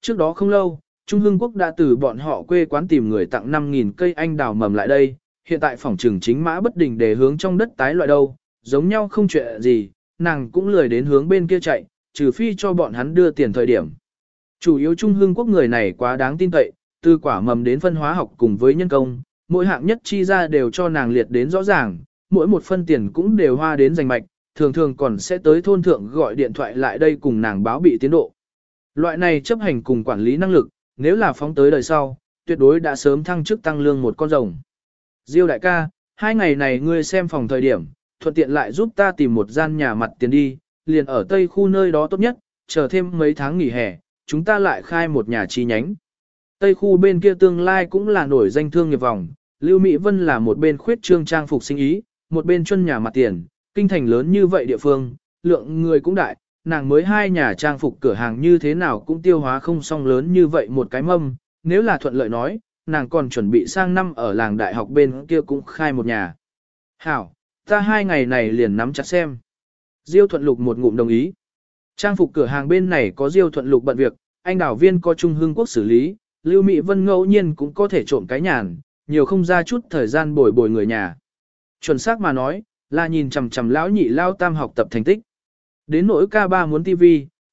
Trước đó không lâu, Trung Hưng Quốc đã từ bọn họ quê quán tìm người tặng 5.000 cây anh đào mầm lại đây, hiện tại phòng trường chính mã bất đình để hướng trong đất tái loại đâu, giống nhau không chuyện gì, nàng cũng lười đến hướng bên kia chạy, trừ phi cho bọn hắn đưa tiền thời điểm. Chủ yếu Trung Hưng Quốc người này quá đáng tin cậy, từ quả mầm đến phân hóa học cùng với nhân công, mỗi hạng nhất chi ra đều cho nàng liệt đến rõ ràng, mỗi một phân tiền cũng đều hoa đến giành mạch, thường thường còn sẽ tới thôn thượng gọi điện thoại lại đây cùng nàng báo bị tiến độ. Loại này chấp hành cùng quản lý năng lực, nếu là phóng tới đời sau, tuyệt đối đã sớm thăng chức tăng lương một con rồng. Diêu đại ca, hai ngày này ngươi xem phòng thời điểm, thuận tiện lại giúp ta tìm một gian nhà mặt tiền đi, liền ở tây khu nơi đó tốt nhất, chờ thêm mấy tháng nghỉ hè, chúng ta lại khai một nhà chi nhánh. Tây khu bên kia tương lai cũng là nổi danh thương nghiệp vòng, Lưu Mỹ Vân là một bên khuyết trương trang phục sinh ý, một bên chân nhà mặt tiền, kinh thành lớn như vậy địa phương, lượng người cũng đại, nàng mới hai nhà trang phục cửa hàng như thế nào cũng tiêu hóa không xong lớn như vậy một cái mâm, nếu là thuận lợi nói, nàng còn chuẩn bị sang năm ở làng đại học bên kia cũng khai một nhà. Hảo, ta hai ngày này liền nắm chặt xem. Diêu thuận lục một ngụm đồng ý. Trang phục cửa hàng bên này có Diêu thuận lục bận việc, anh đảo viên có Trung hương Quốc xử lý, Lưu Mỹ Vân ngẫu nhiên cũng có thể trộm cái nhàn, nhiều không ra chút thời gian bồi bồi người nhà. Chuẩn xác mà nói, là nhìn chằm chằm lão nhị lao tam học tập thành tích. Đến nỗi K3 muốn TV,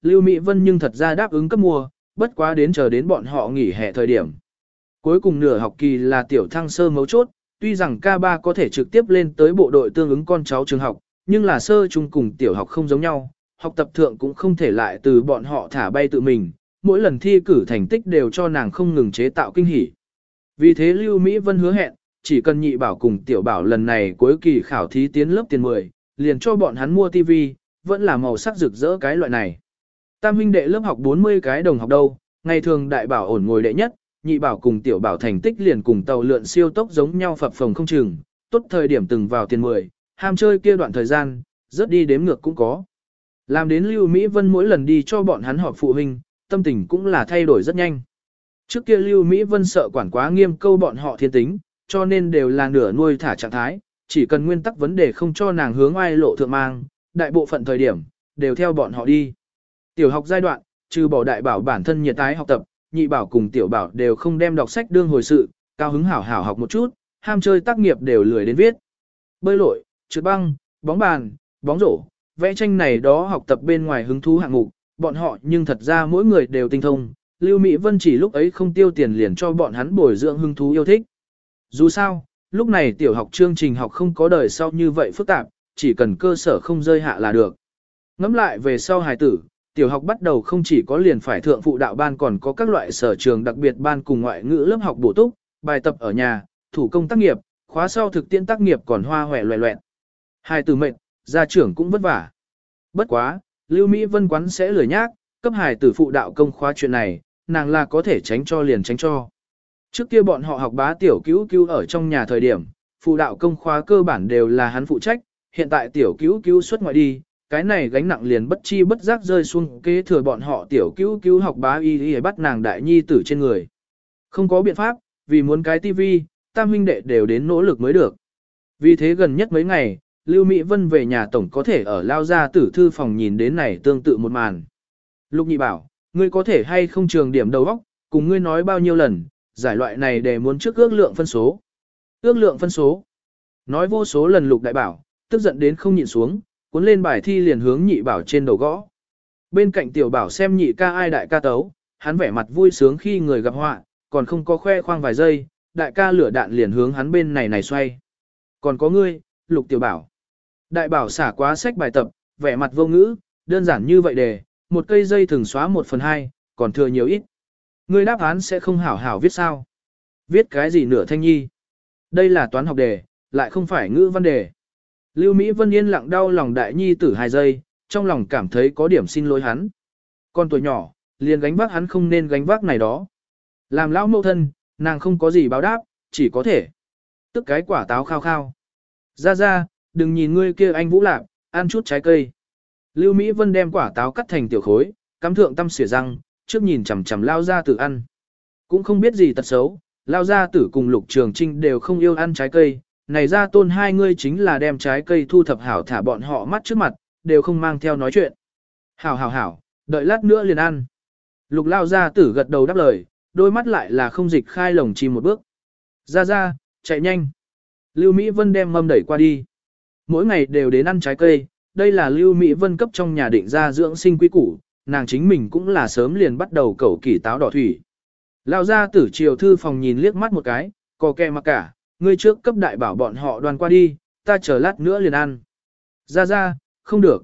Lưu Mỹ Vân nhưng thật ra đáp ứng cấp mua, bất quá đến chờ đến bọn họ nghỉ hè thời điểm. Cuối cùng nửa học kỳ là tiểu thăng sơ mấu chốt, tuy rằng K3 có thể trực tiếp lên tới bộ đội tương ứng con cháu trường học, nhưng là sơ trung cùng tiểu học không giống nhau, học tập thượng cũng không thể lại từ bọn họ thả bay tự mình, mỗi lần thi cử thành tích đều cho nàng không ngừng chế tạo kinh hỉ. Vì thế Lưu Mỹ Vân hứa hẹn, chỉ cần nhị bảo cùng tiểu bảo lần này cuối kỳ khảo thí tiến lớp tiền 10, liền cho bọn hắn mua TV, vẫn là màu sắc rực rỡ cái loại này. Tam huynh đệ lớp học 40 cái đồng học đâu, ngày thường đại bảo ổn ngồi đệ nhất, nhị bảo cùng tiểu bảo thành tích liền cùng tàu lượn siêu tốc giống nhau phập phồng không chừng, tốt thời điểm từng vào tiền 10, ham chơi kia đoạn thời gian, rất đi đếm ngược cũng có. Làm đến Lưu Mỹ Vân mỗi lần đi cho bọn hắn họp phụ huynh, tâm tình cũng là thay đổi rất nhanh. Trước kia Lưu Mỹ Vân sợ quản quá nghiêm câu bọn họ thiên tính, cho nên đều là nửa nuôi thả trạng thái, chỉ cần nguyên tắc vấn đề không cho nàng hướng ai lộ thượng mang, đại bộ phận thời điểm, đều theo bọn họ đi. Tiểu học giai đoạn, trừ bỏ đại bảo bản thân nhiệt tái học tập, nhị bảo cùng tiểu bảo đều không đem đọc sách đương hồi sự, cao hứng hảo hảo học một chút, ham chơi tác nghiệp đều lười đến viết. Bơi lội, trượt băng, bóng bàn, bóng rổ, vẽ tranh này đó học tập bên ngoài hứng thú hạng mục, bọn họ nhưng thật ra mỗi người đều tinh thông. Lưu Mỹ Vân chỉ lúc ấy không tiêu tiền liền cho bọn hắn bồi dưỡng hứng thú yêu thích. Dù sao, lúc này tiểu học chương trình học không có đời sau như vậy phức tạp, chỉ cần cơ sở không rơi hạ là được. Ngắm lại về sau hài tử, tiểu học bắt đầu không chỉ có liền phải thượng phụ đạo ban còn có các loại sở trường đặc biệt ban cùng ngoại ngữ lớp học bổ túc, bài tập ở nhà, thủ công tác nghiệp, khóa sau thực tiễn tác nghiệp còn hoa hòe loẹ loẹn. Hai từ mệnh, gia trưởng cũng vất vả. Bất quá, Lưu Mỹ Vân quán sẽ lười nhác, cấp hài tử phụ đạo công khóa chuyện này, nàng là có thể tránh cho liền tránh cho. Trước kia bọn họ học bá tiểu cứu cứu ở trong nhà thời điểm, phụ đạo công khóa cơ bản đều là hắn phụ trách, hiện tại tiểu cứu cứu xuất ngoại đi, cái này gánh nặng liền bất chi bất giác rơi xuống kế thừa bọn họ tiểu cứu cứu học bá y y bắt nàng đại nhi tử trên người. Không có biện pháp, vì muốn cái tivi, tam huynh đệ đều đến nỗ lực mới được. Vì thế gần nhất mấy ngày, Lưu Mỹ Vân về nhà tổng có thể ở lao ra tử thư phòng nhìn đến này tương tự một màn. Lục nhị bảo, ngươi có thể hay không trường điểm đầu óc, cùng ngươi nói bao nhiêu lần, giải loại này để muốn trước ước lượng phân số. Ước lượng phân số. Nói vô số lần lục đại bảo, tức giận đến không nhịn xuống, cuốn lên bài thi liền hướng nhị bảo trên đầu gõ. Bên cạnh tiểu bảo xem nhị ca ai đại ca tấu, hắn vẻ mặt vui sướng khi người gặp họa, còn không có khoe khoang vài giây, đại ca lửa đạn liền hướng hắn bên này này xoay. Còn có ngươi, lục tiểu bảo. Đại bảo xả quá sách bài tập, vẻ mặt vô ngữ, đơn giản như vậy đề, một cây dây thường xóa một phần hai, còn thừa nhiều ít. Ngươi đáp án sẽ không hảo hảo viết sao? Viết cái gì nửa thanh nhi? Đây là toán học đề, lại không phải ngữ văn đề. Lưu Mỹ Vân yên lặng đau lòng đại nhi tử hai giây, trong lòng cảm thấy có điểm xin lỗi hắn. Con tuổi nhỏ, liền gánh vác hắn không nên gánh vác này đó. Làm lão mẫu thân, nàng không có gì báo đáp, chỉ có thể. Tức cái quả táo khao khao. Ra ra, đừng nhìn ngươi kia anh Vũ Lạc, ăn chút trái cây. Lưu Mỹ Vân đem quả táo cắt thành tiểu khối, cắm thượng tâm xỉa răng, trước nhìn chằm chằm lao ra tử ăn. Cũng không biết gì tật xấu, lao ra tử cùng lục trường trinh đều không yêu ăn trái cây, này ra tôn hai ngươi chính là đem trái cây thu thập hảo thả bọn họ mắt trước mặt, đều không mang theo nói chuyện. Hảo hảo hảo, đợi lát nữa liền ăn. Lục lao ra tử gật đầu đáp lời, đôi mắt lại là không dịch khai lồng chim một bước. Ra ra, chạy nhanh. Lưu Mỹ Vân đem mâm đẩy qua đi. Mỗi ngày đều đến ăn trái cây, đây là Lưu Mỹ Vân cấp trong nhà định ra dưỡng sinh quý củ, nàng chính mình cũng là sớm liền bắt đầu cẩu kỳ táo đỏ thủy. Lao ra tử triều thư phòng nhìn liếc mắt một cái, có kẹ mặc cả, ngươi trước cấp đại bảo bọn họ đoàn qua đi, ta chờ lát nữa liền ăn. Ra ra, không được.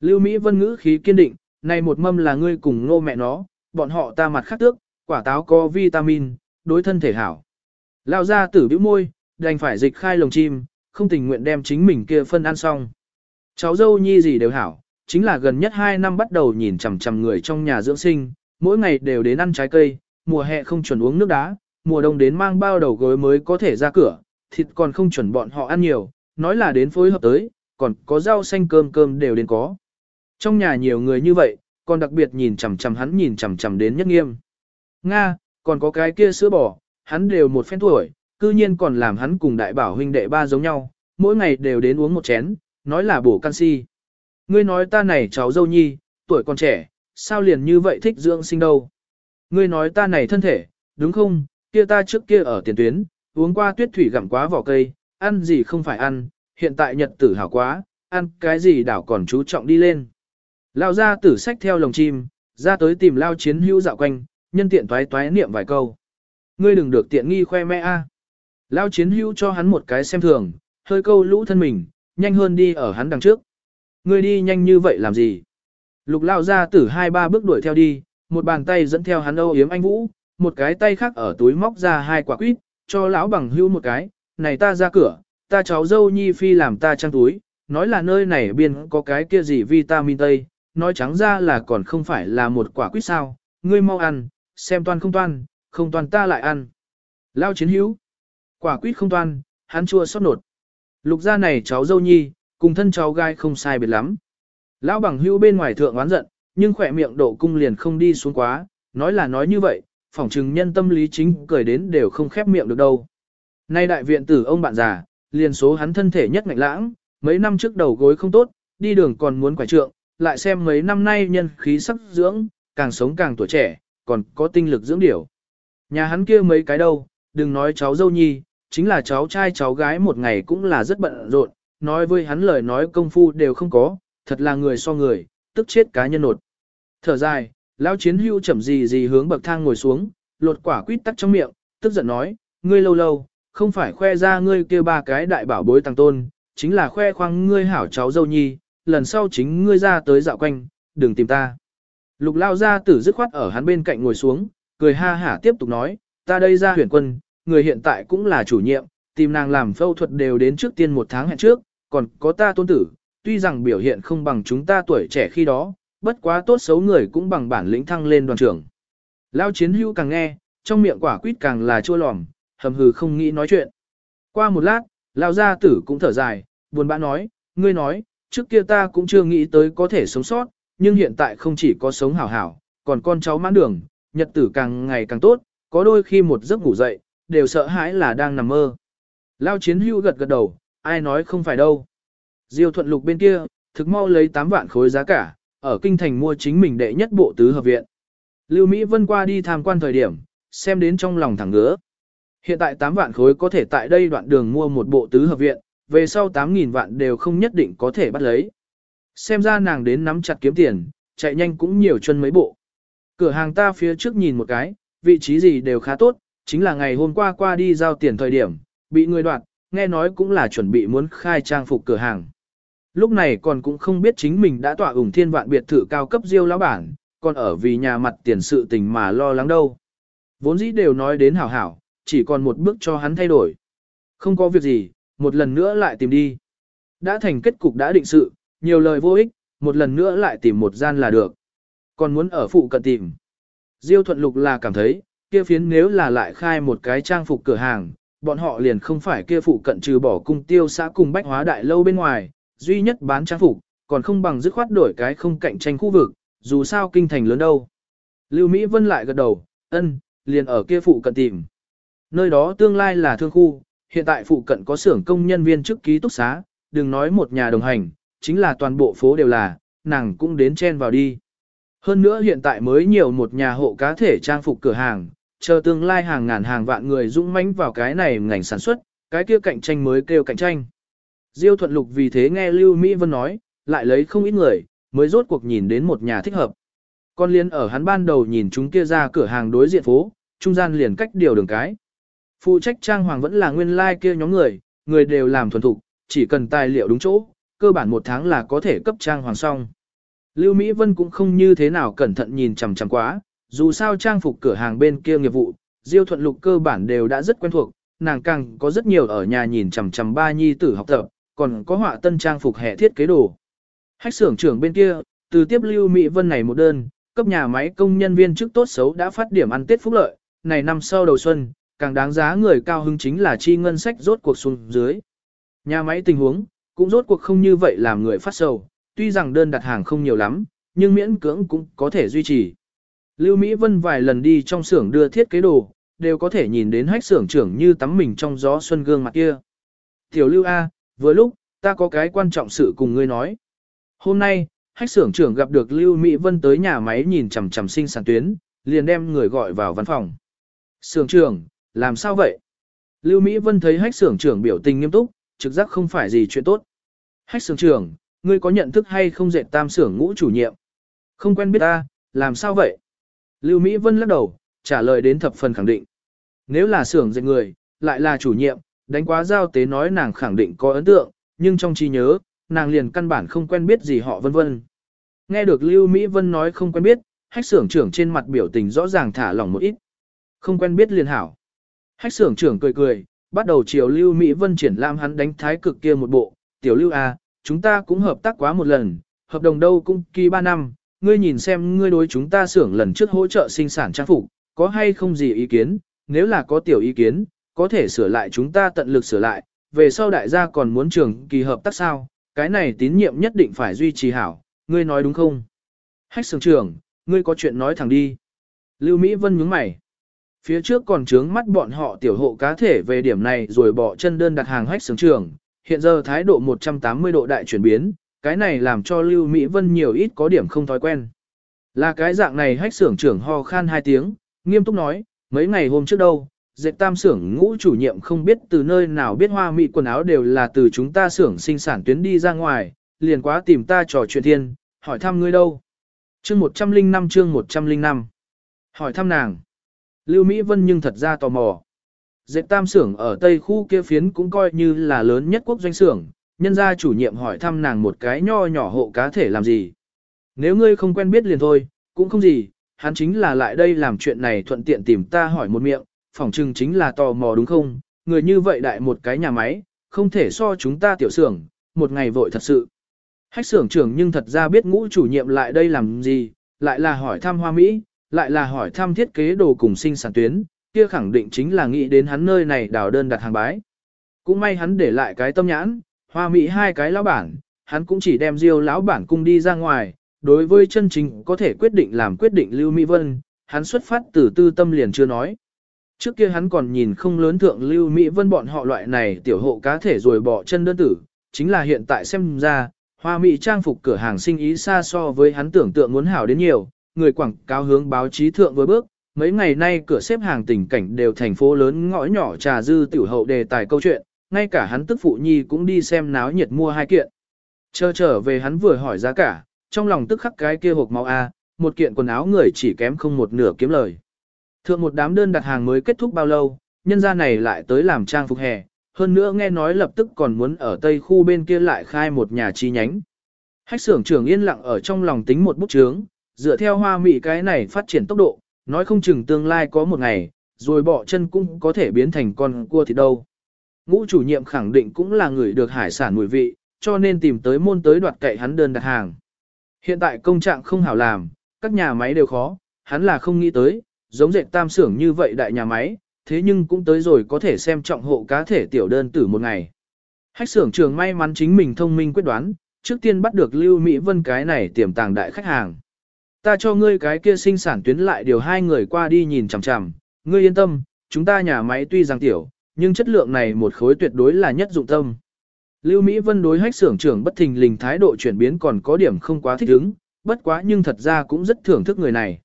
Lưu Mỹ Vân ngữ khí kiên định, này một mâm là ngươi cùng ngô mẹ nó, bọn họ ta mặt khắc tước, quả táo có vitamin, đối thân thể hảo. Lao ra tử bĩu môi, đành phải dịch khai lồng chim, không tình nguyện đem chính mình kia phân ăn xong. Cháu dâu nhi gì đều hảo, chính là gần nhất 2 năm bắt đầu nhìn chằm chằm người trong nhà dưỡng sinh, mỗi ngày đều đến ăn trái cây, mùa hè không chuẩn uống nước đá, mùa đông đến mang bao đầu gối mới có thể ra cửa, thịt còn không chuẩn bọn họ ăn nhiều, nói là đến phối hợp tới, còn có rau xanh cơm cơm đều đến có. Trong nhà nhiều người như vậy, còn đặc biệt nhìn chằm chằm hắn nhìn chằm chằm đến nhất nghiêm. Nga, còn có cái kia sữa bò, hắn đều một phen tuổi, cư nhiên còn làm hắn cùng đại bảo huynh đệ ba giống nhau, mỗi ngày đều đến uống một chén, nói là bổ canxi. Ngươi nói ta này cháu dâu nhi, tuổi còn trẻ, sao liền như vậy thích dưỡng sinh đâu. Ngươi nói ta này thân thể, đúng không, kia ta trước kia ở tiền tuyến, uống qua tuyết thủy gặm quá vỏ cây, ăn gì không phải ăn, hiện tại nhật tử hảo quá, ăn cái gì đảo còn chú trọng đi lên. Lao ra tử sách theo lồng chim, ra tới tìm lao chiến hữu dạo quanh, nhân tiện toái toái niệm vài câu. Ngươi đừng được tiện nghi khoe mẽ a. Lao chiến hữu cho hắn một cái xem thường, hơi câu lũ thân mình, nhanh hơn đi ở hắn đằng trước. Ngươi đi nhanh như vậy làm gì? Lục lao ra tử hai ba bước đuổi theo đi, một bàn tay dẫn theo hắn âu yếm anh Vũ, một cái tay khác ở túi móc ra hai quả quýt, cho lão bằng hưu một cái, này ta ra cửa, ta cháu dâu nhi phi làm ta trang túi, nói là nơi này biên có cái kia gì vitamin tây, nói trắng ra là còn không phải là một quả quýt sao, ngươi mau ăn, xem toan không toan, không toan ta lại ăn. Lao chiến hữu, quả quýt không toan, hắn chua xót nột. Lục gia này cháu dâu nhi, cùng thân cháu gai không sai biệt lắm. Lão bằng hữu bên ngoài thượng oán giận, nhưng khỏe miệng độ cung liền không đi xuống quá, nói là nói như vậy, phỏng chừng nhân tâm lý chính cười đến đều không khép miệng được đâu. Nay đại viện tử ông bạn già, liền số hắn thân thể nhất ngạnh lãng, mấy năm trước đầu gối không tốt, đi đường còn muốn quải trượng, lại xem mấy năm nay nhân khí sắc dưỡng, càng sống càng tuổi trẻ, còn có tinh lực dưỡng điểu. Nhà hắn kia mấy cái đâu, đừng nói cháu dâu nhi, chính là cháu trai cháu gái một ngày cũng là rất bận rộn, nói với hắn lời nói công phu đều không có, thật là người so người, tức chết cá nhân nột. Thở dài, lão chiến hưu chậm gì gì hướng bậc thang ngồi xuống, lột quả quýt tắc trong miệng, tức giận nói, ngươi lâu lâu, không phải khoe ra ngươi kia ba cái đại bảo bối tăng tôn, chính là khoe khoang ngươi hảo cháu dâu nhi, lần sau chính ngươi ra tới dạo quanh, đừng tìm ta. Lục lao ra tử dứt khoát ở hắn bên cạnh ngồi xuống, cười ha hả tiếp tục nói, ta đây ra huyền quân, người hiện tại cũng là chủ nhiệm, tìm nàng làm phẫu thuật đều đến trước tiên một tháng hẹn trước, còn có ta tôn tử, tuy rằng biểu hiện không bằng chúng ta tuổi trẻ khi đó, bất quá tốt xấu người cũng bằng bản lĩnh thăng lên đoàn trưởng. Lao chiến Hưu càng nghe, trong miệng quả quýt càng là chua lòm, hầm hừ không nghĩ nói chuyện. Qua một lát, Lao gia tử cũng thở dài, buồn bã nói, ngươi nói, trước kia ta cũng chưa nghĩ tới có thể sống sót, nhưng hiện tại không chỉ có sống hảo hảo, còn con cháu mãn đường, nhật tử càng ngày càng tốt, có đôi khi một giấc ngủ dậy, đều sợ hãi là đang nằm mơ. Lao chiến hưu gật gật đầu, ai nói không phải đâu. Diêu thuận lục bên kia, thực mau lấy 8 vạn khối giá cả, ở kinh thành mua chính mình đệ nhất bộ tứ hợp viện. Lưu Mỹ Vân qua đi tham quan thời điểm, xem đến trong lòng thẳng ngứa. Hiện tại 8 vạn khối có thể tại đây đoạn đường mua một bộ tứ hợp viện, về sau 8.000 vạn đều không nhất định có thể bắt lấy. Xem ra nàng đến nắm chặt kiếm tiền, chạy nhanh cũng nhiều chân mấy bộ. Cửa hàng ta phía trước nhìn một cái, vị trí gì đều khá tốt, chính là ngày hôm qua qua đi giao tiền thời điểm, bị người đoạt, nghe nói cũng là chuẩn bị muốn khai trang phục cửa hàng. Lúc này còn cũng không biết chính mình đã tỏa ủng thiên vạn biệt thự cao cấp diêu lão bản, còn ở vì nhà mặt tiền sự tình mà lo lắng đâu. Vốn dĩ đều nói đến hảo hảo, chỉ còn một bước cho hắn thay đổi. Không có việc gì, một lần nữa lại tìm đi. Đã thành kết cục đã định sự, nhiều lời vô ích, một lần nữa lại tìm một gian là được. Còn muốn ở phụ cận tìm. Diêu thuận lục là cảm thấy, kia phiến nếu là lại khai một cái trang phục cửa hàng, bọn họ liền không phải kia phụ cận trừ bỏ cung tiêu xã cùng bách hóa đại lâu bên ngoài, duy nhất bán trang phục, còn không bằng dứt khoát đổi cái không cạnh tranh khu vực, dù sao kinh thành lớn đâu. Lưu Mỹ Vân lại gật đầu, ân, liền ở kia phụ cận tìm. Nơi đó tương lai là thương khu, hiện tại phụ cận có xưởng công nhân viên chức ký túc xá, đừng nói một nhà đồng hành, chính là toàn bộ phố đều là, nàng cũng đến chen vào đi. Hơn nữa hiện tại mới nhiều một nhà hộ cá thể trang phục cửa hàng, chờ tương lai hàng ngàn hàng vạn người dũng mãnh vào cái này ngành sản xuất, cái kia cạnh tranh mới kêu cạnh tranh. Diêu thuận lục vì thế nghe Lưu Mỹ Vân nói, lại lấy không ít người, mới rốt cuộc nhìn đến một nhà thích hợp. Con liên ở hắn ban đầu nhìn chúng kia ra cửa hàng đối diện phố, trung gian liền cách điều đường cái. Phụ trách trang hoàng vẫn là nguyên lai like kia nhóm người, người đều làm thuần thục, chỉ cần tài liệu đúng chỗ, cơ bản một tháng là có thể cấp trang hoàng xong. Lưu Mỹ Vân cũng không như thế nào cẩn thận nhìn chằm chằm quá, dù sao trang phục cửa hàng bên kia nghiệp vụ, Diêu Thuận Lục cơ bản đều đã rất quen thuộc, nàng càng có rất nhiều ở nhà nhìn chằm chằm ba nhi tử học tập, còn có họa tân trang phục hệ thiết kế đồ. Hách xưởng trưởng bên kia, từ tiếp Lưu Mỹ Vân này một đơn, cấp nhà máy công nhân viên chức tốt xấu đã phát điểm ăn Tết phúc lợi, này năm sau đầu xuân, càng đáng giá người cao hứng chính là chi ngân sách rốt cuộc xuống dưới. Nhà máy tình huống, cũng rốt cuộc không như vậy làm người phát sầu, tuy rằng đơn đặt hàng không nhiều lắm, nhưng miễn cưỡng cũng có thể duy trì. Lưu Mỹ Vân vài lần đi trong xưởng đưa thiết kế đồ, đều có thể nhìn đến hách xưởng trưởng như tắm mình trong gió xuân gương mặt kia. Tiểu Lưu A, vừa lúc, ta có cái quan trọng sự cùng ngươi nói. Hôm nay, hách xưởng trưởng gặp được Lưu Mỹ Vân tới nhà máy nhìn chằm chằm sinh sản tuyến, liền đem người gọi vào văn phòng. Xưởng trưởng, làm sao vậy? Lưu Mỹ Vân thấy hách xưởng trưởng biểu tình nghiêm túc, trực giác không phải gì chuyện tốt. Hách xưởng trưởng, ngươi có nhận thức hay không dệt tam xưởng ngũ chủ nhiệm? Không quen biết ta, làm sao vậy? Lưu Mỹ Vân lắc đầu, trả lời đến thập phần khẳng định. Nếu là xưởng dệt người, lại là chủ nhiệm, đánh quá giao tế nói nàng khẳng định có ấn tượng, nhưng trong trí nhớ, nàng liền căn bản không quen biết gì họ vân vân. Nghe được Lưu Mỹ Vân nói không quen biết, hách xưởng trưởng trên mặt biểu tình rõ ràng thả lỏng một ít. Không quen biết liền hảo. Hách xưởng trưởng cười cười, bắt đầu chiều Lưu Mỹ Vân triển lãm hắn đánh thái cực kia một bộ. Tiểu Lưu A, à, chúng ta cũng hợp tác quá một lần, hợp đồng đâu cũng kỳ 3 năm, ngươi nhìn xem ngươi đối chúng ta xưởng lần trước hỗ trợ sinh sản trang phục, có hay không gì ý kiến, nếu là có tiểu ý kiến, có thể sửa lại chúng ta tận lực sửa lại, về sau đại gia còn muốn trường kỳ hợp tác sao, cái này tín nhiệm nhất định phải duy trì hảo, ngươi nói đúng không? Hách sưởng trưởng, ngươi có chuyện nói thẳng đi. Lưu Mỹ Vân nhướng mày. Phía trước còn trướng mắt bọn họ tiểu hộ cá thể về điểm này rồi bỏ chân đơn đặt hàng hách sưởng trưởng, hiện giờ thái độ 180 độ đại chuyển biến, cái này làm cho Lưu Mỹ Vân nhiều ít có điểm không thói quen. Là cái dạng này hách sưởng trưởng ho khan hai tiếng, nghiêm túc nói, mấy ngày hôm trước đâu, dệt tam xưởng ngũ chủ nhiệm không biết từ nơi nào biết hoa mỹ quần áo đều là từ chúng ta xưởng sinh sản tuyến đi ra ngoài, liền quá tìm ta trò chuyện thiên, hỏi thăm ngươi đâu. Chương 105 chương 105 Hỏi thăm nàng. Lưu Mỹ Vân nhưng thật ra tò mò. Dệt tam xưởng ở Tây khu kia phiến cũng coi như là lớn nhất quốc doanh xưởng, nhân gia chủ nhiệm hỏi thăm nàng một cái nho nhỏ hộ cá thể làm gì. Nếu ngươi không quen biết liền thôi, cũng không gì, hắn chính là lại đây làm chuyện này thuận tiện tìm ta hỏi một miệng, phỏng chừng chính là tò mò đúng không, người như vậy đại một cái nhà máy, không thể so chúng ta tiểu xưởng, một ngày vội thật sự. Hách xưởng trưởng nhưng thật ra biết ngũ chủ nhiệm lại đây làm gì, lại là hỏi thăm hoa Mỹ, lại là hỏi thăm thiết kế đồ cùng sinh sản tuyến, kia khẳng định chính là nghĩ đến hắn nơi này đào đơn đặt hàng bái. Cũng may hắn để lại cái tâm nhãn, hoa Mỹ hai cái lão bản, hắn cũng chỉ đem diêu lão bản cung đi ra ngoài, đối với chân chính có thể quyết định làm quyết định Lưu Mỹ Vân, hắn xuất phát từ tư tâm liền chưa nói. Trước kia hắn còn nhìn không lớn thượng Lưu Mỹ Vân bọn họ loại này tiểu hộ cá thể rồi bỏ chân đơn tử, chính là hiện tại xem ra, hoa mỹ trang phục cửa hàng sinh ý xa so với hắn tưởng tượng muốn hảo đến nhiều, người quảng cáo hướng báo chí thượng với bước, mấy ngày nay cửa xếp hàng tình cảnh đều thành phố lớn ngõ nhỏ trà dư tiểu hậu đề tài câu chuyện, ngay cả hắn tức phụ nhi cũng đi xem náo nhiệt mua hai kiện. Chờ trở về hắn vừa hỏi giá cả, trong lòng tức khắc cái kia hộp máu A, một kiện quần áo người chỉ kém không một nửa kiếm lời. Thượng một đám đơn đặt hàng mới kết thúc bao lâu, nhân gia này lại tới làm trang phục hè, hơn nữa nghe nói lập tức còn muốn ở tây khu bên kia lại khai một nhà chi nhánh. Hách xưởng trưởng yên lặng ở trong lòng tính một bút chướng, dựa theo hoa mị cái này phát triển tốc độ, nói không chừng tương lai có một ngày, rồi bỏ chân cũng có thể biến thành con cua thì đâu. Ngũ chủ nhiệm khẳng định cũng là người được hải sản mùi vị, cho nên tìm tới môn tới đoạt cậy hắn đơn đặt hàng. Hiện tại công trạng không hảo làm, các nhà máy đều khó, hắn là không nghĩ tới, giống dệt tam xưởng như vậy đại nhà máy, thế nhưng cũng tới rồi có thể xem trọng hộ cá thể tiểu đơn tử một ngày. Hách xưởng trường may mắn chính mình thông minh quyết đoán, trước tiên bắt được Lưu Mỹ Vân cái này tiềm tàng đại khách hàng. Ta cho ngươi cái kia sinh sản tuyến lại điều hai người qua đi nhìn chằm chằm, ngươi yên tâm, chúng ta nhà máy tuy rằng tiểu, nhưng chất lượng này một khối tuyệt đối là nhất dụng tâm. Lưu Mỹ Vân đối hách xưởng trưởng bất thình lình thái độ chuyển biến còn có điểm không quá thích ứng, bất quá nhưng thật ra cũng rất thưởng thức người này.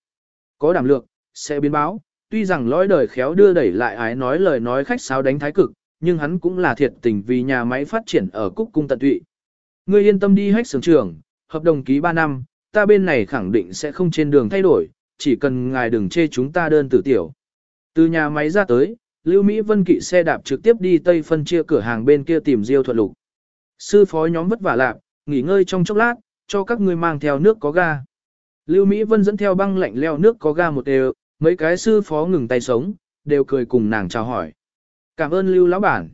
Có đảm lược, sẽ biến báo, tuy rằng lõi đời khéo đưa đẩy lại ái nói lời nói khách sáo đánh thái cực, nhưng hắn cũng là thiệt tình vì nhà máy phát triển ở cúc cung tận tụy. Ngươi yên tâm đi hách sướng trưởng, hợp đồng ký 3 năm, ta bên này khẳng định sẽ không trên đường thay đổi, chỉ cần ngài đừng chê chúng ta đơn tử tiểu. Từ nhà máy ra tới, Lưu Mỹ Vân kỵ xe đạp trực tiếp đi Tây phân chia cửa hàng bên kia tìm Diêu Thuận Lục. Sư phó nhóm vất vả lạc, nghỉ ngơi trong chốc lát, cho các ngươi mang theo nước có ga. Lưu Mỹ Vân dẫn theo băng lạnh leo nước có ga một đều, mấy cái sư phó ngừng tay sống, đều cười cùng nàng chào hỏi. Cảm ơn Lưu lão bản.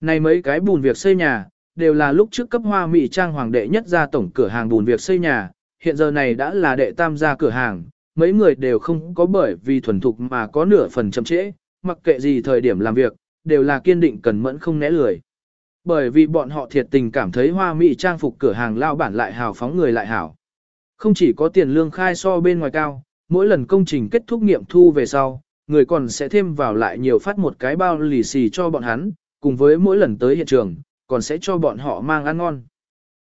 Này mấy cái bùn việc xây nhà, đều là lúc trước cấp hoa mỹ trang hoàng đệ nhất ra tổng cửa hàng bùn việc xây nhà, hiện giờ này đã là đệ tam gia cửa hàng, mấy người đều không có bởi vì thuần thục mà có nửa phần chậm trễ, mặc kệ gì thời điểm làm việc, đều là kiên định cần mẫn không né lười. Bởi vì bọn họ thiệt tình cảm thấy hoa mỹ trang phục cửa hàng lao bản lại hào phóng người lại hảo. Không chỉ có tiền lương khai so bên ngoài cao, mỗi lần công trình kết thúc nghiệm thu về sau, người còn sẽ thêm vào lại nhiều phát một cái bao lì xì cho bọn hắn, cùng với mỗi lần tới hiện trường, còn sẽ cho bọn họ mang ăn ngon.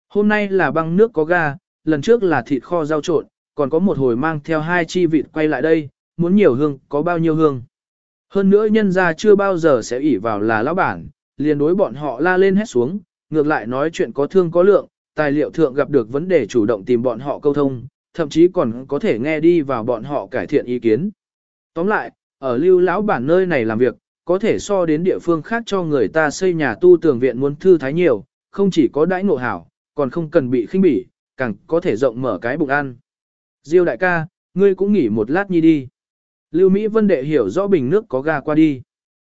Hôm nay là băng nước có ga, lần trước là thịt kho rau trộn, còn có một hồi mang theo hai chi vịt quay lại đây, muốn nhiều hương, có bao nhiêu hương. Hơn nữa nhân gia chưa bao giờ sẽ ỉ vào là lão bản, liền đối bọn họ la lên hét xuống, ngược lại nói chuyện có thương có lượng, tài liệu thượng gặp được vấn đề chủ động tìm bọn họ câu thông, thậm chí còn có thể nghe đi vào bọn họ cải thiện ý kiến. Tóm lại, ở lưu lão bản nơi này làm việc, có thể so đến địa phương khác cho người ta xây nhà tu tường viện muốn thư thái nhiều, không chỉ có đãi ngộ hảo, còn không cần bị khinh bỉ, càng có thể rộng mở cái bụng ăn. Diêu đại ca, ngươi cũng nghỉ một lát nhi đi. Lưu Mỹ Vân đệ hiểu rõ bình nước có ga qua đi.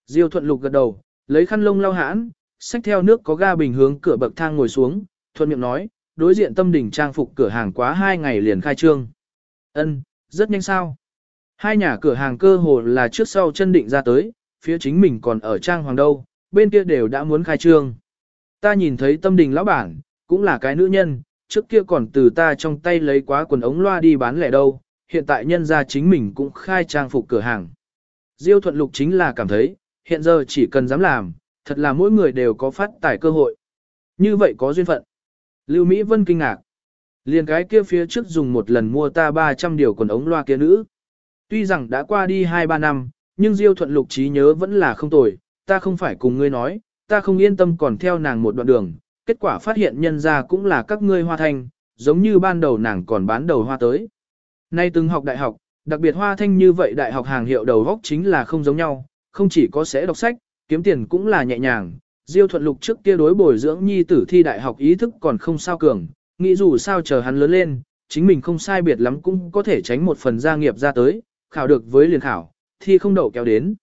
Diêu thuận lục gật đầu, lấy khăn lông lau hãn, xách theo nước có ga bình hướng cửa bậc thang ngồi xuống, thuận miệng nói, đối diện tâm đỉnh trang phục cửa hàng quá hai ngày liền khai trương. Ân, rất nhanh sao. Hai nhà cửa hàng cơ hồ là trước sau chân định ra tới, phía chính mình còn ở trang hoàng đâu, bên kia đều đã muốn khai trương. Ta nhìn thấy tâm đình lão bản, cũng là cái nữ nhân, trước kia còn từ ta trong tay lấy quá quần ống loa đi bán lẻ đâu, hiện tại nhân ra chính mình cũng khai trang phục cửa hàng. Diêu thuận lục chính là cảm thấy, hiện giờ chỉ cần dám làm, thật là mỗi người đều có phát tài cơ hội. Như vậy có duyên phận. Lưu Mỹ Vân kinh ngạc. Liền cái kia phía trước dùng một lần mua ta 300 điều quần ống loa kia nữ. Tuy rằng đã qua đi 2-3 năm, nhưng Diêu thuận lục trí nhớ vẫn là không tồi, ta không phải cùng ngươi nói, ta không yên tâm còn theo nàng một đoạn đường, kết quả phát hiện nhân ra cũng là các ngươi hoa thanh, giống như ban đầu nàng còn bán đầu hoa tới. Nay từng học đại học, đặc biệt hoa thanh như vậy đại học hàng hiệu đầu góc chính là không giống nhau, không chỉ có sẽ đọc sách, kiếm tiền cũng là nhẹ nhàng. Diêu thuận lục trước kia đối bồi dưỡng nhi tử thi đại học ý thức còn không sao cường, nghĩ dù sao chờ hắn lớn lên, chính mình không sai biệt lắm cũng có thể tránh một phần gia nghiệp ra tới, khảo được với liền khảo, thi không đậu kéo đến.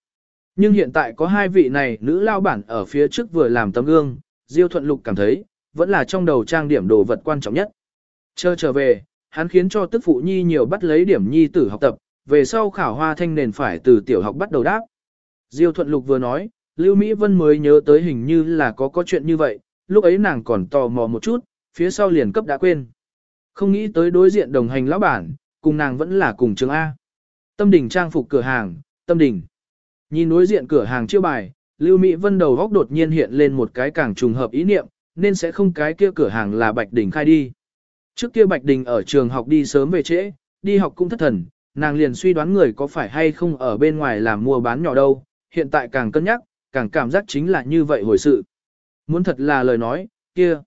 Nhưng hiện tại có hai vị này nữ lao bản ở phía trước vừa làm tấm gương, Diêu thuận lục cảm thấy, vẫn là trong đầu trang điểm đồ vật quan trọng nhất. Chờ trở về, hắn khiến cho tức phụ nhi nhiều bắt lấy điểm nhi tử học tập, về sau khảo hoa thanh nền phải từ tiểu học bắt đầu đáp. Diêu thuận lục vừa nói, Lưu Mỹ Vân mới nhớ tới hình như là có có chuyện như vậy, lúc ấy nàng còn tò mò một chút, phía sau liền cấp đã quên. Không nghĩ tới đối diện đồng hành lão bản, cùng nàng vẫn là cùng trường A. Tâm đỉnh trang phục cửa hàng, tâm đỉnh. Nhìn đối diện cửa hàng chiêu bài, Lưu Mỹ Vân đầu góc đột nhiên hiện lên một cái càng trùng hợp ý niệm, nên sẽ không cái kia cửa hàng là Bạch Đình khai đi. Trước kia Bạch Đình ở trường học đi sớm về trễ, đi học cũng thất thần, nàng liền suy đoán người có phải hay không ở bên ngoài làm mua bán nhỏ đâu, hiện tại càng cân nhắc, càng cảm giác chính là như vậy hồi sự. Muốn thật là lời nói, kia.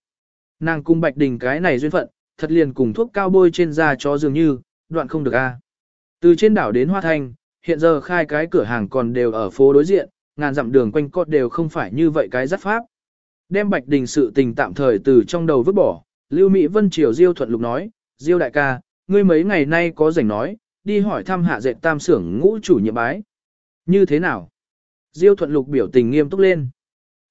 Nàng cung Bạch Đình cái này duyên phận, thật liền cùng thuốc cao bôi trên da cho dường như, đoạn không được a. Từ trên đảo đến Hoa Thanh, hiện giờ khai cái cửa hàng còn đều ở phố đối diện, ngàn dặm đường quanh cốt đều không phải như vậy cái rất pháp. Đem Bạch Đình sự tình tạm thời từ trong đầu vứt bỏ, Lưu Mỹ Vân Triều Diêu thuận lục nói, Diêu đại ca, ngươi mấy ngày nay có rảnh nói, đi hỏi thăm hạ dệt tam xưởng ngũ chủ nhiệm bái. Như thế nào? Diêu thuận lục biểu tình nghiêm túc lên.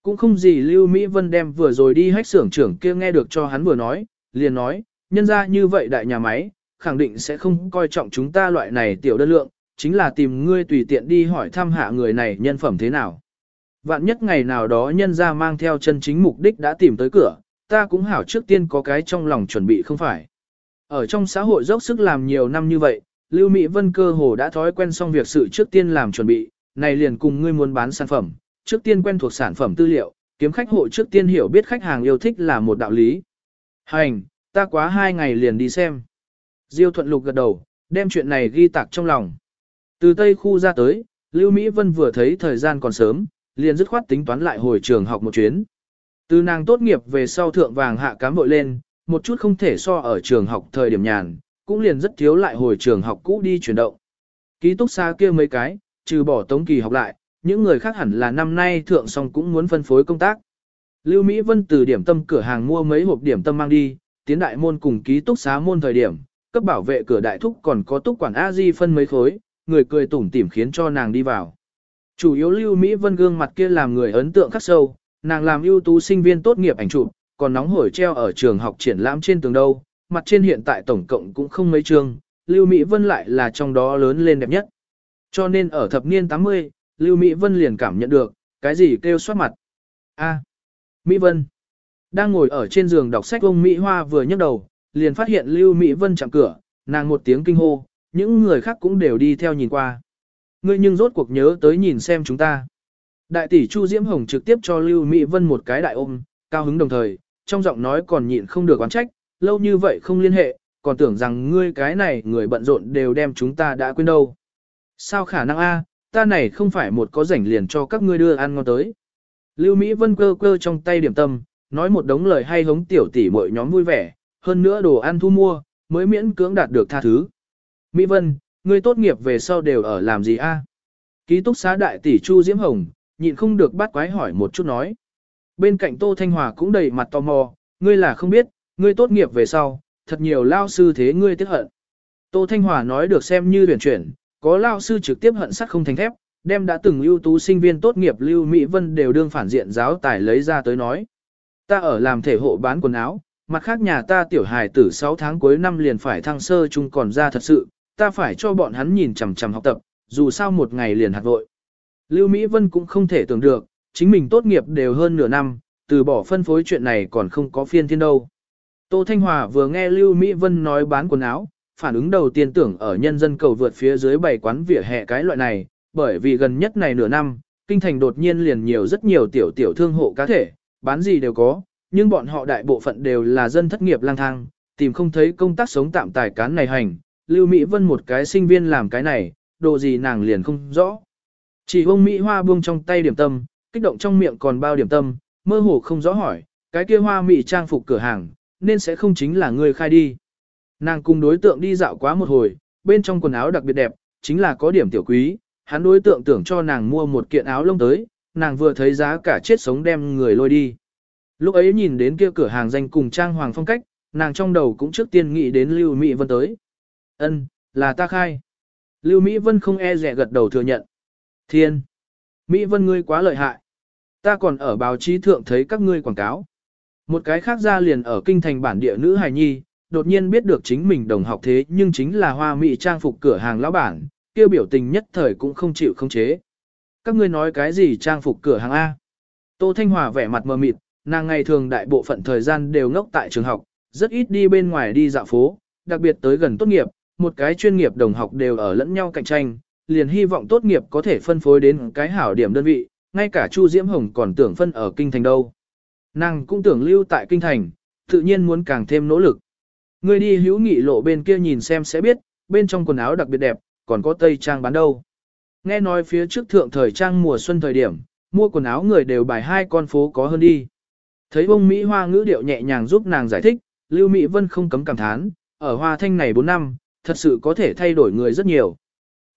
Cũng không gì Lưu Mỹ Vân đem vừa rồi đi hách xưởng trưởng kia nghe được cho hắn vừa nói, liền nói, nhân ra như vậy đại nhà máy, khẳng định sẽ không coi trọng chúng ta loại này tiểu đơn lượng, chính là tìm ngươi tùy tiện đi hỏi thăm hạ người này nhân phẩm thế nào. Vạn nhất ngày nào đó nhân ra mang theo chân chính mục đích đã tìm tới cửa, ta cũng hảo trước tiên có cái trong lòng chuẩn bị không phải. Ở trong xã hội dốc sức làm nhiều năm như vậy, Lưu Mỹ Vân cơ hồ đã thói quen xong việc sự trước tiên làm chuẩn bị, này liền cùng ngươi muốn bán sản phẩm, trước tiên quen thuộc sản phẩm tư liệu, kiếm khách hộ trước tiên hiểu biết khách hàng yêu thích là một đạo lý. Hành, ta quá hai ngày liền đi xem. Diêu thuận lục gật đầu, đem chuyện này ghi tạc trong lòng. Từ Tây khu ra tới, Lưu Mỹ Vân vừa thấy thời gian còn sớm, liền dứt khoát tính toán lại hồi trường học một chuyến. Từ nàng tốt nghiệp về sau thượng vàng hạ cám vội lên, một chút không thể so ở trường học thời điểm nhàn, cũng liền rất thiếu lại hồi trường học cũ đi chuyển động. Ký túc xa kia mấy cái, trừ bỏ tống kỳ học lại, những người khác hẳn là năm nay thượng xong cũng muốn phân phối công tác. Lưu Mỹ Vân từ điểm tâm cửa hàng mua mấy hộp điểm tâm mang đi, tiến đại môn cùng ký túc xá môn thời điểm, cấp bảo vệ cửa đại thúc còn có túc quản A Di phân mấy khối, người cười tủm tỉm khiến cho nàng đi vào. Chủ yếu Lưu Mỹ Vân gương mặt kia làm người ấn tượng khắc sâu, nàng làm ưu tú sinh viên tốt nghiệp ảnh chụp, còn nóng hổi treo ở trường học triển lãm trên tường đâu, mặt trên hiện tại tổng cộng cũng không mấy trường, Lưu Mỹ Vân lại là trong đó lớn lên đẹp nhất. Cho nên ở thập niên 80, Lưu Mỹ Vân liền cảm nhận được, cái gì kêu soát mặt. A. Mỹ Vân. Đang ngồi ở trên giường đọc sách ông Mỹ Hoa vừa nhấc đầu, liền phát hiện Lưu Mỹ Vân chạm cửa, nàng một tiếng kinh hô, những người khác cũng đều đi theo nhìn qua. Ngươi nhưng rốt cuộc nhớ tới nhìn xem chúng ta. Đại tỷ Chu Diễm Hồng trực tiếp cho Lưu Mỹ Vân một cái đại ôm, cao hứng đồng thời, trong giọng nói còn nhịn không được oán trách, lâu như vậy không liên hệ, còn tưởng rằng ngươi cái này người bận rộn đều đem chúng ta đã quên đâu. Sao khả năng a? ta này không phải một có rảnh liền cho các ngươi đưa ăn ngon tới. Lưu Mỹ Vân cơ cơ trong tay điểm tâm, nói một đống lời hay hống tiểu tỷ mọi nhóm vui vẻ, hơn nữa đồ ăn thu mua, mới miễn cưỡng đạt được tha thứ. Mỹ Vân, ngươi tốt nghiệp về sau đều ở làm gì a? Ký túc xá đại tỷ Chu Diễm Hồng, nhịn không được bắt quái hỏi một chút nói. Bên cạnh Tô Thanh Hòa cũng đầy mặt tò mò, ngươi là không biết, ngươi tốt nghiệp về sau, thật nhiều lao sư thế ngươi tiếc hận. Tô Thanh Hòa nói được xem như huyền chuyển, có lao sư trực tiếp hận sắt không thành thép, đem đã từng ưu tú sinh viên tốt nghiệp Lưu Mỹ Vân đều đương phản diện giáo tài lấy ra tới nói. Ta ở làm thể hộ bán quần áo, mặt khác nhà ta tiểu hài tử 6 tháng cuối năm liền phải thăng sơ chung còn ra thật sự, ta phải cho bọn hắn nhìn chằm chằm học tập, dù sao một ngày liền hạt vội. Lưu Mỹ Vân cũng không thể tưởng được, chính mình tốt nghiệp đều hơn nửa năm, từ bỏ phân phối chuyện này còn không có phiên thiên đâu. Tô Thanh Hòa vừa nghe Lưu Mỹ Vân nói bán quần áo, phản ứng đầu tiên tưởng ở nhân dân cầu vượt phía dưới bảy quán vỉa hè cái loại này, bởi vì gần nhất này nửa năm, kinh thành đột nhiên liền nhiều rất nhiều tiểu tiểu thương hộ cá thể, bán gì đều có, nhưng bọn họ đại bộ phận đều là dân thất nghiệp lang thang, tìm không thấy công tác sống tạm tài cán này hành. Lưu Mỹ Vân một cái sinh viên làm cái này, đồ gì nàng liền không rõ. Chỉ ông Mỹ Hoa buông trong tay điểm tâm, kích động trong miệng còn bao điểm tâm, mơ hồ không rõ hỏi, cái kia hoa mỹ trang phục cửa hàng, nên sẽ không chính là người khai đi. Nàng cùng đối tượng đi dạo quá một hồi, bên trong quần áo đặc biệt đẹp, chính là có điểm tiểu quý, hắn đối tượng tưởng cho nàng mua một kiện áo lông tới, nàng vừa thấy giá cả chết sống đem người lôi đi. Lúc ấy nhìn đến kia cửa hàng danh cùng trang hoàng phong cách, nàng trong đầu cũng trước tiên nghĩ đến Lưu Mỹ Vân tới. Ân, là ta khai. Lưu Mỹ Vân không e rẻ gật đầu thừa nhận. Thiên! Mỹ Vân ngươi quá lợi hại. Ta còn ở báo chí thượng thấy các ngươi quảng cáo. Một cái khác ra liền ở kinh thành bản địa nữ hài nhi, đột nhiên biết được chính mình đồng học thế nhưng chính là hoa mỹ trang phục cửa hàng lão bản, kêu biểu tình nhất thời cũng không chịu không chế. Các ngươi nói cái gì trang phục cửa hàng A? Tô Thanh Hòa vẻ mặt mờ mịt, nàng ngày thường đại bộ phận thời gian đều ngốc tại trường học, rất ít đi bên ngoài đi dạo phố, đặc biệt tới gần tốt nghiệp, một cái chuyên nghiệp đồng học đều ở lẫn nhau cạnh tranh, liền hy vọng tốt nghiệp có thể phân phối đến cái hảo điểm đơn vị, ngay cả Chu Diễm Hồng còn tưởng phân ở kinh thành đâu. Nàng cũng tưởng lưu tại kinh thành, tự nhiên muốn càng thêm nỗ lực. Ngươi đi hữu nghị lộ bên kia nhìn xem sẽ biết, bên trong quần áo đặc biệt đẹp, còn có tây trang bán đâu. Nghe nói phía trước thượng thời trang mùa xuân thời điểm, mua quần áo người đều bài hai con phố có hơn đi. Thấy bông Mỹ Hoa ngữ điệu nhẹ nhàng giúp nàng giải thích, Lưu Mỹ Vân không cấm cảm thán, ở Hoa Thanh này 4 năm, thật sự có thể thay đổi người rất nhiều.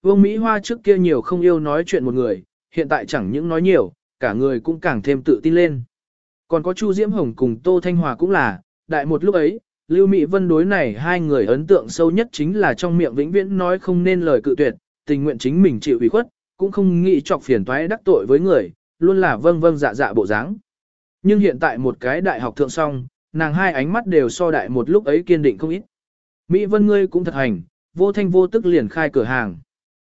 Vương Mỹ Hoa trước kia nhiều không yêu nói chuyện một người, hiện tại chẳng những nói nhiều, cả người cũng càng thêm tự tin lên. Còn có Chu Diễm Hồng cùng Tô Thanh Hòa cũng là, đại một lúc ấy, Lưu Mỹ Vân đối này hai người ấn tượng sâu nhất chính là trong miệng vĩnh viễn nói không nên lời cự tuyệt, tình nguyện chính mình chịu ủy khuất, cũng không nghĩ chọc phiền toái đắc tội với người, luôn là vâng vâng dạ dạ bộ dáng. Nhưng hiện tại một cái đại học thượng song, nàng hai ánh mắt đều so đại một lúc ấy kiên định không ít. Mỹ Vân ngươi cũng thật hành, vô thanh vô tức liền khai cửa hàng.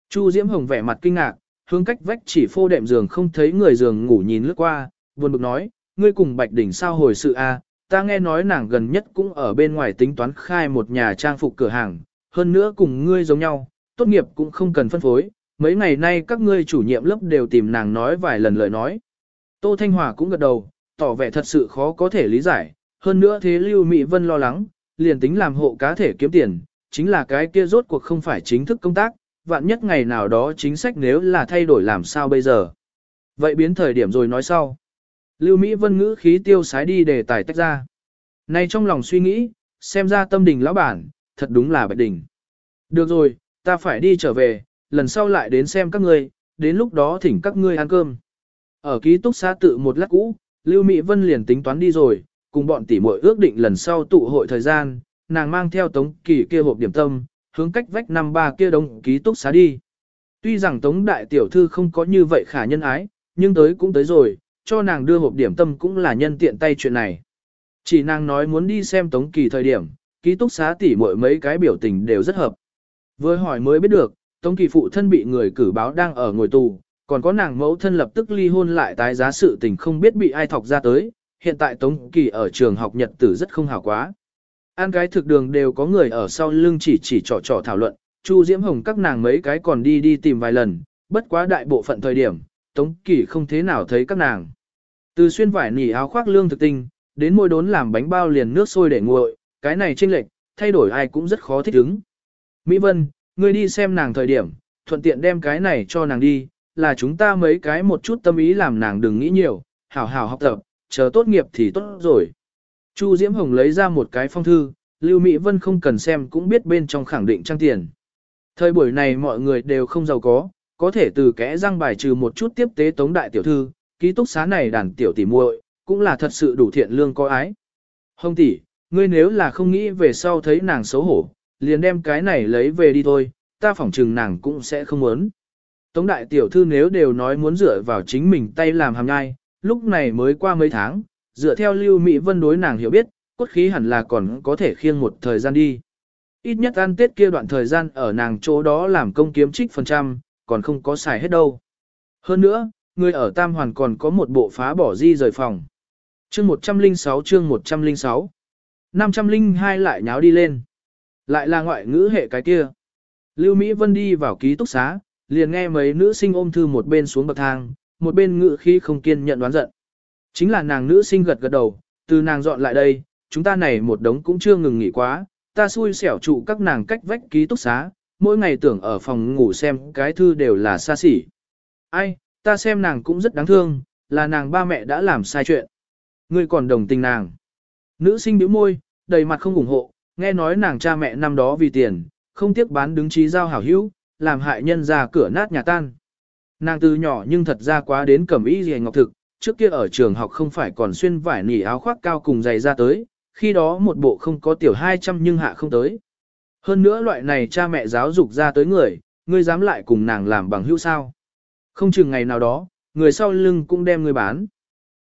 Chu Diễm Hồng vẻ mặt kinh ngạc, hướng cách vách chỉ phô đệm giường không thấy người giường ngủ nhìn lướt qua, buồn bực nói, ngươi cùng Bạch Đỉnh sao hồi sự a? Ta nghe nói nàng gần nhất cũng ở bên ngoài tính toán khai một nhà trang phục cửa hàng, hơn nữa cùng ngươi giống nhau, tốt nghiệp cũng không cần phân phối, mấy ngày nay các ngươi chủ nhiệm lớp đều tìm nàng nói vài lần lời nói. Tô Thanh Hòa cũng gật đầu, tỏ vẻ thật sự khó có thể lý giải, hơn nữa thế Lưu Mỹ Vân lo lắng, liền tính làm hộ cá thể kiếm tiền, chính là cái kia rốt cuộc không phải chính thức công tác, vạn nhất ngày nào đó chính sách nếu là thay đổi làm sao bây giờ. Vậy biến thời điểm rồi nói sau. Lưu Mỹ Vân ngữ khí tiêu sái đi để tài tách ra. Nay trong lòng suy nghĩ, xem ra tâm đình lão bản, thật đúng là bạch đỉnh. Được rồi, ta phải đi trở về, lần sau lại đến xem các ngươi, đến lúc đó thỉnh các ngươi ăn cơm. Ở ký túc xá tự một lát cũ, Lưu Mỹ Vân liền tính toán đi rồi, cùng bọn tỷ muội ước định lần sau tụ hội thời gian, nàng mang theo Tống Kỳ kia hộp điểm tâm, hướng cách vách năm ba kia đống ký túc xá đi. Tuy rằng Tống đại tiểu thư không có như vậy khả nhân ái, nhưng tới cũng tới rồi, cho nàng đưa hộp điểm tâm cũng là nhân tiện tay chuyện này. Chỉ nàng nói muốn đi xem Tống Kỳ thời điểm, ký túc xá tỷ mỗi mấy cái biểu tình đều rất hợp. Vừa hỏi mới biết được, Tống Kỳ phụ thân bị người cử báo đang ở ngồi tù, còn có nàng mẫu thân lập tức ly hôn lại tái giá sự tình không biết bị ai thọc ra tới, hiện tại Tống Kỳ ở trường học nhật tử rất không hảo quá. An cái thực đường đều có người ở sau lưng chỉ chỉ trò trò thảo luận, Chu Diễm Hồng các nàng mấy cái còn đi đi tìm vài lần, bất quá đại bộ phận thời điểm, Tống Kỳ không thế nào thấy các nàng. Từ xuyên vải nỉ áo khoác lương thực tinh, đến môi đốn làm bánh bao liền nước sôi để nguội, cái này chênh lệch, thay đổi ai cũng rất khó thích ứng. Mỹ Vân, ngươi đi xem nàng thời điểm, thuận tiện đem cái này cho nàng đi, là chúng ta mấy cái một chút tâm ý làm nàng đừng nghĩ nhiều, hảo hảo học tập, chờ tốt nghiệp thì tốt rồi. Chu Diễm Hồng lấy ra một cái phong thư, Lưu Mỹ Vân không cần xem cũng biết bên trong khẳng định trang tiền. Thời buổi này mọi người đều không giàu có, có thể từ kẽ răng bài trừ một chút tiếp tế tống đại tiểu thư, ký túc xá này đàn tiểu tỷ muội cũng là thật sự đủ thiện lương có ái. Hồng tỷ, ngươi nếu là không nghĩ về sau thấy nàng xấu hổ, liền đem cái này lấy về đi thôi, ta phỏng chừng nàng cũng sẽ không muốn. Tống đại tiểu thư nếu đều nói muốn dựa vào chính mình tay làm hàm nhai, lúc này mới qua mấy tháng, dựa theo Lưu Mỹ Vân đối nàng hiểu biết, cốt khí hẳn là còn có thể khiêng một thời gian đi. Ít nhất ăn tết kia đoạn thời gian ở nàng chỗ đó làm công kiếm trích phần trăm, còn không có xài hết đâu. Hơn nữa, người ở Tam Hoàn còn có một bộ phá bỏ di rời phòng. Chương 106 chương 106 502 lại nháo đi lên. Lại là ngoại ngữ hệ cái kia. Lưu Mỹ Vân đi vào ký túc xá, liền nghe mấy nữ sinh ôm thư một bên xuống bậc thang, một bên ngữ khí không kiên nhận đoán giận. Chính là nàng nữ sinh gật gật đầu, từ nàng dọn lại đây, chúng ta này một đống cũng chưa ngừng nghỉ quá, ta xui xẻo trụ các nàng cách vách ký túc xá, mỗi ngày tưởng ở phòng ngủ xem cái thư đều là xa xỉ. Ai, ta xem nàng cũng rất đáng thương, là nàng ba mẹ đã làm sai chuyện. Ngươi còn đồng tình nàng. Nữ sinh bĩu môi, đầy mặt không ủng hộ, nghe nói nàng cha mẹ năm đó vì tiền, không tiếc bán đứng trí giao hảo hữu, làm hại nhân ra cửa nát nhà tan. Nàng từ nhỏ nhưng thật ra quá đến cẩm ý gì ngọc thực, trước kia ở trường học không phải còn xuyên vải nỉ áo khoác cao cùng giày ra tới, khi đó một bộ không có tiểu 200 nhưng hạ không tới. Hơn nữa loại này cha mẹ giáo dục ra tới người, ngươi dám lại cùng nàng làm bằng hữu sao. Không chừng ngày nào đó, người sau lưng cũng đem ngươi bán.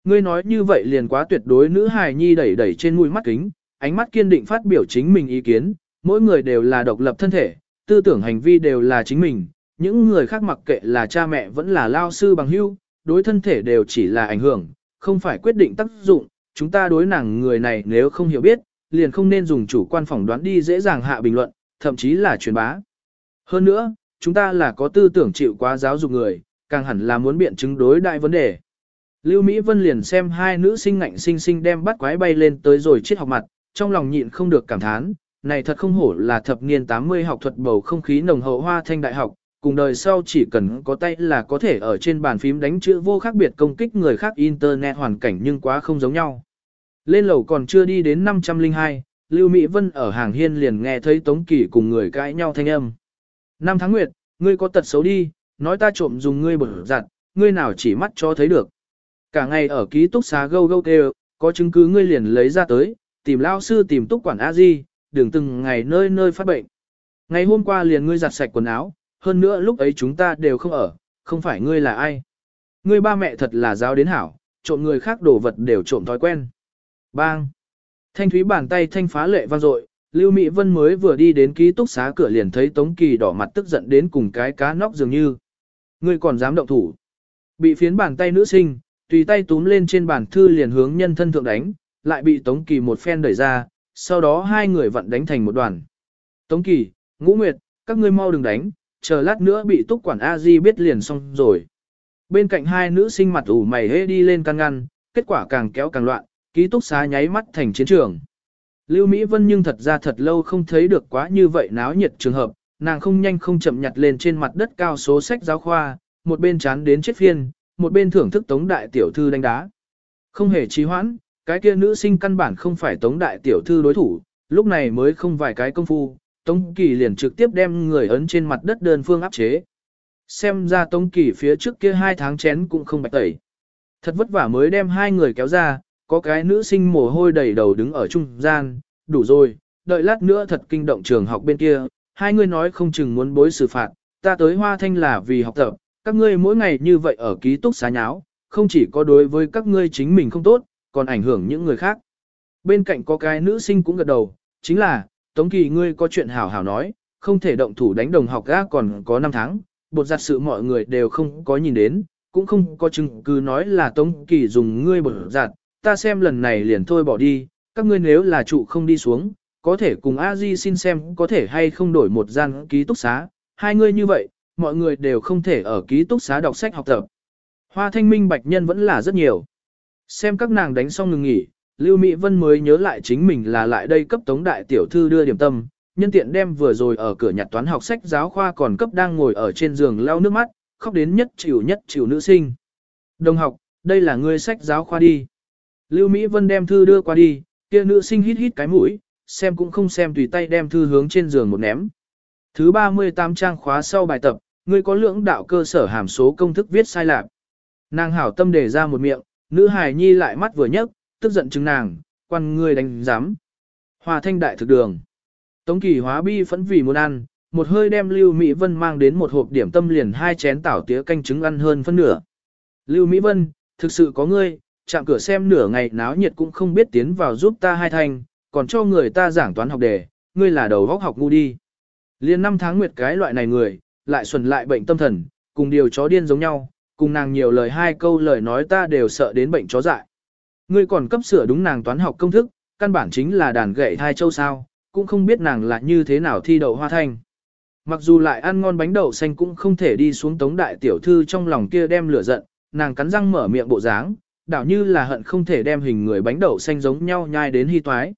Ngươi nói như vậy liền quá tuyệt đối nữ hài nhi đẩy đẩy trên mũi mắt kính, ánh mắt kiên định phát biểu chính mình ý kiến, mỗi người đều là độc lập thân thể, tư tưởng hành vi đều là chính mình, những người khác mặc kệ là cha mẹ vẫn là lao sư bằng hữu, đối thân thể đều chỉ là ảnh hưởng, không phải quyết định tác dụng, chúng ta đối nàng người này nếu không hiểu biết, liền không nên dùng chủ quan phỏng đoán đi dễ dàng hạ bình luận, thậm chí là truyền bá. Hơn nữa, chúng ta là có tư tưởng chịu quá giáo dục người, càng hẳn là muốn biện chứng đối đại vấn đề. Lưu Mỹ Vân liền xem hai nữ sinh ngạnh sinh sinh đem bắt quái bay lên tới rồi chết học mặt, trong lòng nhịn không được cảm thán, này thật không hổ là thập niên 80 học thuật bầu không khí nồng hậu hoa thanh đại học, cùng đời sau chỉ cần có tay là có thể ở trên bàn phím đánh chữ vô khác biệt công kích người khác internet hoàn cảnh nhưng quá không giống nhau. Lên lầu còn chưa đi đến 502, Lưu Mỹ Vân ở hàng hiên liền nghe thấy Tống Kỳ cùng người cãi nhau thanh âm. Năm tháng nguyệt, ngươi có tật xấu đi, nói ta trộm dùng ngươi bở giặt, ngươi nào chỉ mắt cho thấy được. Cả ngày ở ký túc xá gâu gâu kêu, có chứng cứ ngươi liền lấy ra tới, tìm lao sư tìm túc quản a di, đường từng ngày nơi nơi phát bệnh. Ngày hôm qua liền ngươi giặt sạch quần áo, hơn nữa lúc ấy chúng ta đều không ở, không phải ngươi là ai. Ngươi ba mẹ thật là giáo đến hảo, trộm người khác đồ vật đều trộm thói quen. Bang! Thanh thúy bàn tay thanh phá lệ vang dội, Lưu Mỹ Vân mới vừa đi đến ký túc xá cửa liền thấy Tống Kỳ đỏ mặt tức giận đến cùng cái cá nóc dường như. Ngươi còn dám động thủ. Bị phiến bàn tay nữ sinh, tùy tay túm lên trên bàn thư liền hướng nhân thân thượng đánh, lại bị Tống Kỳ một phen đẩy ra, sau đó hai người vặn đánh thành một đoàn. Tống Kỳ, Ngũ Nguyệt, các ngươi mau đừng đánh, chờ lát nữa bị túc quản a di biết liền xong rồi. Bên cạnh hai nữ sinh mặt ủ mày hê đi lên căn ngăn, kết quả càng kéo càng loạn, ký túc xá nháy mắt thành chiến trường. Lưu Mỹ Vân nhưng thật ra thật lâu không thấy được quá như vậy náo nhiệt trường hợp, nàng không nhanh không chậm nhặt lên trên mặt đất cao số sách giáo khoa, một bên chán đến chết phiên, một bên thưởng thức tống đại tiểu thư đánh đá. Không hề trì hoãn, cái kia nữ sinh căn bản không phải tống đại tiểu thư đối thủ, lúc này mới không vài cái công phu, tống kỳ liền trực tiếp đem người ấn trên mặt đất đơn phương áp chế. Xem ra tống kỳ phía trước kia hai tháng chén cũng không bạch tẩy. Thật vất vả mới đem hai người kéo ra, có cái nữ sinh mồ hôi đầy đầu đứng ở trung gian, đủ rồi, đợi lát nữa thật kinh động trường học bên kia, hai người nói không chừng muốn bối xử phạt, ta tới Hoa Thanh là vì học tập, các ngươi mỗi ngày như vậy ở ký túc xá nháo, không chỉ có đối với các ngươi chính mình không tốt, còn ảnh hưởng những người khác. Bên cạnh có cái nữ sinh cũng gật đầu, chính là, Tống Kỳ ngươi có chuyện hảo hảo nói, không thể động thủ đánh đồng học ga còn có 5 tháng, bột giặt sự mọi người đều không có nhìn đến, cũng không có chứng cứ nói là Tống Kỳ dùng ngươi bột giặt, ta xem lần này liền thôi bỏ đi, các ngươi nếu là trụ không đi xuống, có thể cùng a di xin xem có thể hay không đổi một gian ký túc xá, hai ngươi như vậy, mọi người đều không thể ở ký túc xá đọc sách học tập. Hoa thanh minh bạch nhân vẫn là rất nhiều. Xem các nàng đánh xong ngừng nghỉ, Lưu Mỹ Vân mới nhớ lại chính mình là lại đây cấp tống đại tiểu thư đưa điểm tâm, nhân tiện đem vừa rồi ở cửa nhặt toán học sách giáo khoa còn cấp đang ngồi ở trên giường lau nước mắt, khóc đến nhất chịu nhất chịu nữ sinh. Đồng học, đây là ngươi sách giáo khoa đi. Lưu Mỹ Vân đem thư đưa qua đi, kia nữ sinh hít hít cái mũi, xem cũng không xem tùy tay đem thư hướng trên giường một ném. Thứ 38 trang khóa sau bài tập, ngươi có lưỡng đạo cơ sở hàm số công thức viết sai lạc. Nàng hảo tâm đề ra một miệng, nữ hài nhi lại mắt vừa nhấc, tức giận chứng nàng, quan ngươi đánh giám. Hòa thanh đại thực đường. Tống kỳ hóa bi phẫn vì muốn ăn, một hơi đem Lưu Mỹ Vân mang đến một hộp điểm tâm liền hai chén tảo tía canh trứng ăn hơn phân nửa. Lưu Mỹ Vân, thực sự có ngươi, chạm cửa xem nửa ngày náo nhiệt cũng không biết tiến vào giúp ta hai thanh, còn cho người ta giảng toán học đề, ngươi là đầu góc học ngu đi. Liên năm tháng nguyệt cái loại này người, lại xuẩn lại bệnh tâm thần, cùng điều chó điên giống nhau, cùng nàng nhiều lời hai câu lời nói ta đều sợ đến bệnh chó dại. Ngươi còn cấp sửa đúng nàng toán học công thức, căn bản chính là đàn gậy thai châu sao, cũng không biết nàng là như thế nào thi đậu hoa thanh. Mặc dù lại ăn ngon bánh đậu xanh cũng không thể đi xuống tống đại tiểu thư trong lòng kia đem lửa giận, nàng cắn răng mở miệng bộ dáng, đảo như là hận không thể đem hình người bánh đậu xanh giống nhau nhai đến hy toái.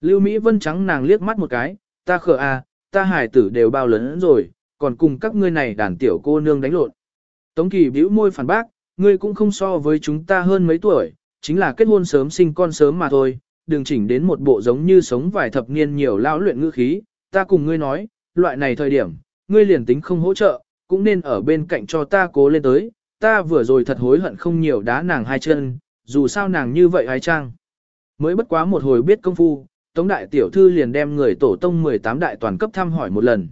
Lưu Mỹ Vân trắng nàng liếc mắt một cái, ta khờ à, ta hải tử đều bao lớn rồi, còn cùng các ngươi này đàn tiểu cô nương đánh lộn. Tống Kỳ bĩu môi phản bác, ngươi cũng không so với chúng ta hơn mấy tuổi, chính là kết hôn sớm sinh con sớm mà thôi, đừng chỉnh đến một bộ giống như sống vài thập niên nhiều lão luyện ngữ khí, ta cùng ngươi nói, loại này thời điểm, ngươi liền tính không hỗ trợ, cũng nên ở bên cạnh cho ta cố lên tới, ta vừa rồi thật hối hận không nhiều đá nàng hai chân, dù sao nàng như vậy hay trang. Mới bất quá một hồi biết công phu, Tống đại tiểu thư liền đem người tổ tông 18 đại toàn cấp thăm hỏi một lần.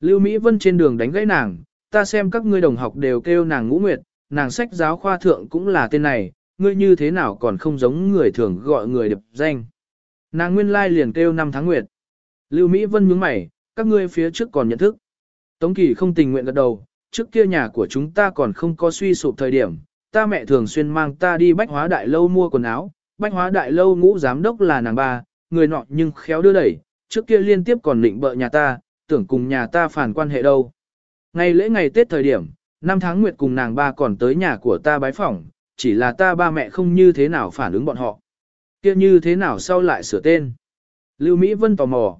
Lưu Mỹ Vân trên đường đánh gãy nàng, ta xem các ngươi đồng học đều kêu nàng ngũ nguyệt, nàng sách giáo khoa thượng cũng là tên này, ngươi như thế nào còn không giống người thường gọi người đập danh. Nàng nguyên lai liền kêu năm tháng nguyệt. Lưu Mỹ Vân nhướng mày, các ngươi phía trước còn nhận thức. Tống Kỳ không tình nguyện gật đầu, trước kia nhà của chúng ta còn không có suy sụp thời điểm, ta mẹ thường xuyên mang ta đi bách hóa đại lâu mua quần áo, bách hóa đại lâu ngũ giám đốc là nàng ba, người nọ nhưng khéo đưa đẩy, trước kia liên tiếp còn định bợ nhà ta, tưởng cùng nhà ta phản quan hệ đâu. Ngày lễ ngày Tết thời điểm, năm tháng nguyệt cùng nàng ba còn tới nhà của ta bái phỏng, chỉ là ta ba mẹ không như thế nào phản ứng bọn họ. Kia như thế nào sau lại sửa tên. Lưu Mỹ Vân tò mò.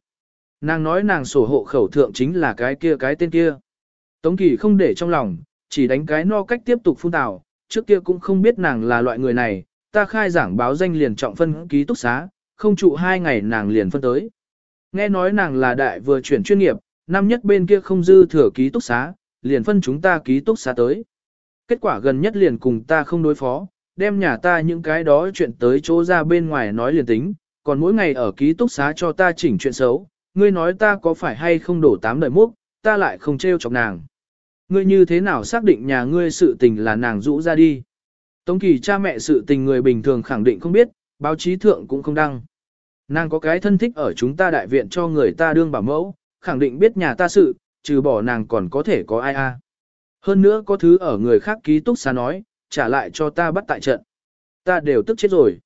Nàng nói nàng sổ hộ khẩu thượng chính là cái kia cái tên kia. Tống Kỳ không để trong lòng, chỉ đánh cái no cách tiếp tục phun tào, trước kia cũng không biết nàng là loại người này, ta khai giảng báo danh liền trọng phân ký túc xá, không trụ hai ngày nàng liền phân tới. Nghe nói nàng là đại vừa chuyển chuyên nghiệp, năm nhất bên kia không dư thừa ký túc xá, liền phân chúng ta ký túc xá tới. Kết quả gần nhất liền cùng ta không đối phó, đem nhà ta những cái đó chuyện tới chỗ ra bên ngoài nói liền tính, còn mỗi ngày ở ký túc xá cho ta chỉnh chuyện xấu, ngươi nói ta có phải hay không đổ tám đời múc, ta lại không trêu chọc nàng. Ngươi như thế nào xác định nhà ngươi sự tình là nàng rũ ra đi? Tống kỳ cha mẹ sự tình người bình thường khẳng định không biết, báo chí thượng cũng không đăng. Nàng có cái thân thích ở chúng ta đại viện cho người ta đương bảo mẫu, khẳng định biết nhà ta sự, trừ bỏ nàng còn có thể có ai a. Hơn nữa có thứ ở người khác ký túc xá nói, trả lại cho ta bắt tại trận. Ta đều tức chết rồi.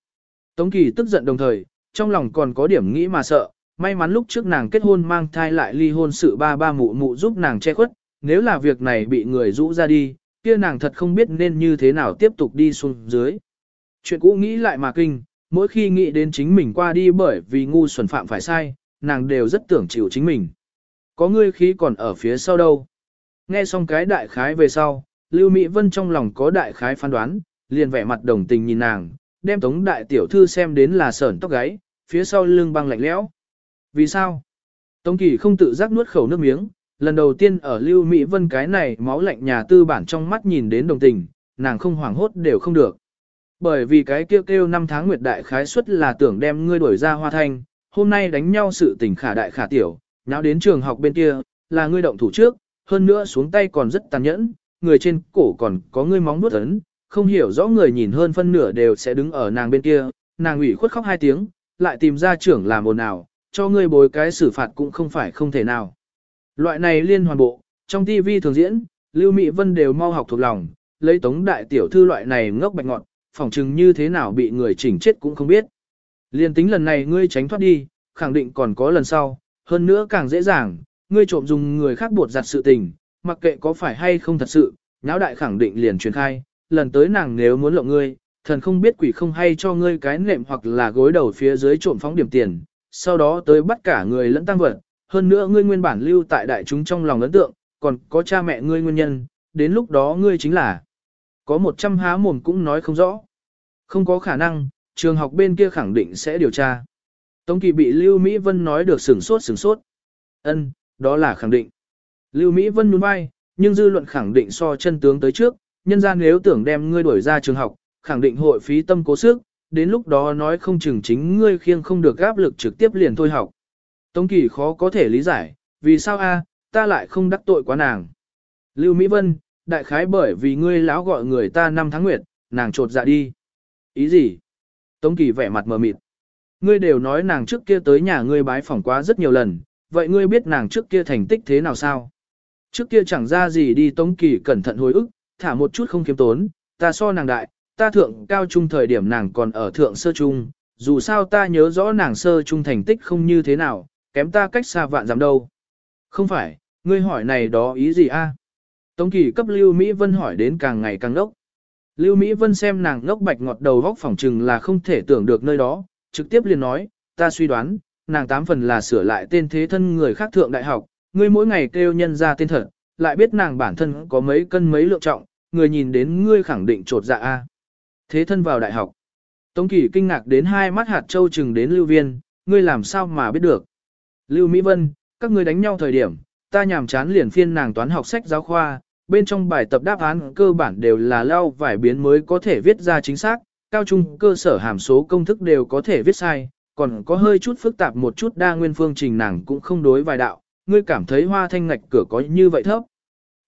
Tống Kỳ tức giận đồng thời, trong lòng còn có điểm nghĩ mà sợ, may mắn lúc trước nàng kết hôn mang thai lại ly hôn sự ba ba mụ mụ giúp nàng che khuất, nếu là việc này bị người rũ ra đi, kia nàng thật không biết nên như thế nào tiếp tục đi xuống dưới. Chuyện cũ nghĩ lại mà kinh, mỗi khi nghĩ đến chính mình qua đi bởi vì ngu xuẩn phạm phải sai, nàng đều rất tưởng chịu chính mình. Có ngươi khí còn ở phía sau đâu. Nghe xong cái đại khái về sau, Lưu Mỹ Vân trong lòng có đại khái phán đoán, liền vẻ mặt đồng tình nhìn nàng, đem tống đại tiểu thư xem đến là sởn tóc gáy, phía sau lưng băng lạnh lẽo. Vì sao? Tống Kỳ không tự giác nuốt khẩu nước miếng, lần đầu tiên ở Lưu Mỹ Vân cái này máu lạnh nhà tư bản trong mắt nhìn đến đồng tình, nàng không hoảng hốt đều không được. Bởi vì cái kêu kêu năm tháng nguyệt đại khái suất là tưởng đem ngươi đuổi ra hoa thanh, hôm nay đánh nhau sự tình khả đại khả tiểu, nháo đến trường học bên kia, là ngươi động thủ trước, hơn nữa xuống tay còn rất tàn nhẫn, người trên cổ còn có ngươi móng nuốt ấn, không hiểu rõ người nhìn hơn phân nửa đều sẽ đứng ở nàng bên kia, nàng ủy khuất khóc hai tiếng, lại tìm ra trưởng làm ồn nào, cho ngươi bồi cái xử phạt cũng không phải không thể nào. Loại này liên hoàn bộ, trong TV thường diễn, Lưu Mỹ Vân đều mau học thuộc lòng, lấy tống đại tiểu thư loại này ngốc bạch ngọn, phỏng chừng như thế nào bị người chỉnh chết cũng không biết. Liên tính lần này ngươi tránh thoát đi, khẳng định còn có lần sau, hơn nữa càng dễ dàng, ngươi trộm dùng người khác bột giặt sự tình, mặc kệ có phải hay không thật sự, nháo đại khẳng định liền truyền khai, lần tới nàng nếu muốn lộng ngươi, thần không biết quỷ không hay cho ngươi cái nệm hoặc là gối đầu phía dưới trộm phóng điểm tiền, sau đó tới bắt cả người lẫn tăng vật, hơn nữa ngươi nguyên bản lưu tại đại chúng trong lòng ấn tượng, còn có cha mẹ ngươi nguyên nhân, đến lúc đó ngươi chính là có một trăm há mồm cũng nói không rõ. Không có khả năng, trường học bên kia khẳng định sẽ điều tra. Tống Kỳ bị Lưu Mỹ Vân nói được sửng sốt sửng sốt. Ân, đó là khẳng định. Lưu Mỹ Vân nhún vai, nhưng dư luận khẳng định so chân tướng tới trước, nhân gian nếu tưởng đem ngươi đuổi ra trường học, khẳng định hội phí tâm cố sức, đến lúc đó nói không chừng chính ngươi khiêng không được áp lực trực tiếp liền thôi học. Tống Kỳ khó có thể lý giải, vì sao a, ta lại không đắc tội quá nàng. Lưu Mỹ Vân, đại khái bởi vì ngươi lão gọi người ta năm tháng nguyệt, nàng trột dạ đi. Ý gì? Tống Kỳ vẻ mặt mờ mịt. Ngươi đều nói nàng trước kia tới nhà ngươi bái phỏng quá rất nhiều lần, vậy ngươi biết nàng trước kia thành tích thế nào sao? Trước kia chẳng ra gì đi Tống Kỳ cẩn thận hồi ức, thả một chút không kiếm tốn, ta so nàng đại, ta thượng cao trung thời điểm nàng còn ở thượng sơ trung, dù sao ta nhớ rõ nàng sơ trung thành tích không như thế nào, kém ta cách xa vạn dặm đâu. Không phải, ngươi hỏi này đó ý gì a? Tống Kỳ cấp Lưu Mỹ Vân hỏi đến càng ngày càng ngốc. Lưu Mỹ Vân xem nàng ngốc bạch ngọt đầu vóc phỏng trừng là không thể tưởng được nơi đó, trực tiếp liền nói, ta suy đoán, nàng tám phần là sửa lại tên thế thân người khác thượng đại học, ngươi mỗi ngày kêu nhân ra tên thật, lại biết nàng bản thân có mấy cân mấy lượng trọng, người nhìn đến ngươi khẳng định trột dạ a. Thế thân vào đại học. Tống Kỳ kinh ngạc đến hai mắt hạt châu chừng đến Lưu Viên, ngươi làm sao mà biết được. Lưu Mỹ Vân, các ngươi đánh nhau thời điểm, ta nhàm chán liền phiên nàng toán học sách giáo khoa, bên trong bài tập đáp án cơ bản đều là lao vải biến mới có thể viết ra chính xác, cao trung cơ sở hàm số công thức đều có thể viết sai, còn có hơi chút phức tạp một chút đa nguyên phương trình nàng cũng không đối vài đạo, ngươi cảm thấy hoa thanh ngạch cửa có như vậy thấp.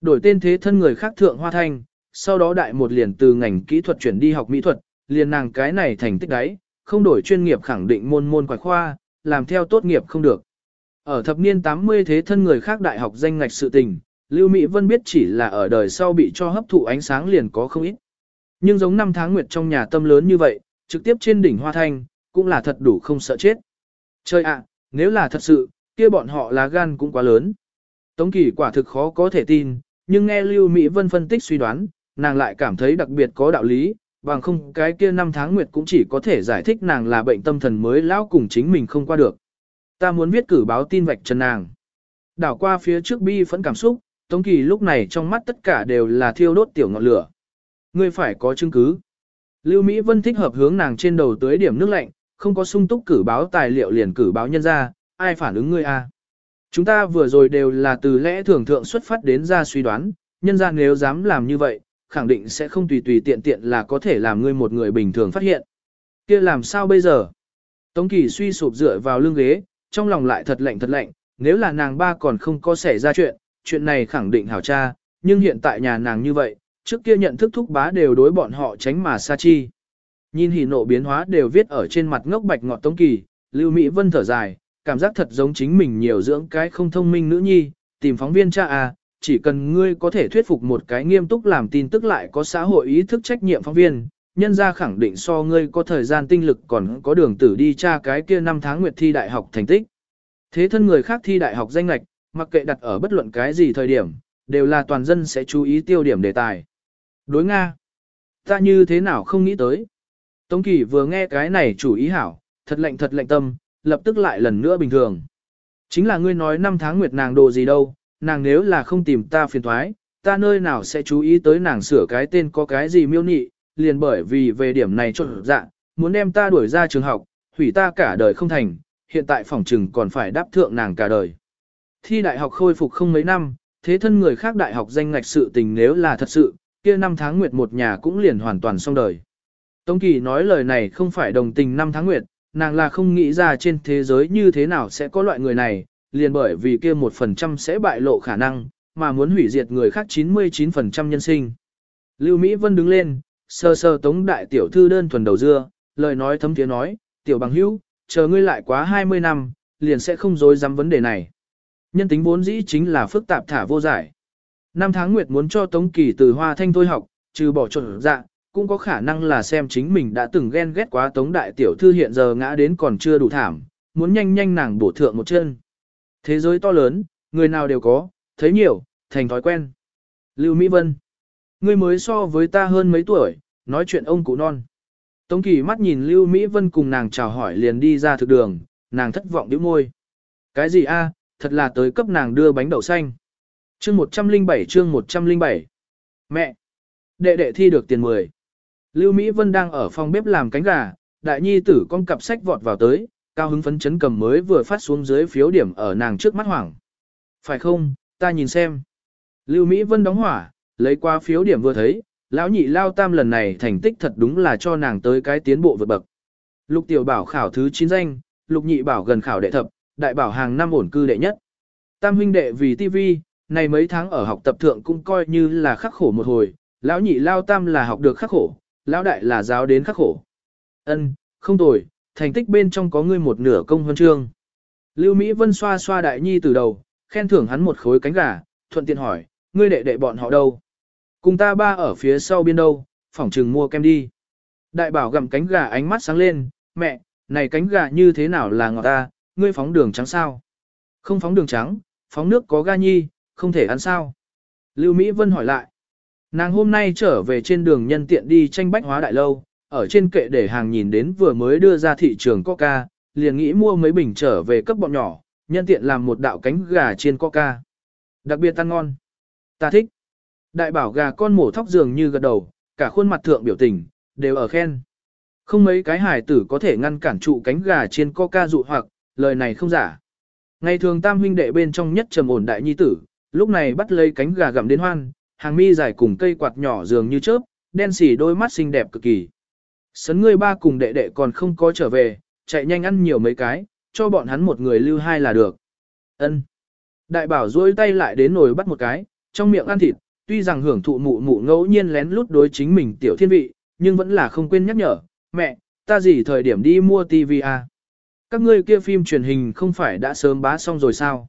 Đổi tên thế thân người khác thượng hoa thanh, sau đó đại một liền từ ngành kỹ thuật chuyển đi học mỹ thuật, liền nàng cái này thành tích đấy, không đổi chuyên nghiệp khẳng định môn môn quái khoa, làm theo tốt nghiệp không được. Ở thập niên 80 thế thân người khác đại học danh ngạch sự tình, Lưu Mỹ Vân biết chỉ là ở đời sau bị cho hấp thụ ánh sáng liền có không ít. Nhưng giống năm tháng nguyệt trong nhà tâm lớn như vậy, trực tiếp trên đỉnh hoa thanh, cũng là thật đủ không sợ chết. Chơi ạ, nếu là thật sự, kia bọn họ lá gan cũng quá lớn. Tống Kỳ quả thực khó có thể tin, nhưng nghe Lưu Mỹ Vân phân tích suy đoán, nàng lại cảm thấy đặc biệt có đạo lý, bằng không cái kia năm tháng nguyệt cũng chỉ có thể giải thích nàng là bệnh tâm thần mới lão cùng chính mình không qua được. Ta muốn viết cử báo tin vạch trần nàng. Đảo qua phía trước bi phẫn cảm xúc, Tống Kỳ lúc này trong mắt tất cả đều là thiêu đốt tiểu ngọn lửa. Ngươi phải có chứng cứ. Lưu Mỹ Vân thích hợp hướng nàng trên đầu tới điểm nước lạnh, không có sung túc cử báo tài liệu liền cử báo nhân ra, ai phản ứng ngươi a? À? Chúng ta vừa rồi đều là từ lẽ thường thượng xuất phát đến ra suy đoán, nhân ra nếu dám làm như vậy, khẳng định sẽ không tùy tùy tiện tiện là có thể làm ngươi một người bình thường phát hiện. kia làm sao bây giờ? Tống Kỳ suy sụp dựa vào lưng ghế, trong lòng lại thật lạnh thật lạnh, nếu là nàng ba còn không có xảy ra chuyện, chuyện này khẳng định hảo cha, nhưng hiện tại nhà nàng như vậy, trước kia nhận thức thúc bá đều đối bọn họ tránh mà xa chi. Nhìn hỉ nộ biến hóa đều viết ở trên mặt ngốc bạch ngọt tống kỳ, Lưu Mỹ Vân thở dài, cảm giác thật giống chính mình nhiều dưỡng cái không thông minh nữ nhi, tìm phóng viên cha à, chỉ cần ngươi có thể thuyết phục một cái nghiêm túc làm tin tức lại có xã hội ý thức trách nhiệm phóng viên, nhân ra khẳng định so ngươi có thời gian tinh lực còn có đường tử đi tra cái kia năm tháng nguyệt thi đại học thành tích. Thế thân người khác thi đại học danh lạch, mặc kệ đặt ở bất luận cái gì thời điểm, đều là toàn dân sẽ chú ý tiêu điểm đề tài. Đối Nga. Ta như thế nào không nghĩ tới. Tống Kỳ vừa nghe cái này chủ ý hảo, thật lệnh thật lệnh tâm, lập tức lại lần nữa bình thường. Chính là ngươi nói năm tháng nguyệt nàng đồ gì đâu, nàng nếu là không tìm ta phiền thoái, ta nơi nào sẽ chú ý tới nàng sửa cái tên có cái gì miêu nị, liền bởi vì về điểm này cho dạ, muốn đem ta đuổi ra trường học, hủy ta cả đời không thành, hiện tại phòng trừng còn phải đáp thượng nàng cả đời. Thi đại học khôi phục không mấy năm, thế thân người khác đại học danh ngạch sự tình nếu là thật sự, kia năm tháng nguyệt một nhà cũng liền hoàn toàn xong đời. Tống Kỳ nói lời này không phải đồng tình năm tháng nguyệt, nàng là không nghĩ ra trên thế giới như thế nào sẽ có loại người này, liền bởi vì kia một phần trăm sẽ bại lộ khả năng, mà muốn hủy diệt người khác 99% nhân sinh. Lưu Mỹ Vân đứng lên, sơ sơ tống đại tiểu thư đơn thuần đầu dưa, lời nói thấm tiếng nói, tiểu bằng hữu, chờ ngươi lại quá 20 năm, liền sẽ không dối dám vấn đề này. Nhân tính vốn dĩ chính là phức tạp thả vô giải. Năm tháng Nguyệt muốn cho Tống Kỳ từ hoa thanh thôi học, trừ bỏ trộn dạ, cũng có khả năng là xem chính mình đã từng ghen ghét quá Tống Đại Tiểu Thư hiện giờ ngã đến còn chưa đủ thảm, muốn nhanh nhanh nàng bổ thượng một chân. Thế giới to lớn, người nào đều có, thấy nhiều, thành thói quen. Lưu Mỹ Vân, ngươi mới so với ta hơn mấy tuổi, nói chuyện ông cụ non. Tống Kỳ mắt nhìn Lưu Mỹ Vân cùng nàng chào hỏi liền đi ra thực đường, nàng thất vọng điếu môi. Cái gì a? thật là tới cấp nàng đưa bánh đậu xanh. Chương 107 chương 107 Mẹ! Đệ đệ thi được tiền 10. Lưu Mỹ Vân đang ở phòng bếp làm cánh gà, đại nhi tử con cặp sách vọt vào tới, cao hứng phấn chấn cầm mới vừa phát xuống dưới phiếu điểm ở nàng trước mắt hoảng. Phải không, ta nhìn xem. Lưu Mỹ Vân đóng hỏa, lấy qua phiếu điểm vừa thấy, lão nhị lao tam lần này thành tích thật đúng là cho nàng tới cái tiến bộ vượt bậc. Lục tiểu bảo khảo thứ 9 danh, lục nhị bảo gần khảo đệ thập, đại bảo hàng năm ổn cư đệ nhất. Tam huynh đệ vì TV, này mấy tháng ở học tập thượng cũng coi như là khắc khổ một hồi, lão nhị lao tam là học được khắc khổ, lão đại là giáo đến khắc khổ. Ân, không tồi, thành tích bên trong có ngươi một nửa công huân chương. Lưu Mỹ Vân xoa xoa đại nhi từ đầu, khen thưởng hắn một khối cánh gà, thuận tiện hỏi, ngươi đệ đệ bọn họ đâu? Cùng ta ba ở phía sau biên đâu, phỏng trừng mua kem đi. Đại bảo gặm cánh gà ánh mắt sáng lên, mẹ, này cánh gà như thế nào là ngọt ta, ngươi phóng đường trắng sao? Không phóng đường trắng, phóng nước có ga nhi, không thể ăn sao? Lưu Mỹ Vân hỏi lại. Nàng hôm nay trở về trên đường nhân tiện đi tranh bách hóa đại lâu, ở trên kệ để hàng nhìn đến vừa mới đưa ra thị trường coca, liền nghĩ mua mấy bình trở về cấp bọn nhỏ, nhân tiện làm một đạo cánh gà chiên coca. Đặc biệt ăn ngon. Ta thích. Đại bảo gà con mổ thóc dường như gật đầu, cả khuôn mặt thượng biểu tình, đều ở khen. Không mấy cái hải tử có thể ngăn cản trụ cánh gà chiên coca dụ hoặc, lời này không giả. Ngày thường tam huynh đệ bên trong nhất trầm ổn đại nhi tử, lúc này bắt lấy cánh gà gặm đến hoan, hàng mi dài cùng cây quạt nhỏ dường như chớp, đen xỉ đôi mắt xinh đẹp cực kỳ. Sấn ngươi ba cùng đệ đệ còn không có trở về, chạy nhanh ăn nhiều mấy cái, cho bọn hắn một người lưu hai là được. Ân. Đại bảo duỗi tay lại đến nồi bắt một cái, trong miệng ăn thịt, tuy rằng hưởng thụ mụ mụ ngẫu nhiên lén lút đối chính mình tiểu thiên vị, nhưng vẫn là không quên nhắc nhở, mẹ, ta gì thời điểm đi mua TV à? Các ngươi kia phim truyền hình không phải đã sớm bá xong rồi sao?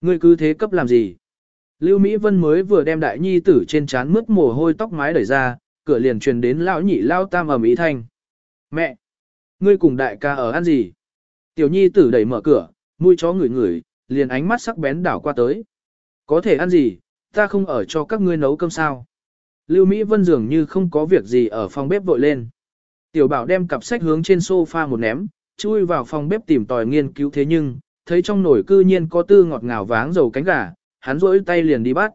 Ngươi cứ thế cấp làm gì? Lưu Mỹ Vân mới vừa đem đại nhi tử trên trán mướt mồ hôi tóc mái đẩy ra, cửa liền truyền đến lão nhị lao tam ở Mỹ Thanh. Mẹ! Ngươi cùng đại ca ở ăn gì? Tiểu nhi tử đẩy mở cửa, mũi chó ngửi ngửi, liền ánh mắt sắc bén đảo qua tới. Có thể ăn gì, ta không ở cho các ngươi nấu cơm sao? Lưu Mỹ Vân dường như không có việc gì ở phòng bếp vội lên. Tiểu bảo đem cặp sách hướng trên sofa một ném, chui vào phòng bếp tìm tòi nghiên cứu thế nhưng, thấy trong nồi cư nhiên có tư ngọt ngào váng dầu cánh gà, hắn rỗi tay liền đi bắt.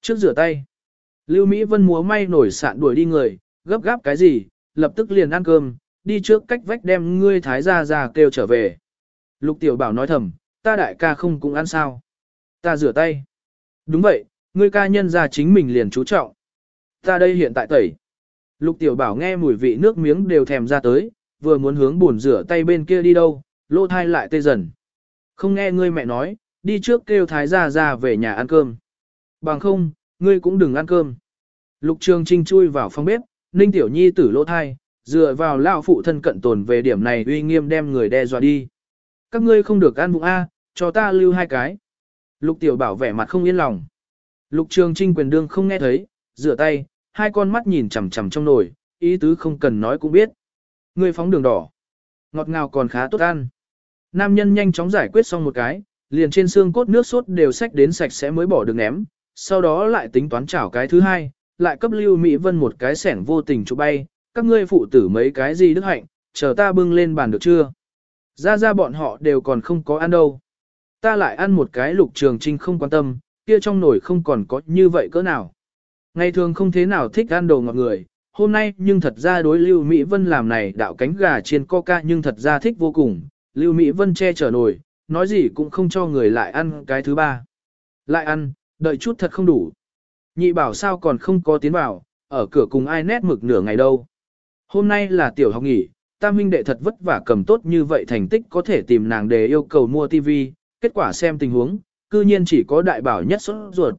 Trước rửa tay, Lưu Mỹ Vân múa may nổi sạn đuổi đi người, gấp gáp cái gì, lập tức liền ăn cơm, đi trước cách vách đem ngươi thái gia ra kêu trở về. Lục tiểu bảo nói thầm, ta đại ca không cũng ăn sao. Ta rửa tay. Đúng vậy, ngươi ca nhân ra chính mình liền chú trọng. Ta đây hiện tại tẩy. Lục tiểu bảo nghe mùi vị nước miếng đều thèm ra tới, vừa muốn hướng buồn rửa tay bên kia đi đâu, lô thai lại tê dần. Không nghe ngươi mẹ nói, đi trước kêu thái gia ra về nhà ăn cơm. Bằng không, ngươi cũng đừng ăn cơm. Lục Trường Trinh chui vào phòng bếp, Ninh Tiểu Nhi tử lỗ thai, dựa vào lão phụ thân cận tồn về điểm này uy nghiêm đem người đe dọa đi. Các ngươi không được ăn vụng A, cho ta lưu hai cái. Lục Tiểu bảo vẻ mặt không yên lòng. Lục Trường Trinh quyền đương không nghe thấy, rửa tay, hai con mắt nhìn chằm chằm trong nồi, ý tứ không cần nói cũng biết. Ngươi phóng đường đỏ. Ngọt ngào còn khá tốt ăn. Nam nhân nhanh chóng giải quyết xong một cái, liền trên xương cốt nước sốt đều xách đến sạch sẽ mới bỏ được ném, sau đó lại tính toán chảo cái thứ hai, lại cấp Lưu Mỹ Vân một cái sẻng vô tình chụp bay, các ngươi phụ tử mấy cái gì đức hạnh, chờ ta bưng lên bàn được chưa? Ra ra bọn họ đều còn không có ăn đâu. Ta lại ăn một cái lục trường trinh không quan tâm, kia trong nồi không còn có như vậy cỡ nào. Ngày thường không thế nào thích ăn đồ ngọt người, hôm nay nhưng thật ra đối Lưu Mỹ Vân làm này đạo cánh gà chiên coca nhưng thật ra thích vô cùng. Lưu Mỹ Vân che chở nồi, nói gì cũng không cho người lại ăn cái thứ ba. Lại ăn, đợi chút thật không đủ. Nhị bảo sao còn không có tiến vào, ở cửa cùng ai nét mực nửa ngày đâu. Hôm nay là tiểu học nghỉ, tam huynh đệ thật vất vả cầm tốt như vậy thành tích có thể tìm nàng để yêu cầu mua tivi, kết quả xem tình huống, cư nhiên chỉ có đại bảo nhất sốt ruột.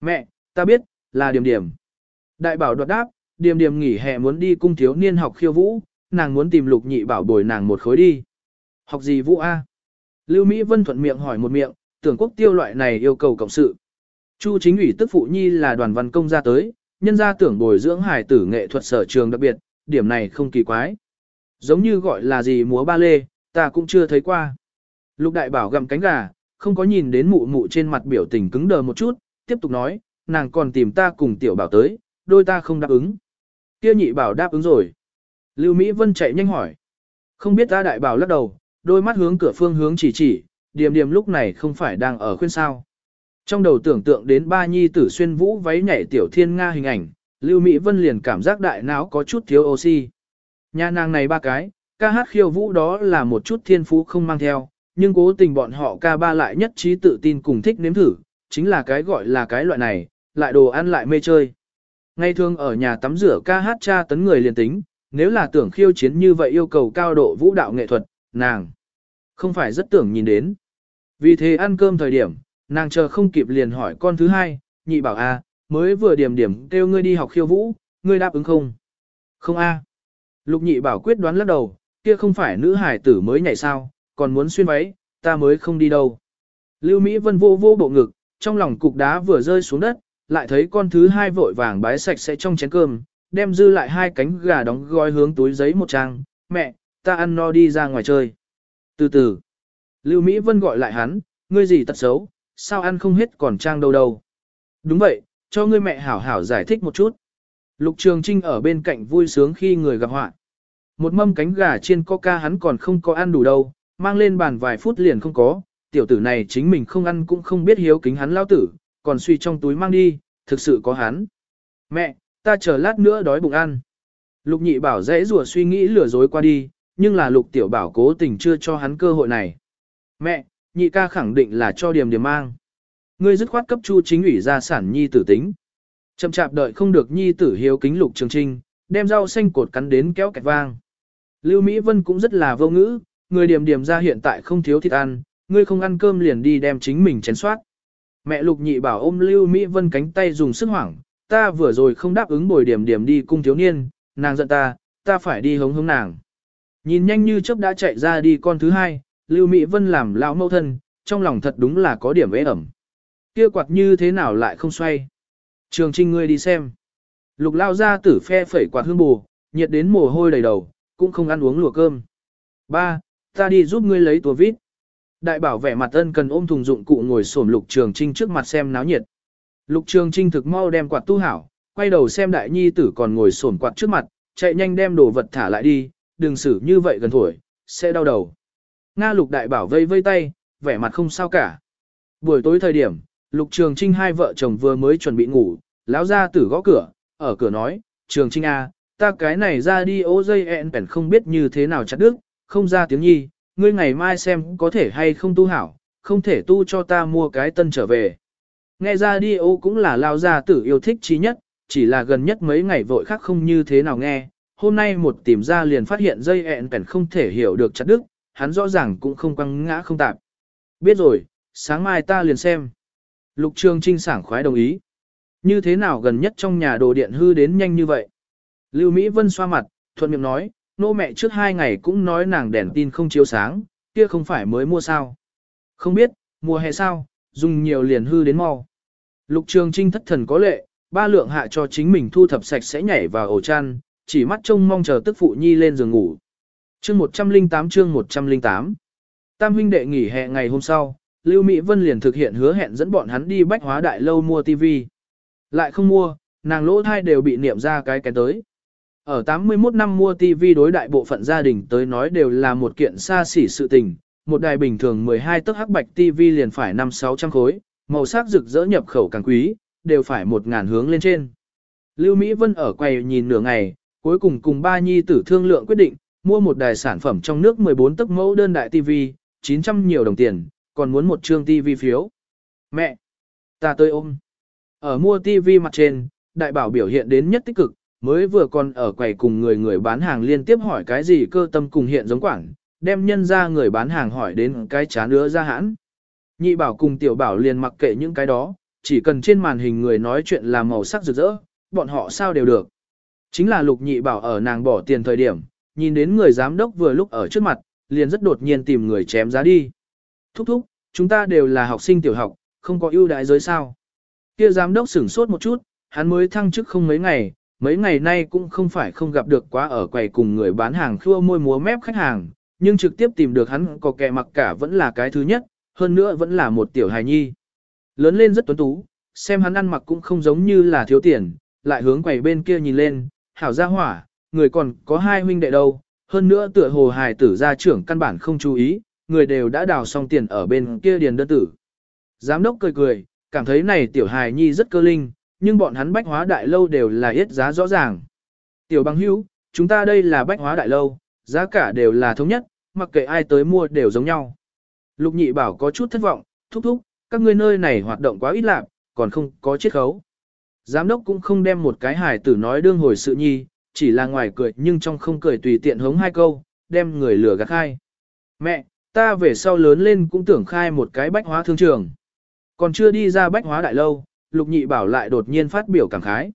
Mẹ, ta biết, là điểm điểm. Đại bảo đoạt đáp, điểm điểm nghỉ hè muốn đi cung thiếu niên học khiêu vũ, nàng muốn tìm lục nhị bảo bồi nàng một khối đi. Học gì vũ A? Lưu Mỹ Vân thuận miệng hỏi một miệng, tưởng quốc tiêu loại này yêu cầu cộng sự. Chu chính ủy tức phụ nhi là đoàn văn công ra tới, nhân ra tưởng bồi dưỡng hải tử nghệ thuật sở trường đặc biệt, điểm này không kỳ quái. Giống như gọi là gì múa ba lê, ta cũng chưa thấy qua. Lục đại bảo gặm cánh gà, không có nhìn đến mụ mụ trên mặt biểu tình cứng đờ một chút, tiếp tục nói, nàng còn tìm ta cùng tiểu bảo tới, đôi ta không đáp ứng. Kia nhị bảo đáp ứng rồi. Lưu Mỹ Vân chạy nhanh hỏi. Không biết ta đại bảo lắc đầu, đôi mắt hướng cửa phương hướng chỉ chỉ, điểm điểm lúc này không phải đang ở khuyên sao. Trong đầu tưởng tượng đến ba nhi tử xuyên vũ váy nhảy tiểu thiên nga hình ảnh, Lưu Mỹ Vân liền cảm giác đại não có chút thiếu oxy. Nhà nàng này ba cái, ca hát khiêu vũ đó là một chút thiên phú không mang theo, nhưng cố tình bọn họ ca ba lại nhất trí tự tin cùng thích nếm thử, chính là cái gọi là cái loại này, lại đồ ăn lại mê chơi. Ngay thường ở nhà tắm rửa ca hát cha tấn người liền tính, nếu là tưởng khiêu chiến như vậy yêu cầu cao độ vũ đạo nghệ thuật, nàng không phải rất tưởng nhìn đến. Vì thế ăn cơm thời điểm, nàng chờ không kịp liền hỏi con thứ hai, nhị bảo a, mới vừa điểm điểm kêu ngươi đi học khiêu vũ, ngươi đáp ứng không? Không a. Lục nhị bảo quyết đoán lắc đầu, kia không phải nữ hải tử mới nhảy sao, còn muốn xuyên váy, ta mới không đi đâu. Lưu Mỹ Vân vô vô bộ ngực, trong lòng cục đá vừa rơi xuống đất, lại thấy con thứ hai vội vàng bái sạch sẽ trong chén cơm, đem dư lại hai cánh gà đóng gói hướng túi giấy một trang, mẹ, ta ăn no đi ra ngoài chơi. Từ từ, Lưu Mỹ Vân gọi lại hắn, ngươi gì tật xấu, sao ăn không hết còn trang đâu đâu. Đúng vậy, cho ngươi mẹ hảo hảo giải thích một chút. Lục Trường Trinh ở bên cạnh vui sướng khi người gặp họa. Một mâm cánh gà chiên coca hắn còn không có ăn đủ đâu, mang lên bàn vài phút liền không có, tiểu tử này chính mình không ăn cũng không biết hiếu kính hắn lao tử, còn suy trong túi mang đi, thực sự có hắn. Mẹ, ta chờ lát nữa đói bụng ăn. Lục nhị bảo dễ rùa suy nghĩ lừa dối qua đi, nhưng là lục tiểu bảo cố tình chưa cho hắn cơ hội này. Mẹ, nhị ca khẳng định là cho điểm điểm mang. Ngươi dứt khoát cấp chu chính ủy gia sản nhi tử tính. Chậm chạp đợi không được nhi tử hiếu kính lục trường trinh, đem rau xanh cột cắn đến kéo kẹt vang. Lưu Mỹ Vân cũng rất là vô ngữ, người điểm điểm ra hiện tại không thiếu thịt ăn, ngươi không ăn cơm liền đi đem chính mình chén soát. Mẹ Lục Nhị bảo ôm Lưu Mỹ Vân cánh tay dùng sức hoảng, ta vừa rồi không đáp ứng bồi điểm điểm đi cung thiếu niên, nàng giận ta, ta phải đi hống hống nàng. Nhìn nhanh như chớp đã chạy ra đi con thứ hai, Lưu Mỹ Vân làm lão mẫu thân, trong lòng thật đúng là có điểm ế ẩm. Kia quạt như thế nào lại không xoay. Trường Trinh ngươi đi xem. Lục lao ra tử phe phẩy quạt hương bù, nhiệt đến mồ hôi đầy đầu, cũng không ăn uống lùa cơm. Ba, ta đi giúp ngươi lấy tua vít. Đại bảo vẻ mặt ân cần ôm thùng dụng cụ ngồi xổm lục trường trinh trước mặt xem náo nhiệt. Lục trường trinh thực mau đem quạt tu hảo, quay đầu xem đại nhi tử còn ngồi xổm quạt trước mặt, chạy nhanh đem đồ vật thả lại đi, đừng xử như vậy gần thổi, sẽ đau đầu. Nga lục đại bảo vây vây tay, vẻ mặt không sao cả. Buổi tối thời điểm, lục trường trinh hai vợ chồng vừa mới chuẩn bị ngủ, lão ra tử gõ cửa, ở cửa nói, trường trinh A, ta cái này ra đi ô dây ẹn bèn không biết như thế nào chặt đứt, không ra tiếng nhi, ngươi ngày mai xem có thể hay không tu hảo, không thể tu cho ta mua cái tân trở về. Nghe ra đi ô cũng là lao gia tử yêu thích trí nhất, chỉ là gần nhất mấy ngày vội khác không như thế nào nghe, hôm nay một tìm ra liền phát hiện dây ẹn bèn không thể hiểu được chặt đứt, hắn rõ ràng cũng không quăng ngã không tạp. Biết rồi, sáng mai ta liền xem. Lục Trường Trinh sảng khoái đồng ý. Như thế nào gần nhất trong nhà đồ điện hư đến nhanh như vậy? Lưu Mỹ Vân xoa mặt, thuận miệng nói, nô mẹ trước hai ngày cũng nói nàng đèn tin không chiếu sáng, kia không phải mới mua sao. Không biết, mùa hè sao, dùng nhiều liền hư đến mau. Lục Trường Trinh thất thần có lệ, ba lượng hạ cho chính mình thu thập sạch sẽ nhảy vào ổ chăn, chỉ mắt trông mong chờ tức phụ nhi lên giường ngủ. Chương 108 chương 108 Tam huynh đệ nghỉ hè ngày hôm sau, Lưu Mỹ Vân liền thực hiện hứa hẹn dẫn bọn hắn đi bách hóa đại lâu mua TV. Lại không mua, nàng lỗ thai đều bị niệm ra cái cái tới. Ở 81 năm mua TV đối đại bộ phận gia đình tới nói đều là một kiện xa xỉ sự tình, một đài bình thường 12 tấc hắc bạch TV liền phải 5-600 khối, màu sắc rực rỡ nhập khẩu càng quý, đều phải một ngàn hướng lên trên. Lưu Mỹ Vân ở quầy nhìn nửa ngày, cuối cùng cùng ba nhi tử thương lượng quyết định, mua một đài sản phẩm trong nước 14 tấc mẫu đơn đại TV, 900 nhiều đồng tiền, còn muốn một trương TV phiếu. Mẹ! Ta tới ôm. Ở mua TV mặt trên, đại bảo biểu hiện đến nhất tích cực, mới vừa còn ở quầy cùng người người bán hàng liên tiếp hỏi cái gì cơ tâm cùng hiện giống quảng, đem nhân ra người bán hàng hỏi đến cái chán nữa ra hãn. Nhị bảo cùng tiểu bảo liền mặc kệ những cái đó, chỉ cần trên màn hình người nói chuyện là màu sắc rực rỡ, bọn họ sao đều được. Chính là lục nhị bảo ở nàng bỏ tiền thời điểm, nhìn đến người giám đốc vừa lúc ở trước mặt, liền rất đột nhiên tìm người chém giá đi. Thúc thúc, chúng ta đều là học sinh tiểu học, không có ưu đãi giới sao. Kia giám đốc sửng sốt một chút, hắn mới thăng chức không mấy ngày, mấy ngày nay cũng không phải không gặp được quá ở quầy cùng người bán hàng khua môi múa mép khách hàng, nhưng trực tiếp tìm được hắn có kẻ mặc cả vẫn là cái thứ nhất, hơn nữa vẫn là một tiểu hài nhi. Lớn lên rất tuấn tú, xem hắn ăn mặc cũng không giống như là thiếu tiền, lại hướng quầy bên kia nhìn lên, hảo gia hỏa, người còn có hai huynh đệ đâu, hơn nữa tựa hồ hài tử gia trưởng căn bản không chú ý, người đều đã đào xong tiền ở bên kia điền đơn tử. Giám đốc cười cười, cảm thấy này tiểu hài nhi rất cơ linh, nhưng bọn hắn bách hóa đại lâu đều là ít giá rõ ràng. Tiểu bằng hữu, chúng ta đây là bách hóa đại lâu, giá cả đều là thống nhất, mặc kệ ai tới mua đều giống nhau. Lục nhị bảo có chút thất vọng, thúc thúc, các ngươi nơi này hoạt động quá ít lạc, còn không có chiết khấu. Giám đốc cũng không đem một cái hài tử nói đương hồi sự nhi, chỉ là ngoài cười nhưng trong không cười tùy tiện hống hai câu, đem người lừa gạt khai. Mẹ, ta về sau lớn lên cũng tưởng khai một cái bách hóa thương trường. Còn chưa đi ra bách hóa đại lâu, lục nhị bảo lại đột nhiên phát biểu cảm khái.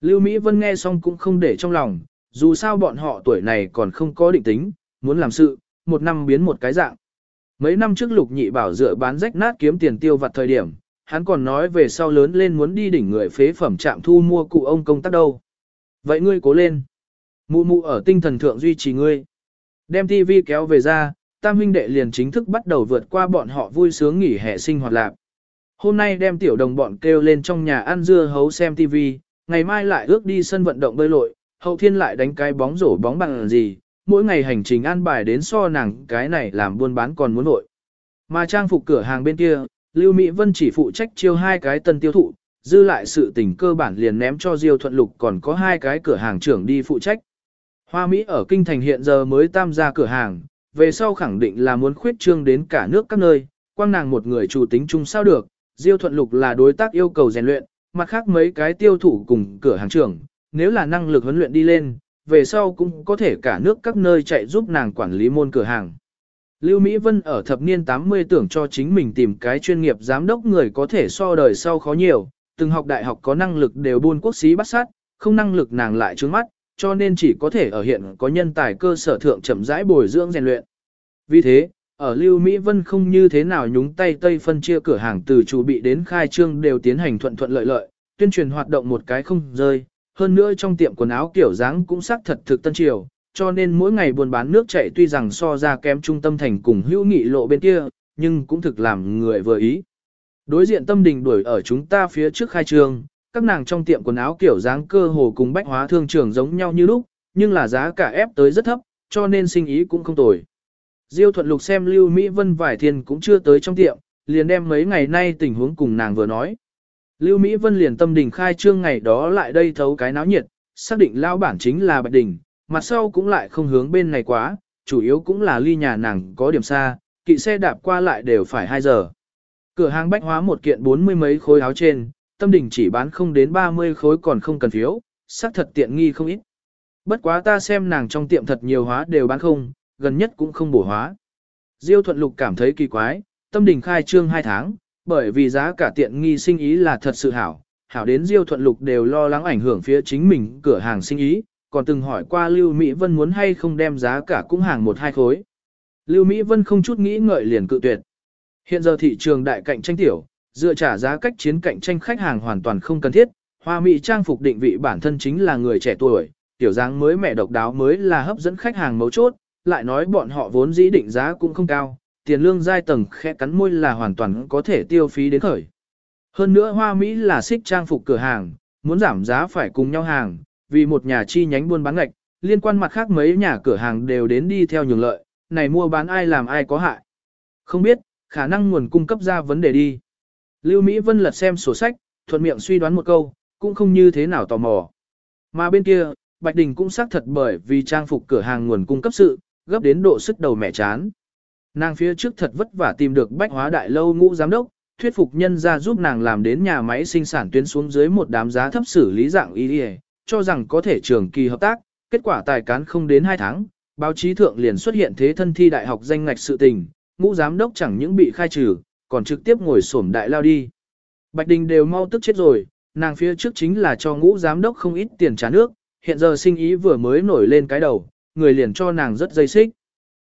Lưu Mỹ Vân nghe xong cũng không để trong lòng, dù sao bọn họ tuổi này còn không có định tính, muốn làm sự, một năm biến một cái dạng. Mấy năm trước lục nhị bảo dựa bán rách nát kiếm tiền tiêu vặt thời điểm, hắn còn nói về sau lớn lên muốn đi đỉnh người phế phẩm trạm thu mua cụ ông công tác đâu. Vậy ngươi cố lên. Mụ mụ ở tinh thần thượng duy trì ngươi. Đem TV kéo về ra, tam huynh đệ liền chính thức bắt đầu vượt qua bọn họ vui sướng nghỉ hè sinh hoạt lạc. Hôm nay đem tiểu đồng bọn kêu lên trong nhà ăn dưa hấu xem TV, ngày mai lại ước đi sân vận động bơi lội, hậu thiên lại đánh cái bóng rổ bóng bằng gì, mỗi ngày hành trình an bài đến so nàng cái này làm buôn bán còn muốn nội. Mà trang phục cửa hàng bên kia, Lưu Mỹ Vân chỉ phụ trách chiêu hai cái tân tiêu thụ, dư lại sự tình cơ bản liền ném cho Diêu Thuận Lục còn có hai cái cửa hàng trưởng đi phụ trách. Hoa Mỹ ở Kinh Thành hiện giờ mới tam gia cửa hàng, về sau khẳng định là muốn khuyết trương đến cả nước các nơi, quang nàng một người chủ tính chung sao được, Diêu Thuận Lục là đối tác yêu cầu rèn luyện, mặt khác mấy cái tiêu thụ cùng cửa hàng trưởng, nếu là năng lực huấn luyện đi lên, về sau cũng có thể cả nước các nơi chạy giúp nàng quản lý môn cửa hàng. Lưu Mỹ Vân ở thập niên 80 tưởng cho chính mình tìm cái chuyên nghiệp giám đốc người có thể so đời sau khó nhiều, từng học đại học có năng lực đều buôn quốc sĩ bắt sát, không năng lực nàng lại trướng mắt, cho nên chỉ có thể ở hiện có nhân tài cơ sở thượng chậm rãi bồi dưỡng rèn luyện. Vì thế, ở Lưu Mỹ Vân không như thế nào nhúng tay tây phân chia cửa hàng từ chủ bị đến khai trương đều tiến hành thuận thuận lợi lợi, tuyên truyền hoạt động một cái không rơi, hơn nữa trong tiệm quần áo kiểu dáng cũng sắc thật thực tân triều, cho nên mỗi ngày buôn bán nước chảy tuy rằng so ra kém trung tâm thành cùng hữu nghị lộ bên kia, nhưng cũng thực làm người vừa ý. Đối diện tâm đình đuổi ở chúng ta phía trước khai trương, các nàng trong tiệm quần áo kiểu dáng cơ hồ cùng bách hóa thương trường giống nhau như lúc, nhưng là giá cả ép tới rất thấp, cho nên sinh ý cũng không tồi. Diêu thuận lục xem Lưu Mỹ Vân vải thiên cũng chưa tới trong tiệm, liền đem mấy ngày nay tình huống cùng nàng vừa nói. Lưu Mỹ Vân liền tâm đình khai trương ngày đó lại đây thấu cái náo nhiệt, xác định lao bản chính là Bạch Đình, mặt sau cũng lại không hướng bên này quá, chủ yếu cũng là ly nhà nàng có điểm xa, kỵ xe đạp qua lại đều phải 2 giờ. Cửa hàng bách hóa một kiện bốn mươi mấy khối áo trên, tâm đỉnh chỉ bán không đến 30 khối còn không cần phiếu, xác thật tiện nghi không ít. Bất quá ta xem nàng trong tiệm thật nhiều hóa đều bán không, gần nhất cũng không bổ hóa. Diêu thuận lục cảm thấy kỳ quái, tâm đỉnh khai trương 2 tháng, bởi vì giá cả tiện nghi sinh ý là thật sự hảo, hảo đến Diêu thuận lục đều lo lắng ảnh hưởng phía chính mình cửa hàng sinh ý, còn từng hỏi qua Lưu Mỹ Vân muốn hay không đem giá cả cũng hàng một hai khối. Lưu Mỹ Vân không chút nghĩ ngợi liền cự tuyệt. Hiện giờ thị trường đại cạnh tranh tiểu, dựa trả giá cách chiến cạnh tranh khách hàng hoàn toàn không cần thiết, hoa mỹ trang phục định vị bản thân chính là người trẻ tuổi, tiểu dáng mới mẹ độc đáo mới là hấp dẫn khách hàng mấu chốt, lại nói bọn họ vốn dĩ định giá cũng không cao, tiền lương giai tầng khẽ cắn môi là hoàn toàn có thể tiêu phí đến khởi. Hơn nữa hoa Mỹ là xích trang phục cửa hàng, muốn giảm giá phải cùng nhau hàng, vì một nhà chi nhánh buôn bán ngạch, liên quan mặt khác mấy nhà cửa hàng đều đến đi theo nhường lợi, này mua bán ai làm ai có hại. Không biết, khả năng nguồn cung cấp ra vấn đề đi. Lưu Mỹ Vân lật xem sổ sách, thuận miệng suy đoán một câu, cũng không như thế nào tò mò. Mà bên kia, Bạch Đình cũng xác thật bởi vì trang phục cửa hàng nguồn cung cấp sự, gấp đến độ sức đầu mẹ chán. Nàng phía trước thật vất vả tìm được bách hóa đại lâu ngũ giám đốc, thuyết phục nhân ra giúp nàng làm đến nhà máy sinh sản tuyến xuống dưới một đám giá thấp xử lý dạng y đi cho rằng có thể trường kỳ hợp tác, kết quả tài cán không đến 2 tháng, báo chí thượng liền xuất hiện thế thân thi đại học danh ngạch sự tình, ngũ giám đốc chẳng những bị khai trừ, còn trực tiếp ngồi xổm đại lao đi. Bạch Đình đều mau tức chết rồi, nàng phía trước chính là cho ngũ giám đốc không ít tiền trả nước, hiện giờ sinh ý vừa mới nổi lên cái đầu, người liền cho nàng rất dây xích.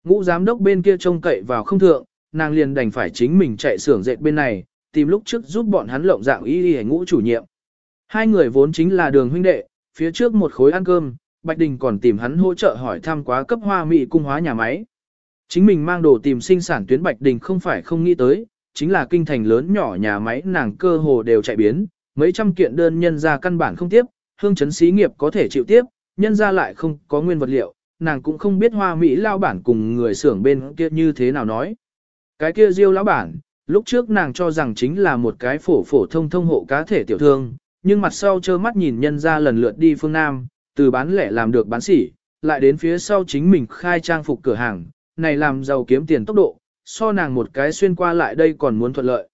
Ngũ giám đốc bên kia trông cậy vào không thượng, nàng liền đành phải chính mình chạy xưởng dệt bên này, tìm lúc trước giúp bọn hắn lộng dạng y y ngũ chủ nhiệm. Hai người vốn chính là đường huynh đệ, phía trước một khối ăn cơm, Bạch Đình còn tìm hắn hỗ trợ hỏi thăm quá cấp hoa mỹ cung hóa nhà máy. Chính mình mang đồ tìm sinh sản tuyến Bạch Đình không phải không nghĩ tới, chính là kinh thành lớn nhỏ nhà máy nàng cơ hồ đều chạy biến, mấy trăm kiện đơn nhân ra căn bản không tiếp, hương chấn xí nghiệp có thể chịu tiếp, nhân ra lại không có nguyên vật liệu, nàng cũng không biết hoa Mỹ lao bản cùng người xưởng bên kia như thế nào nói. Cái kia diêu lão bản, lúc trước nàng cho rằng chính là một cái phổ phổ thông thông hộ cá thể tiểu thương, nhưng mặt sau trơ mắt nhìn nhân ra lần lượt đi phương Nam, từ bán lẻ làm được bán sỉ, lại đến phía sau chính mình khai trang phục cửa hàng, này làm giàu kiếm tiền tốc độ, so nàng một cái xuyên qua lại đây còn muốn thuận lợi.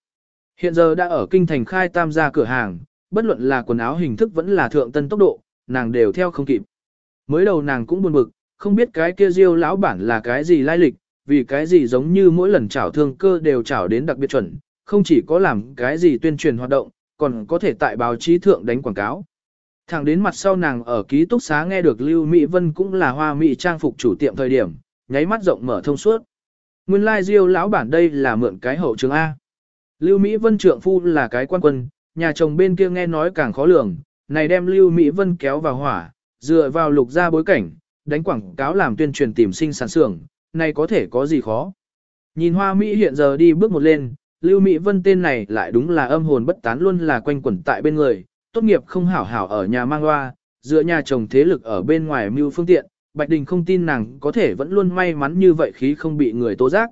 Hiện giờ đã ở kinh thành khai tam gia cửa hàng, bất luận là quần áo hình thức vẫn là thượng tân tốc độ, nàng đều theo không kịp. Mới đầu nàng cũng buồn bực, không biết cái kia diêu lão bản là cái gì lai lịch, vì cái gì giống như mỗi lần chảo thương cơ đều chảo đến đặc biệt chuẩn, không chỉ có làm cái gì tuyên truyền hoạt động, còn có thể tại báo chí thượng đánh quảng cáo. Thẳng đến mặt sau nàng ở ký túc xá nghe được Lưu Mỹ Vân cũng là hoa mỹ trang phục chủ tiệm thời điểm, nháy mắt rộng mở thông suốt. Nguyên lai diêu lão bản đây là mượn cái hậu trường A. Lưu Mỹ Vân trượng phu là cái quan quân, nhà chồng bên kia nghe nói càng khó lường, này đem Lưu Mỹ Vân kéo vào hỏa, dựa vào lục ra bối cảnh, đánh quảng cáo làm tuyên truyền tìm sinh sản xưởng, này có thể có gì khó. Nhìn hoa Mỹ hiện giờ đi bước một lên, Lưu Mỹ Vân tên này lại đúng là âm hồn bất tán luôn là quanh quẩn tại bên người, tốt nghiệp không hảo hảo ở nhà mang hoa, dựa nhà chồng thế lực ở bên ngoài mưu phương tiện, Bạch Đình không tin nàng có thể vẫn luôn may mắn như vậy khí không bị người tố giác.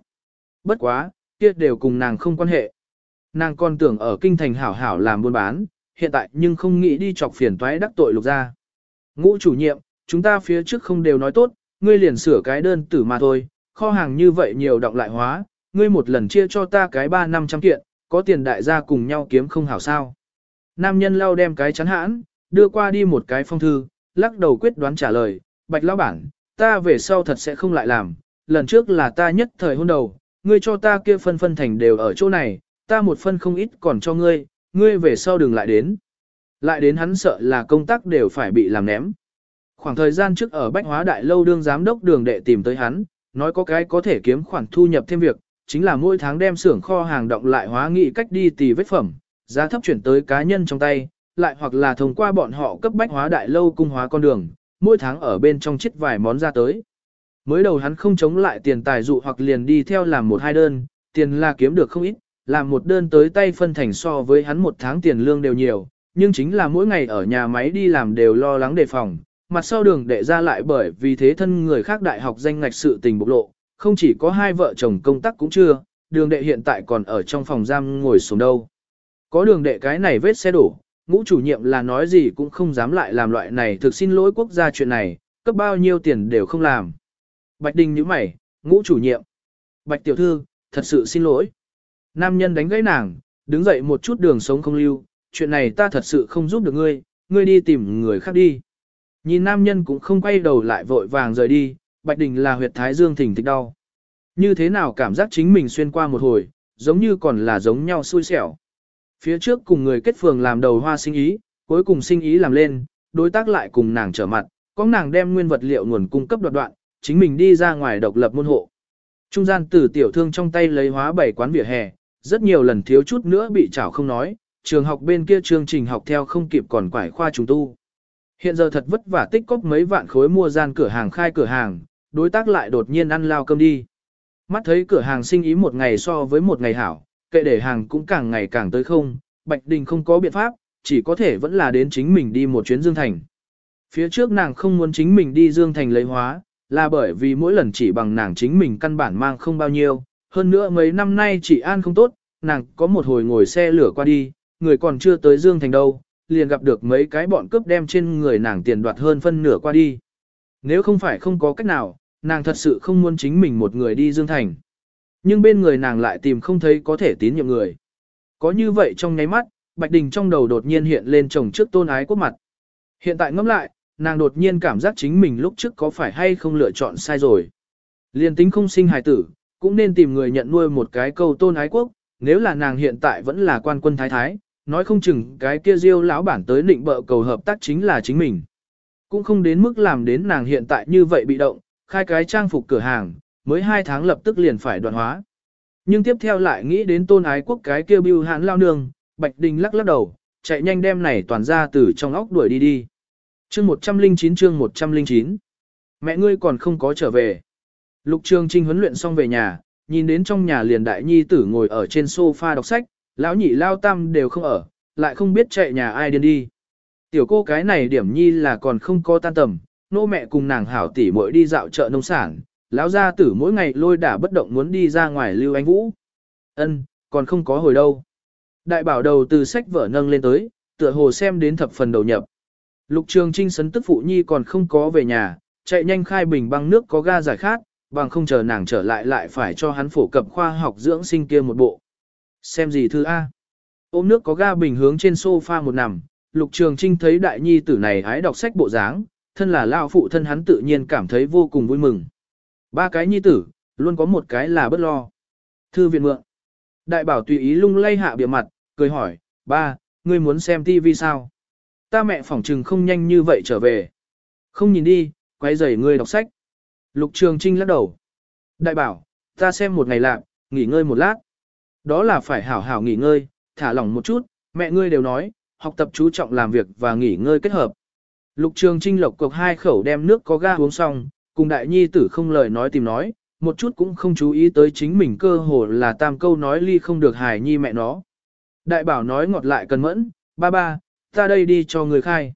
Bất quá, kia đều cùng nàng không quan hệ. Nàng còn tưởng ở kinh thành hảo hảo làm buôn bán, hiện tại nhưng không nghĩ đi chọc phiền toái đắc tội lục ra. Ngũ chủ nhiệm, chúng ta phía trước không đều nói tốt, ngươi liền sửa cái đơn tử mà thôi, kho hàng như vậy nhiều động lại hóa, ngươi một lần chia cho ta cái ba năm trăm kiện, có tiền đại gia cùng nhau kiếm không hảo sao. Nam nhân lau đem cái chắn hãn, đưa qua đi một cái phong thư, lắc đầu quyết đoán trả lời, bạch lão bản, ta về sau thật sẽ không lại làm, lần trước là ta nhất thời hôn đầu, ngươi cho ta kia phân phân thành đều ở chỗ này, ta một phân không ít còn cho ngươi, ngươi về sau đừng lại đến. Lại đến hắn sợ là công tác đều phải bị làm ném. Khoảng thời gian trước ở Bách Hóa Đại Lâu đương giám đốc đường đệ tìm tới hắn, nói có cái có thể kiếm khoản thu nhập thêm việc, chính là mỗi tháng đem xưởng kho hàng động lại hóa nghị cách đi tì vết phẩm, giá thấp chuyển tới cá nhân trong tay, lại hoặc là thông qua bọn họ cấp Bách Hóa Đại Lâu cung hóa con đường, mỗi tháng ở bên trong chết vài món ra tới. Mới đầu hắn không chống lại tiền tài dụ hoặc liền đi theo làm một hai đơn, tiền là kiếm được không ít, làm một đơn tới tay phân thành so với hắn một tháng tiền lương đều nhiều, nhưng chính là mỗi ngày ở nhà máy đi làm đều lo lắng đề phòng, mặt sau đường đệ ra lại bởi vì thế thân người khác đại học danh ngạch sự tình bộc lộ, không chỉ có hai vợ chồng công tác cũng chưa, đường đệ hiện tại còn ở trong phòng giam ngồi xuống đâu. Có đường đệ cái này vết xe đổ, ngũ chủ nhiệm là nói gì cũng không dám lại làm loại này thực xin lỗi quốc gia chuyện này, cấp bao nhiêu tiền đều không làm. Bạch Đình như mày, ngũ chủ nhiệm. Bạch tiểu thư, thật sự xin lỗi. Nam nhân đánh gãy nàng, đứng dậy một chút đường sống không lưu, chuyện này ta thật sự không giúp được ngươi, ngươi đi tìm người khác đi. Nhìn nam nhân cũng không quay đầu lại vội vàng rời đi, Bạch Đình là huyệt thái dương thỉnh thịch đau. Như thế nào cảm giác chính mình xuyên qua một hồi, giống như còn là giống nhau xui xẻo. Phía trước cùng người kết phường làm đầu hoa sinh ý, cuối cùng sinh ý làm lên, đối tác lại cùng nàng trở mặt, có nàng đem nguyên vật liệu nguồn cung cấp đoạt đoạn, chính mình đi ra ngoài độc lập môn hộ. Trung gian từ tiểu thương trong tay lấy hóa bảy quán vỉa hè, rất nhiều lần thiếu chút nữa bị chảo không nói, trường học bên kia chương trình học theo không kịp còn quải khoa trùng tu. Hiện giờ thật vất vả tích cóp mấy vạn khối mua gian cửa hàng khai cửa hàng, đối tác lại đột nhiên ăn lao cơm đi. Mắt thấy cửa hàng sinh ý một ngày so với một ngày hảo, kệ để hàng cũng càng ngày càng tới không, Bạch Đình không có biện pháp, chỉ có thể vẫn là đến chính mình đi một chuyến Dương Thành. Phía trước nàng không muốn chính mình đi Dương Thành lấy hóa, là bởi vì mỗi lần chỉ bằng nàng chính mình căn bản mang không bao nhiêu, hơn nữa mấy năm nay chỉ an không tốt, nàng có một hồi ngồi xe lửa qua đi, người còn chưa tới Dương Thành đâu, liền gặp được mấy cái bọn cướp đem trên người nàng tiền đoạt hơn phân nửa qua đi. Nếu không phải không có cách nào, nàng thật sự không muốn chính mình một người đi Dương Thành. Nhưng bên người nàng lại tìm không thấy có thể tín nhiệm người. Có như vậy trong nháy mắt, Bạch Đình trong đầu đột nhiên hiện lên chồng trước tôn ái quốc mặt. Hiện tại ngẫm lại, nàng đột nhiên cảm giác chính mình lúc trước có phải hay không lựa chọn sai rồi. Liên tính không sinh hài tử, cũng nên tìm người nhận nuôi một cái câu tôn ái quốc, nếu là nàng hiện tại vẫn là quan quân thái thái, nói không chừng cái kia diêu lão bản tới định bợ cầu hợp tác chính là chính mình. Cũng không đến mức làm đến nàng hiện tại như vậy bị động, khai cái trang phục cửa hàng, mới hai tháng lập tức liền phải đoạn hóa. Nhưng tiếp theo lại nghĩ đến tôn ái quốc cái kêu bưu hãn lao nương, Bạch Đình lắc lắc đầu, chạy nhanh đem này toàn ra từ trong óc đuổi đi đi. Chương 109 chương 109 Mẹ ngươi còn không có trở về. Lục Trường Trinh huấn luyện xong về nhà, nhìn đến trong nhà liền đại nhi tử ngồi ở trên sofa đọc sách, lão nhị lao tam đều không ở, lại không biết chạy nhà ai điên đi. Tiểu cô cái này điểm nhi là còn không có tan tầm, nô mẹ cùng nàng hảo tỷ mỗi đi dạo chợ nông sản, lão gia tử mỗi ngày lôi đả bất động muốn đi ra ngoài lưu anh vũ. Ân, còn không có hồi đâu. Đại bảo đầu từ sách vở nâng lên tới, tựa hồ xem đến thập phần đầu nhập. Lục trường trinh sấn tức phụ nhi còn không có về nhà, chạy nhanh khai bình băng nước có ga giải khát, bằng không chờ nàng trở lại lại phải cho hắn phổ cập khoa học dưỡng sinh kia một bộ. Xem gì thư A? Ôm nước có ga bình hướng trên sofa một nằm, lục trường trinh thấy đại nhi tử này hái đọc sách bộ dáng, thân là lao phụ thân hắn tự nhiên cảm thấy vô cùng vui mừng. Ba cái nhi tử, luôn có một cái là bất lo. Thư viện mượn. Đại bảo tùy ý lung lay hạ bìa mặt, cười hỏi, ba, ngươi muốn xem tivi sao? Ta mẹ phỏng trừng không nhanh như vậy trở về. Không nhìn đi, quay rầy ngươi đọc sách. Lục Trường Trinh lắc đầu. Đại bảo, ta xem một ngày lạc, nghỉ ngơi một lát. Đó là phải hảo hảo nghỉ ngơi, thả lỏng một chút, mẹ ngươi đều nói, học tập chú trọng làm việc và nghỉ ngơi kết hợp. Lục Trường Trinh lộc cộc hai khẩu đem nước có ga uống xong, cùng đại nhi tử không lời nói tìm nói, một chút cũng không chú ý tới chính mình cơ hồ là tam câu nói ly không được hài nhi mẹ nó. Đại bảo nói ngọt lại cần mẫn, ba ba, ta đây đi cho người khai.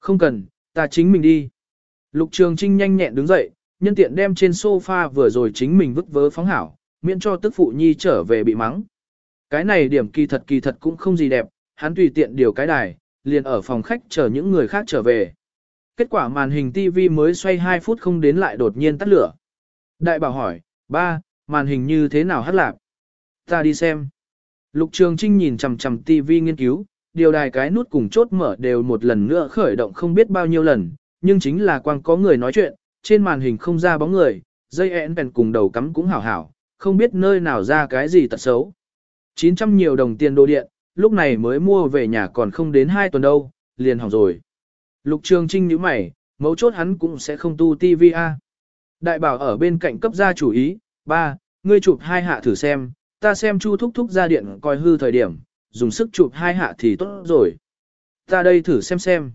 Không cần, ta chính mình đi. Lục Trường Trinh nhanh nhẹn đứng dậy, nhân tiện đem trên sofa vừa rồi chính mình vứt vớ phóng hảo, miễn cho tức phụ nhi trở về bị mắng. Cái này điểm kỳ thật kỳ thật cũng không gì đẹp, hắn tùy tiện điều cái đài, liền ở phòng khách chờ những người khác trở về. Kết quả màn hình TV mới xoay 2 phút không đến lại đột nhiên tắt lửa. Đại bảo hỏi, ba, màn hình như thế nào hát lạc? Ta đi xem. Lục Trường Trinh nhìn chằm chằm TV nghiên cứu, điều đài cái nút cùng chốt mở đều một lần nữa khởi động không biết bao nhiêu lần, nhưng chính là quang có người nói chuyện, trên màn hình không ra bóng người, dây ẹn bèn cùng đầu cắm cũng hảo hảo, không biết nơi nào ra cái gì tật xấu. 900 nhiều đồng tiền đồ điện, lúc này mới mua về nhà còn không đến 2 tuần đâu, liền hỏng rồi. Lục Trường Trinh nhíu mày, mấu chốt hắn cũng sẽ không tu TV a. Đại bảo ở bên cạnh cấp ra chủ ý, ba, ngươi chụp hai hạ thử xem, ta xem chu thúc thúc ra điện coi hư thời điểm, dùng sức chụp hai hạ thì tốt rồi. Ta đây thử xem xem.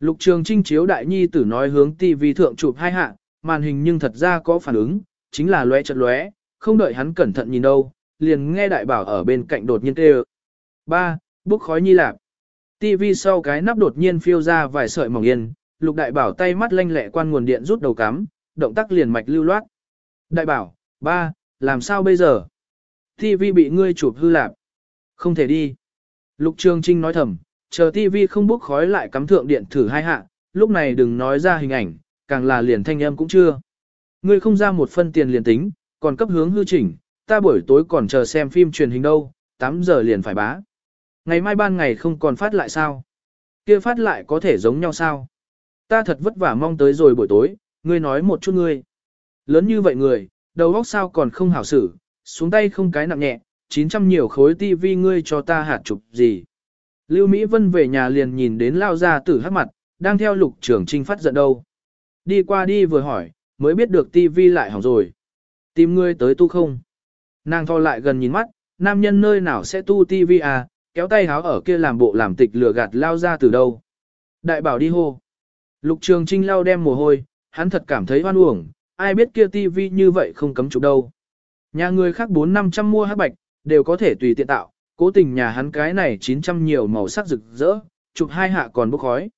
Lục Trường Trinh chiếu đại nhi tử nói hướng TV thượng chụp hai hạ, màn hình nhưng thật ra có phản ứng, chính là lóe chật lóe, không đợi hắn cẩn thận nhìn đâu, liền nghe đại bảo ở bên cạnh đột nhiên kêu. Ba, bốc khói nhi lạp. TV sau cái nắp đột nhiên phiêu ra vài sợi mỏng yên, lục đại bảo tay mắt lanh lẹ quan nguồn điện rút đầu cắm, động tác liền mạch lưu loát. Đại bảo, ba, làm sao bây giờ? TV bị ngươi chụp hư lạp. Không thể đi. Lục Trường Trinh nói thầm, chờ TV không bốc khói lại cắm thượng điện thử hai hạ, lúc này đừng nói ra hình ảnh, càng là liền thanh âm cũng chưa. Ngươi không ra một phân tiền liền tính, còn cấp hướng hư chỉnh, ta buổi tối còn chờ xem phim truyền hình đâu, 8 giờ liền phải bá. Ngày mai ban ngày không còn phát lại sao? Kia phát lại có thể giống nhau sao? Ta thật vất vả mong tới rồi buổi tối, ngươi nói một chút ngươi. Lớn như vậy người, đầu óc sao còn không hảo xử, xuống tay không cái nặng nhẹ, 900 nhiều khối tivi ngươi cho ta hạt chụp gì. Lưu Mỹ Vân về nhà liền nhìn đến lao ra tử hát mặt, đang theo lục trưởng trinh phát giận đâu. Đi qua đi vừa hỏi, mới biết được tivi lại hỏng rồi. Tìm ngươi tới tu không? Nàng thò lại gần nhìn mắt, nam nhân nơi nào sẽ tu tivi à, kéo tay háo ở kia làm bộ làm tịch lừa gạt lao ra từ đâu. Đại bảo đi hô. Lục trường trinh lao đem mồ hôi, hắn thật cảm thấy hoan uổng, ai biết kia tivi như vậy không cấm chụp đâu. Nhà người khác 4-500 mua hát bạch, đều có thể tùy tiện tạo, cố tình nhà hắn cái này 900 nhiều màu sắc rực rỡ, chụp hai hạ còn bốc khói.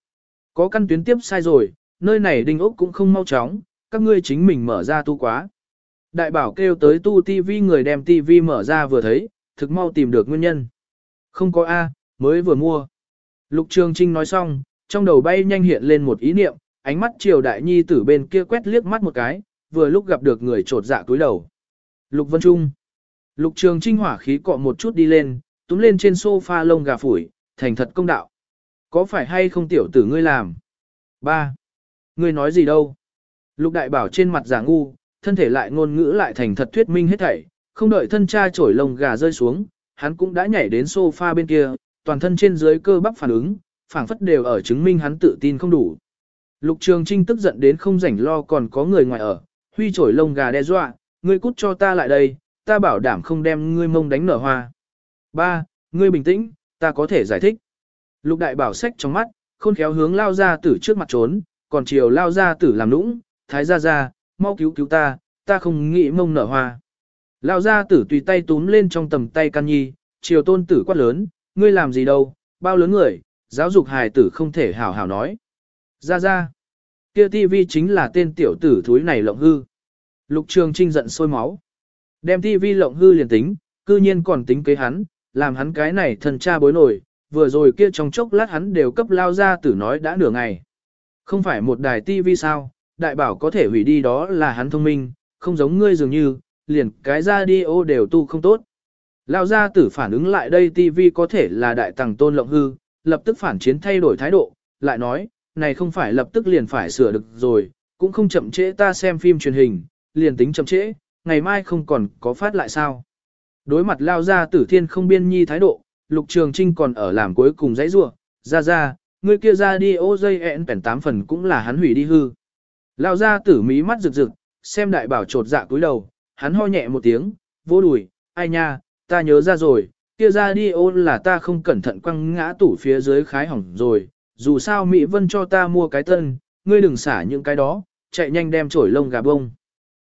Có căn tuyến tiếp sai rồi, nơi này đinh ốc cũng không mau chóng, các ngươi chính mình mở ra tu quá. Đại bảo kêu tới tu tivi người đem tivi mở ra vừa thấy, thực mau tìm được nguyên nhân. Không có A, mới vừa mua. Lục Trường Trinh nói xong, trong đầu bay nhanh hiện lên một ý niệm, ánh mắt triều đại nhi tử bên kia quét liếc mắt một cái, vừa lúc gặp được người trột dạ túi đầu. Lục Vân Trung. Lục Trường Trinh hỏa khí cọ một chút đi lên, túm lên trên sofa lông gà phủi, thành thật công đạo. Có phải hay không tiểu tử ngươi làm? Ba. Ngươi nói gì đâu? Lục đại bảo trên mặt giả ngu, thân thể lại ngôn ngữ lại thành thật thuyết minh hết thảy, không đợi thân cha trổi lông gà rơi xuống, hắn cũng đã nhảy đến sofa bên kia, toàn thân trên dưới cơ bắp phản ứng, phảng phất đều ở chứng minh hắn tự tin không đủ. Lục Trường Trinh tức giận đến không rảnh lo còn có người ngoài ở, huy chổi lông gà đe dọa, ngươi cút cho ta lại đây, ta bảo đảm không đem ngươi mông đánh nở hoa. Ba, ngươi bình tĩnh, ta có thể giải thích. Lục đại bảo sách trong mắt, khôn khéo hướng lao ra tử trước mặt trốn, còn chiều lao ra tử làm nũng, thái ra ra, mau cứu cứu ta, ta không nghĩ mông nở hoa. Lao gia tử tùy tay túm lên trong tầm tay can nhi, chiều tôn tử quát lớn, ngươi làm gì đâu, bao lớn người, giáo dục hài tử không thể hảo hảo nói. Ra ra, kia tivi chính là tên tiểu tử thúi này lộng hư. Lục Trường Trinh giận sôi máu. Đem tivi lộng hư liền tính, cư nhiên còn tính kế hắn, làm hắn cái này thần cha bối nổi, vừa rồi kia trong chốc lát hắn đều cấp lao ra tử nói đã nửa ngày. Không phải một đài tivi sao, đại bảo có thể hủy đi đó là hắn thông minh, không giống ngươi dường như, liền cái radio đều tu không tốt. Lao gia tử phản ứng lại đây TV có thể là đại tàng tôn lộng hư, lập tức phản chiến thay đổi thái độ, lại nói, này không phải lập tức liền phải sửa được rồi, cũng không chậm trễ ta xem phim truyền hình, liền tính chậm trễ, ngày mai không còn có phát lại sao. Đối mặt Lao gia tử thiên không biên nhi thái độ, Lục Trường Trinh còn ở làm cuối cùng dãy rua, ra ra, người kia ra đi ô dây ẹn pèn tám phần cũng là hắn hủy đi hư. Lao gia tử mí mắt rực rực, xem đại bảo trột dạ cúi đầu, hắn ho nhẹ một tiếng, vô đùi, ai nha, ta nhớ ra rồi, kia ra đi ôn là ta không cẩn thận quăng ngã tủ phía dưới khái hỏng rồi, dù sao Mỹ Vân cho ta mua cái tân, ngươi đừng xả những cái đó, chạy nhanh đem trổi lông gà bông.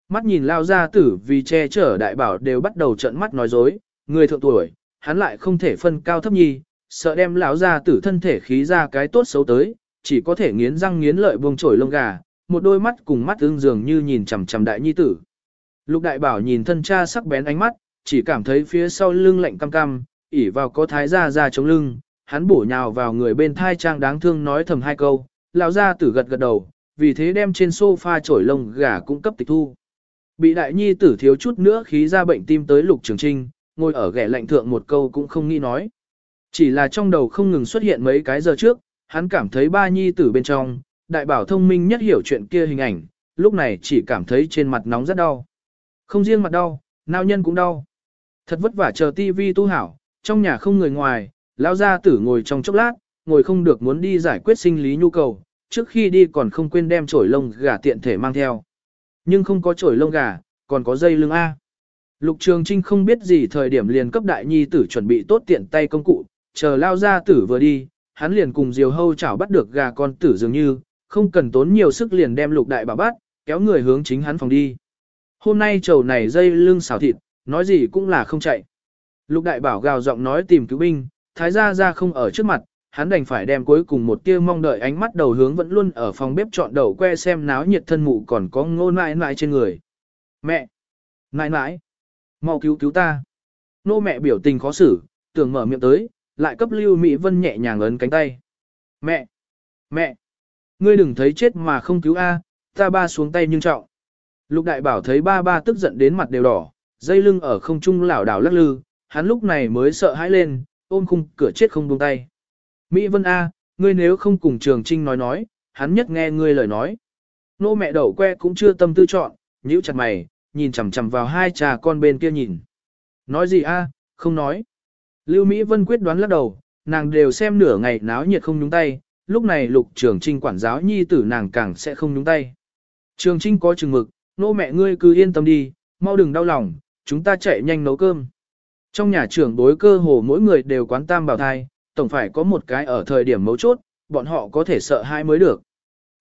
Mắt nhìn lao ra tử vì che chở đại bảo đều bắt đầu trợn mắt nói dối, người thượng tuổi, hắn lại không thể phân cao thấp nhi, sợ đem lão ra tử thân thể khí ra cái tốt xấu tới, chỉ có thể nghiến răng nghiến lợi buông trổi lông gà, một đôi mắt cùng mắt ưng dường như nhìn chằm chằm đại nhi tử. Lục đại bảo nhìn thân cha sắc bén ánh mắt, chỉ cảm thấy phía sau lưng lạnh cam cam, ỉ vào có thái gia ra chống lưng, hắn bổ nhào vào người bên thai trang đáng thương nói thầm hai câu, lão gia tử gật gật đầu, vì thế đem trên sofa chổi lông gà cung cấp tịch thu. Bị đại nhi tử thiếu chút nữa khí ra bệnh tim tới lục trường trinh, ngồi ở ghẻ lạnh thượng một câu cũng không nghĩ nói. Chỉ là trong đầu không ngừng xuất hiện mấy cái giờ trước, hắn cảm thấy ba nhi tử bên trong, đại bảo thông minh nhất hiểu chuyện kia hình ảnh, lúc này chỉ cảm thấy trên mặt nóng rất đau. Không riêng mặt đau, nao nhân cũng đau. Thật vất vả chờ tivi tu hảo, trong nhà không người ngoài, lão gia tử ngồi trong chốc lát, ngồi không được muốn đi giải quyết sinh lý nhu cầu, trước khi đi còn không quên đem chổi lông gà tiện thể mang theo. Nhưng không có chổi lông gà, còn có dây lưng A. Lục Trường Trinh không biết gì thời điểm liền cấp đại nhi tử chuẩn bị tốt tiện tay công cụ, chờ lao gia tử vừa đi, hắn liền cùng diều hâu chảo bắt được gà con tử dường như, không cần tốn nhiều sức liền đem lục đại bà bắt, kéo người hướng chính hắn phòng đi. Hôm nay trầu này dây lưng xào thịt, nói gì cũng là không chạy. Lục đại bảo gào giọng nói tìm cứu binh, thái gia ra không ở trước mặt, hắn đành phải đem cuối cùng một tia mong đợi ánh mắt đầu hướng vẫn luôn ở phòng bếp chọn đầu que xem náo nhiệt thân mụ còn có ngô nãi nãi trên người. Mẹ! Nãi nãi! mau cứu cứu ta! Nô mẹ biểu tình khó xử, tưởng mở miệng tới, lại cấp Lưu Mỹ Vân nhẹ nhàng ấn cánh tay. Mẹ! Mẹ! Ngươi đừng thấy chết mà không cứu A, ta ba xuống tay nhưng trọng. Lục đại bảo thấy ba ba tức giận đến mặt đều đỏ, dây lưng ở không trung lảo đảo lắc lư, hắn lúc này mới sợ hãi lên, ôm khung cửa chết không buông tay. Mỹ Vân A, ngươi nếu không cùng Trường Trinh nói nói, hắn nhất nghe ngươi lời nói. Nô mẹ đậu que cũng chưa tâm tư chọn, nhíu chặt mày, nhìn chằm chằm vào hai trà con bên kia nhìn. Nói gì a? không nói. Lưu Mỹ Vân quyết đoán lắc đầu, nàng đều xem nửa ngày náo nhiệt không nhúng tay, lúc này lục trường trinh quản giáo nhi tử nàng càng sẽ không nhúng tay. Trường trinh có chừng mực, nô mẹ ngươi cứ yên tâm đi, mau đừng đau lòng, chúng ta chạy nhanh nấu cơm. Trong nhà trưởng đối cơ hồ mỗi người đều quán tam bảo thai, tổng phải có một cái ở thời điểm mấu chốt, bọn họ có thể sợ hai mới được.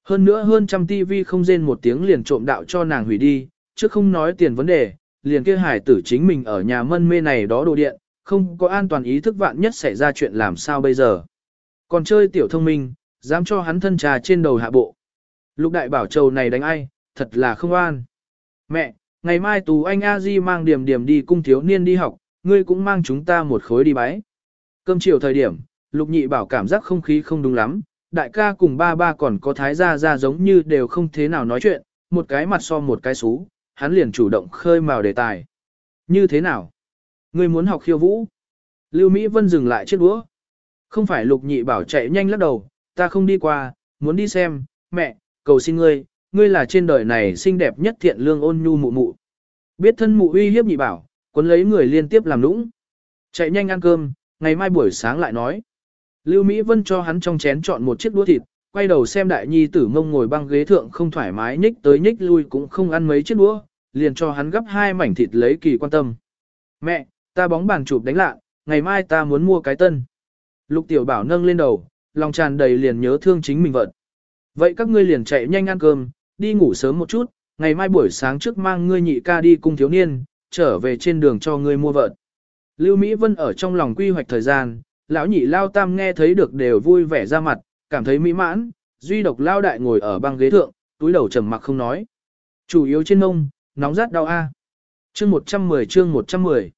Hơn nữa hơn trăm tivi không rên một tiếng liền trộm đạo cho nàng hủy đi, chứ không nói tiền vấn đề, liền kia hải tử chính mình ở nhà mân mê này đó đồ điện, không có an toàn ý thức vạn nhất xảy ra chuyện làm sao bây giờ. Còn chơi tiểu thông minh, Dám cho hắn thân trà trên đầu hạ bộ. Lục đại bảo trầu này đánh ai, thật là không an. Mẹ, ngày mai tù anh a di mang điểm điểm đi cung thiếu niên đi học, ngươi cũng mang chúng ta một khối đi bái. Cơm chiều thời điểm, lục nhị bảo cảm giác không khí không đúng lắm, đại ca cùng ba ba còn có thái gia ra giống như đều không thế nào nói chuyện, một cái mặt so một cái xú, hắn liền chủ động khơi mào đề tài. Như thế nào? Ngươi muốn học khiêu vũ? Lưu Mỹ Vân dừng lại chiếc đũa. Không phải lục nhị bảo chạy nhanh lắc đầu, ta không đi qua, muốn đi xem, mẹ, cầu xin ngươi, ngươi là trên đời này xinh đẹp nhất thiện lương ôn nhu mụ mụ. Biết thân mụ uy hiếp nhị bảo, cuốn lấy người liên tiếp làm nũng. Chạy nhanh ăn cơm, ngày mai buổi sáng lại nói. Lưu Mỹ Vân cho hắn trong chén chọn một chiếc đũa thịt, quay đầu xem đại nhi tử mông ngồi băng ghế thượng không thoải mái nhích tới nhích lui cũng không ăn mấy chiếc đũa, liền cho hắn gấp hai mảnh thịt lấy kỳ quan tâm. Mẹ, ta bóng bàn chụp đánh lạ, ngày mai ta muốn mua cái tân. Lục tiểu bảo nâng lên đầu, lòng tràn đầy liền nhớ thương chính mình vợ. Vậy các ngươi liền chạy nhanh ăn cơm, đi ngủ sớm một chút, ngày mai buổi sáng trước mang ngươi nhị ca đi cung thiếu niên, trở về trên đường cho ngươi mua vợ. Lưu Mỹ Vân ở trong lòng quy hoạch thời gian, lão nhị lao tam nghe thấy được đều vui vẻ ra mặt, cảm thấy mỹ mãn, duy độc lao đại ngồi ở băng ghế thượng, túi đầu trầm mặc không nói. Chủ yếu trên mông, nóng rát đau a. Chương 110 chương 110.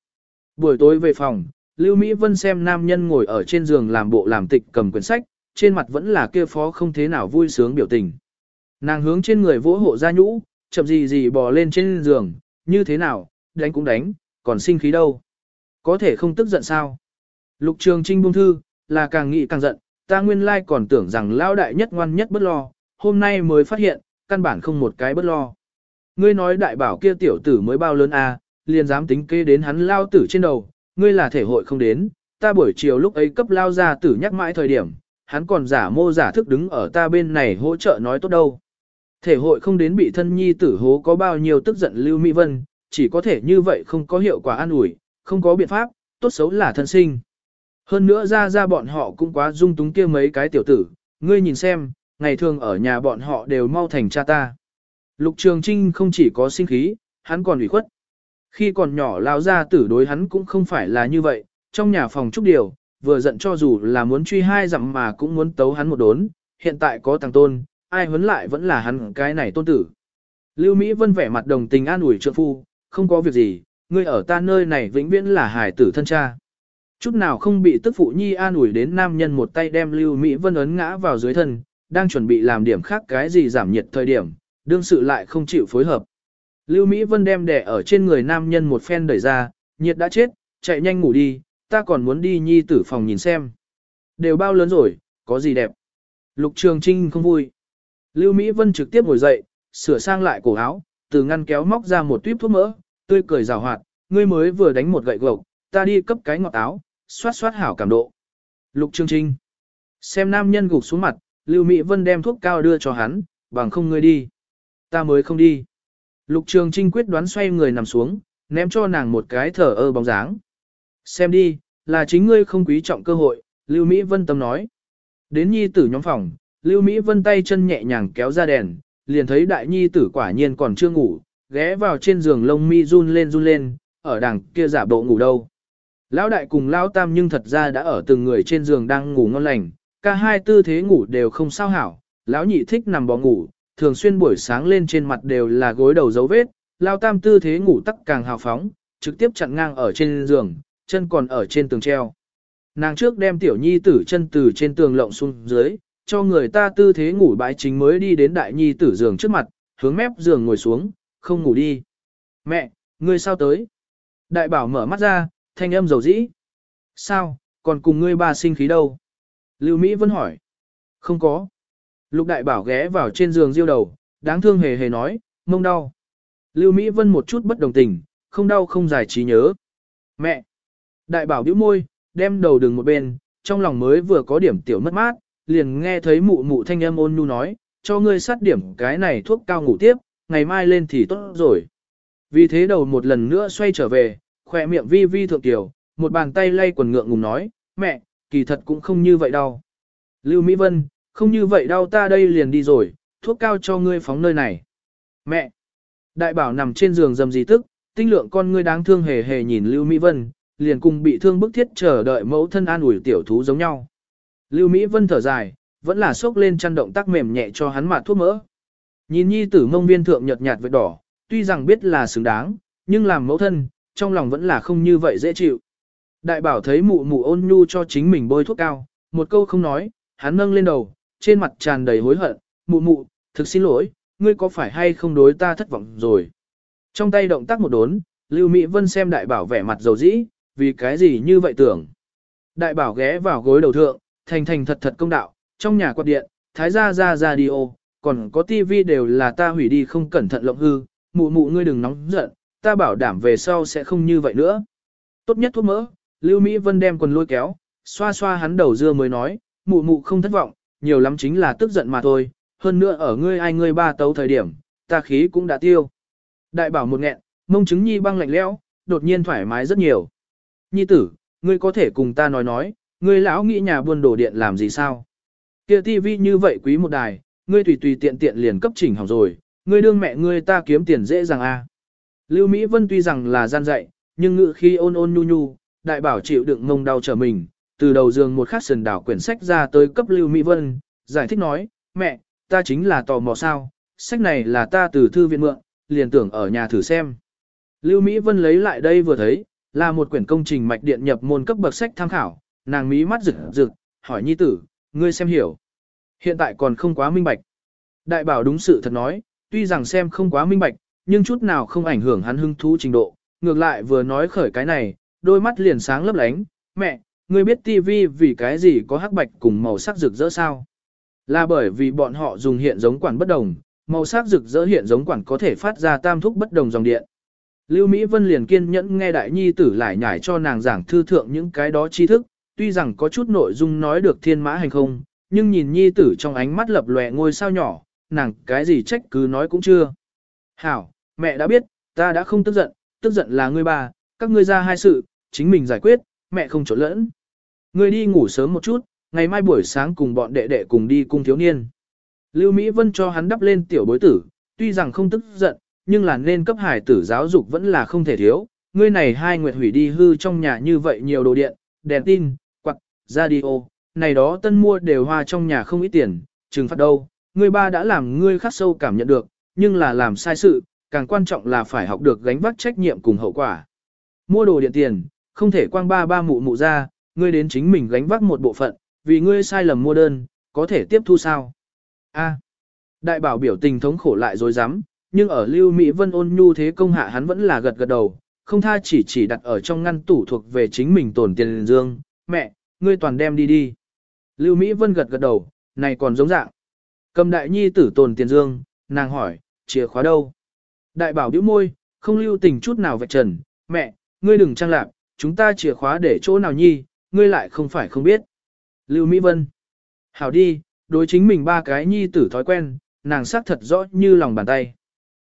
Buổi tối về phòng, Lưu Mỹ Vân xem nam nhân ngồi ở trên giường làm bộ làm tịch cầm quyển sách, trên mặt vẫn là kia phó không thế nào vui sướng biểu tình. Nàng hướng trên người vỗ hộ ra nhũ, chậm gì gì bò lên trên giường, như thế nào, đánh cũng đánh, còn sinh khí đâu. Có thể không tức giận sao? Lục Trường Trinh buông thư, là càng nghĩ càng giận, ta nguyên lai còn tưởng rằng lao đại nhất ngoan nhất bất lo, hôm nay mới phát hiện, căn bản không một cái bất lo. Ngươi nói đại bảo kia tiểu tử mới bao lớn à, liền dám tính kê đến hắn lao tử trên đầu, ngươi là thể hội không đến, ta buổi chiều lúc ấy cấp lao ra tử nhắc mãi thời điểm, hắn còn giả mô giả thức đứng ở ta bên này hỗ trợ nói tốt đâu. Thể hội không đến bị thân nhi tử hố có bao nhiêu tức giận Lưu Mỹ Vân, chỉ có thể như vậy không có hiệu quả an ủi, không có biện pháp, tốt xấu là thân sinh. Hơn nữa ra ra bọn họ cũng quá dung túng kia mấy cái tiểu tử, ngươi nhìn xem, ngày thường ở nhà bọn họ đều mau thành cha ta. Lục Trường Trinh không chỉ có sinh khí, hắn còn ủy khuất. Khi còn nhỏ lao ra tử đối hắn cũng không phải là như vậy, trong nhà phòng trúc điều, vừa giận cho dù là muốn truy hai dặm mà cũng muốn tấu hắn một đốn, hiện tại có thằng tôn, ai huấn lại vẫn là hắn cái này tôn tử. Lưu Mỹ Vân vẻ mặt đồng tình an ủi trượng phu, không có việc gì, ngươi ở ta nơi này vĩnh viễn là hải tử thân cha. Chút nào không bị tức phụ nhi an ủi đến nam nhân một tay đem Lưu Mỹ Vân ấn ngã vào dưới thân, đang chuẩn bị làm điểm khác cái gì giảm nhiệt thời điểm, đương sự lại không chịu phối hợp. Lưu Mỹ Vân đem đẻ ở trên người nam nhân một phen đẩy ra, nhiệt đã chết, chạy nhanh ngủ đi, ta còn muốn đi nhi tử phòng nhìn xem. Đều bao lớn rồi, có gì đẹp. Lục Trường Trinh không vui. Lưu Mỹ Vân trực tiếp ngồi dậy, sửa sang lại cổ áo, từ ngăn kéo móc ra một tuyếp thuốc mỡ, tươi cười rào hoạt, ngươi mới vừa đánh một gậy gộc, ta đi cấp cái ngọt áo, xoát xoát hảo cảm độ. Lục Trường Trinh. Xem nam nhân gục xuống mặt, Lưu Mỹ Vân đem thuốc cao đưa cho hắn, bằng không ngươi đi. Ta mới không đi. Lục Trường Trinh quyết đoán xoay người nằm xuống, ném cho nàng một cái thở ơ bóng dáng. Xem đi, là chính ngươi không quý trọng cơ hội, Lưu Mỹ Vân tâm nói. Đến nhi tử nhóm phòng, Lưu Mỹ Vân tay chân nhẹ nhàng kéo ra đèn, liền thấy đại nhi tử quả nhiên còn chưa ngủ, ghé vào trên giường lông mi run lên run lên, ở đằng kia giả bộ ngủ đâu. Lão đại cùng lão tam nhưng thật ra đã ở từng người trên giường đang ngủ ngon lành, cả hai tư thế ngủ đều không sao hảo, lão nhị thích nằm bò ngủ, thường xuyên buổi sáng lên trên mặt đều là gối đầu dấu vết, lão tam tư thế ngủ tắc càng hào phóng, trực tiếp chặn ngang ở trên giường, chân còn ở trên tường treo. Nàng trước đem tiểu nhi tử chân từ trên tường lộng xuống dưới, cho người ta tư thế ngủ bãi chính mới đi đến đại nhi tử giường trước mặt, hướng mép giường ngồi xuống, không ngủ đi. Mẹ, ngươi sao tới? Đại bảo mở mắt ra, thanh âm dầu dĩ. Sao, còn cùng ngươi ba sinh khí đâu? Lưu Mỹ vẫn hỏi. Không có. Lục đại bảo ghé vào trên giường diêu đầu, đáng thương hề hề nói, mông đau. Lưu Mỹ Vân một chút bất đồng tình, không đau không giải trí nhớ. Mẹ! Đại bảo bĩu môi, đem đầu đường một bên, trong lòng mới vừa có điểm tiểu mất mát, liền nghe thấy mụ mụ thanh âm ôn nhu nói, cho ngươi sát điểm cái này thuốc cao ngủ tiếp, ngày mai lên thì tốt rồi. Vì thế đầu một lần nữa xoay trở về, khỏe miệng vi vi thượng tiểu, một bàn tay lay quần ngượng ngùng nói, mẹ, kỳ thật cũng không như vậy đâu. Lưu Mỹ Vân, không như vậy đâu ta đây liền đi rồi, thuốc cao cho ngươi phóng nơi này. Mẹ! Đại bảo nằm trên giường dầm gì tức, tinh lượng con ngươi đáng thương hề hề nhìn Lưu Mỹ Vân, liền cùng bị thương bức thiết chờ đợi mẫu thân an ủi tiểu thú giống nhau. Lưu Mỹ Vân thở dài, vẫn là sốc lên chăn động tác mềm nhẹ cho hắn mặt thuốc mỡ. Nhìn nhi tử mông viên thượng nhợt nhạt vết đỏ, tuy rằng biết là xứng đáng, nhưng làm mẫu thân, trong lòng vẫn là không như vậy dễ chịu. Đại bảo thấy mụ mụ ôn nhu cho chính mình bôi thuốc cao, một câu không nói, hắn nâng lên đầu, trên mặt tràn đầy hối hận, mụ mụ, thực xin lỗi, ngươi có phải hay không đối ta thất vọng rồi. Trong tay động tác một đốn, Lưu Mỹ Vân xem đại bảo vẻ mặt dầu dĩ, vì cái gì như vậy tưởng. Đại bảo ghé vào gối đầu thượng, thành thành thật thật công đạo, trong nhà quạt điện, thái gia ra radio, còn có tivi đều là ta hủy đi không cẩn thận lộng hư, mụ mụ ngươi đừng nóng giận, ta bảo đảm về sau sẽ không như vậy nữa. Tốt nhất thuốc mỡ, Lưu Mỹ Vân đem quần lôi kéo, xoa xoa hắn đầu dưa mới nói, mụ mụ không thất vọng, nhiều lắm chính là tức giận mà thôi, hơn nữa ở ngươi ai ngươi ba tấu thời điểm, ta khí cũng đã tiêu. Đại bảo một nghẹn, mông chứng nhi băng lạnh lẽo, đột nhiên thoải mái rất nhiều. Nhi tử, ngươi có thể cùng ta nói nói, ngươi lão nghĩ nhà buôn đồ điện làm gì sao? Kia tivi như vậy quý một đài, ngươi tùy tùy tiện tiện liền cấp chỉnh hỏng rồi, ngươi đương mẹ ngươi ta kiếm tiền dễ dàng a. À. Lưu Mỹ Vân tuy rằng là gian dạy, nhưng ngự khi ôn ôn nhu nhu, đại bảo chịu đựng mông đau trở mình, từ đầu giường một khắc sần đảo quyển sách ra tới cấp Lưu Mỹ Vân, giải thích nói, mẹ, ta chính là tò mò sao, sách này là ta từ thư viện mượn, liền tưởng ở nhà thử xem. Lưu Mỹ Vân lấy lại đây vừa thấy, là một quyển công trình mạch điện nhập môn cấp bậc sách tham khảo, nàng mí mắt rực rực, hỏi nhi tử, ngươi xem hiểu. Hiện tại còn không quá minh bạch. Đại bảo đúng sự thật nói, tuy rằng xem không quá minh bạch, nhưng chút nào không ảnh hưởng hắn hứng thú trình độ. Ngược lại vừa nói khởi cái này, đôi mắt liền sáng lấp lánh, mẹ, ngươi biết tivi vì cái gì có hắc bạch cùng màu sắc rực rỡ sao? Là bởi vì bọn họ dùng hiện giống quản bất đồng, màu sắc rực rỡ hiện giống quản có thể phát ra tam thúc bất đồng dòng điện. Lưu Mỹ Vân liền kiên nhẫn nghe đại nhi tử lại nhải cho nàng giảng thư thượng những cái đó tri thức, tuy rằng có chút nội dung nói được thiên mã hành không, nhưng nhìn nhi tử trong ánh mắt lập lòe ngôi sao nhỏ, nàng cái gì trách cứ nói cũng chưa. Hảo, mẹ đã biết, ta đã không tức giận, tức giận là ngươi ba, các ngươi ra hai sự, chính mình giải quyết, mẹ không trộn lẫn. Ngươi đi ngủ sớm một chút, ngày mai buổi sáng cùng bọn đệ đệ cùng đi cung thiếu niên. Lưu Mỹ Vân cho hắn đắp lên tiểu bối tử, tuy rằng không tức giận, nhưng là nên cấp hải tử giáo dục vẫn là không thể thiếu. Ngươi này hai nguyệt hủy đi hư trong nhà như vậy nhiều đồ điện, đèn tin, radio, này đó tân mua đều hoa trong nhà không ít tiền, trừng phạt đâu. Ngươi ba đã làm ngươi khắc sâu cảm nhận được, nhưng là làm sai sự, càng quan trọng là phải học được gánh vác trách nhiệm cùng hậu quả. Mua đồ điện tiền, không thể quang ba ba mụ mụ ra, ngươi đến chính mình gánh vác một bộ phận, vì ngươi sai lầm mua đơn, có thể tiếp thu sao? A. đại bảo biểu tình thống khổ lại dối rắm nhưng ở Lưu Mỹ Vân ôn nhu thế công hạ hắn vẫn là gật gật đầu, không tha chỉ chỉ đặt ở trong ngăn tủ thuộc về chính mình tổn tiền dương, mẹ, ngươi toàn đem đi đi. Lưu Mỹ Vân gật gật đầu, này còn giống dạng. Cầm đại nhi tử tồn tiền dương, nàng hỏi, chìa khóa đâu? Đại bảo bĩu môi, không lưu tình chút nào vạch trần, mẹ, ngươi đừng trang lạc, chúng ta chìa khóa để chỗ nào nhi, ngươi lại không phải không biết. Lưu Mỹ Vân. Hảo đi, đối chính mình ba cái nhi tử thói quen, nàng xác thật rõ như lòng bàn tay.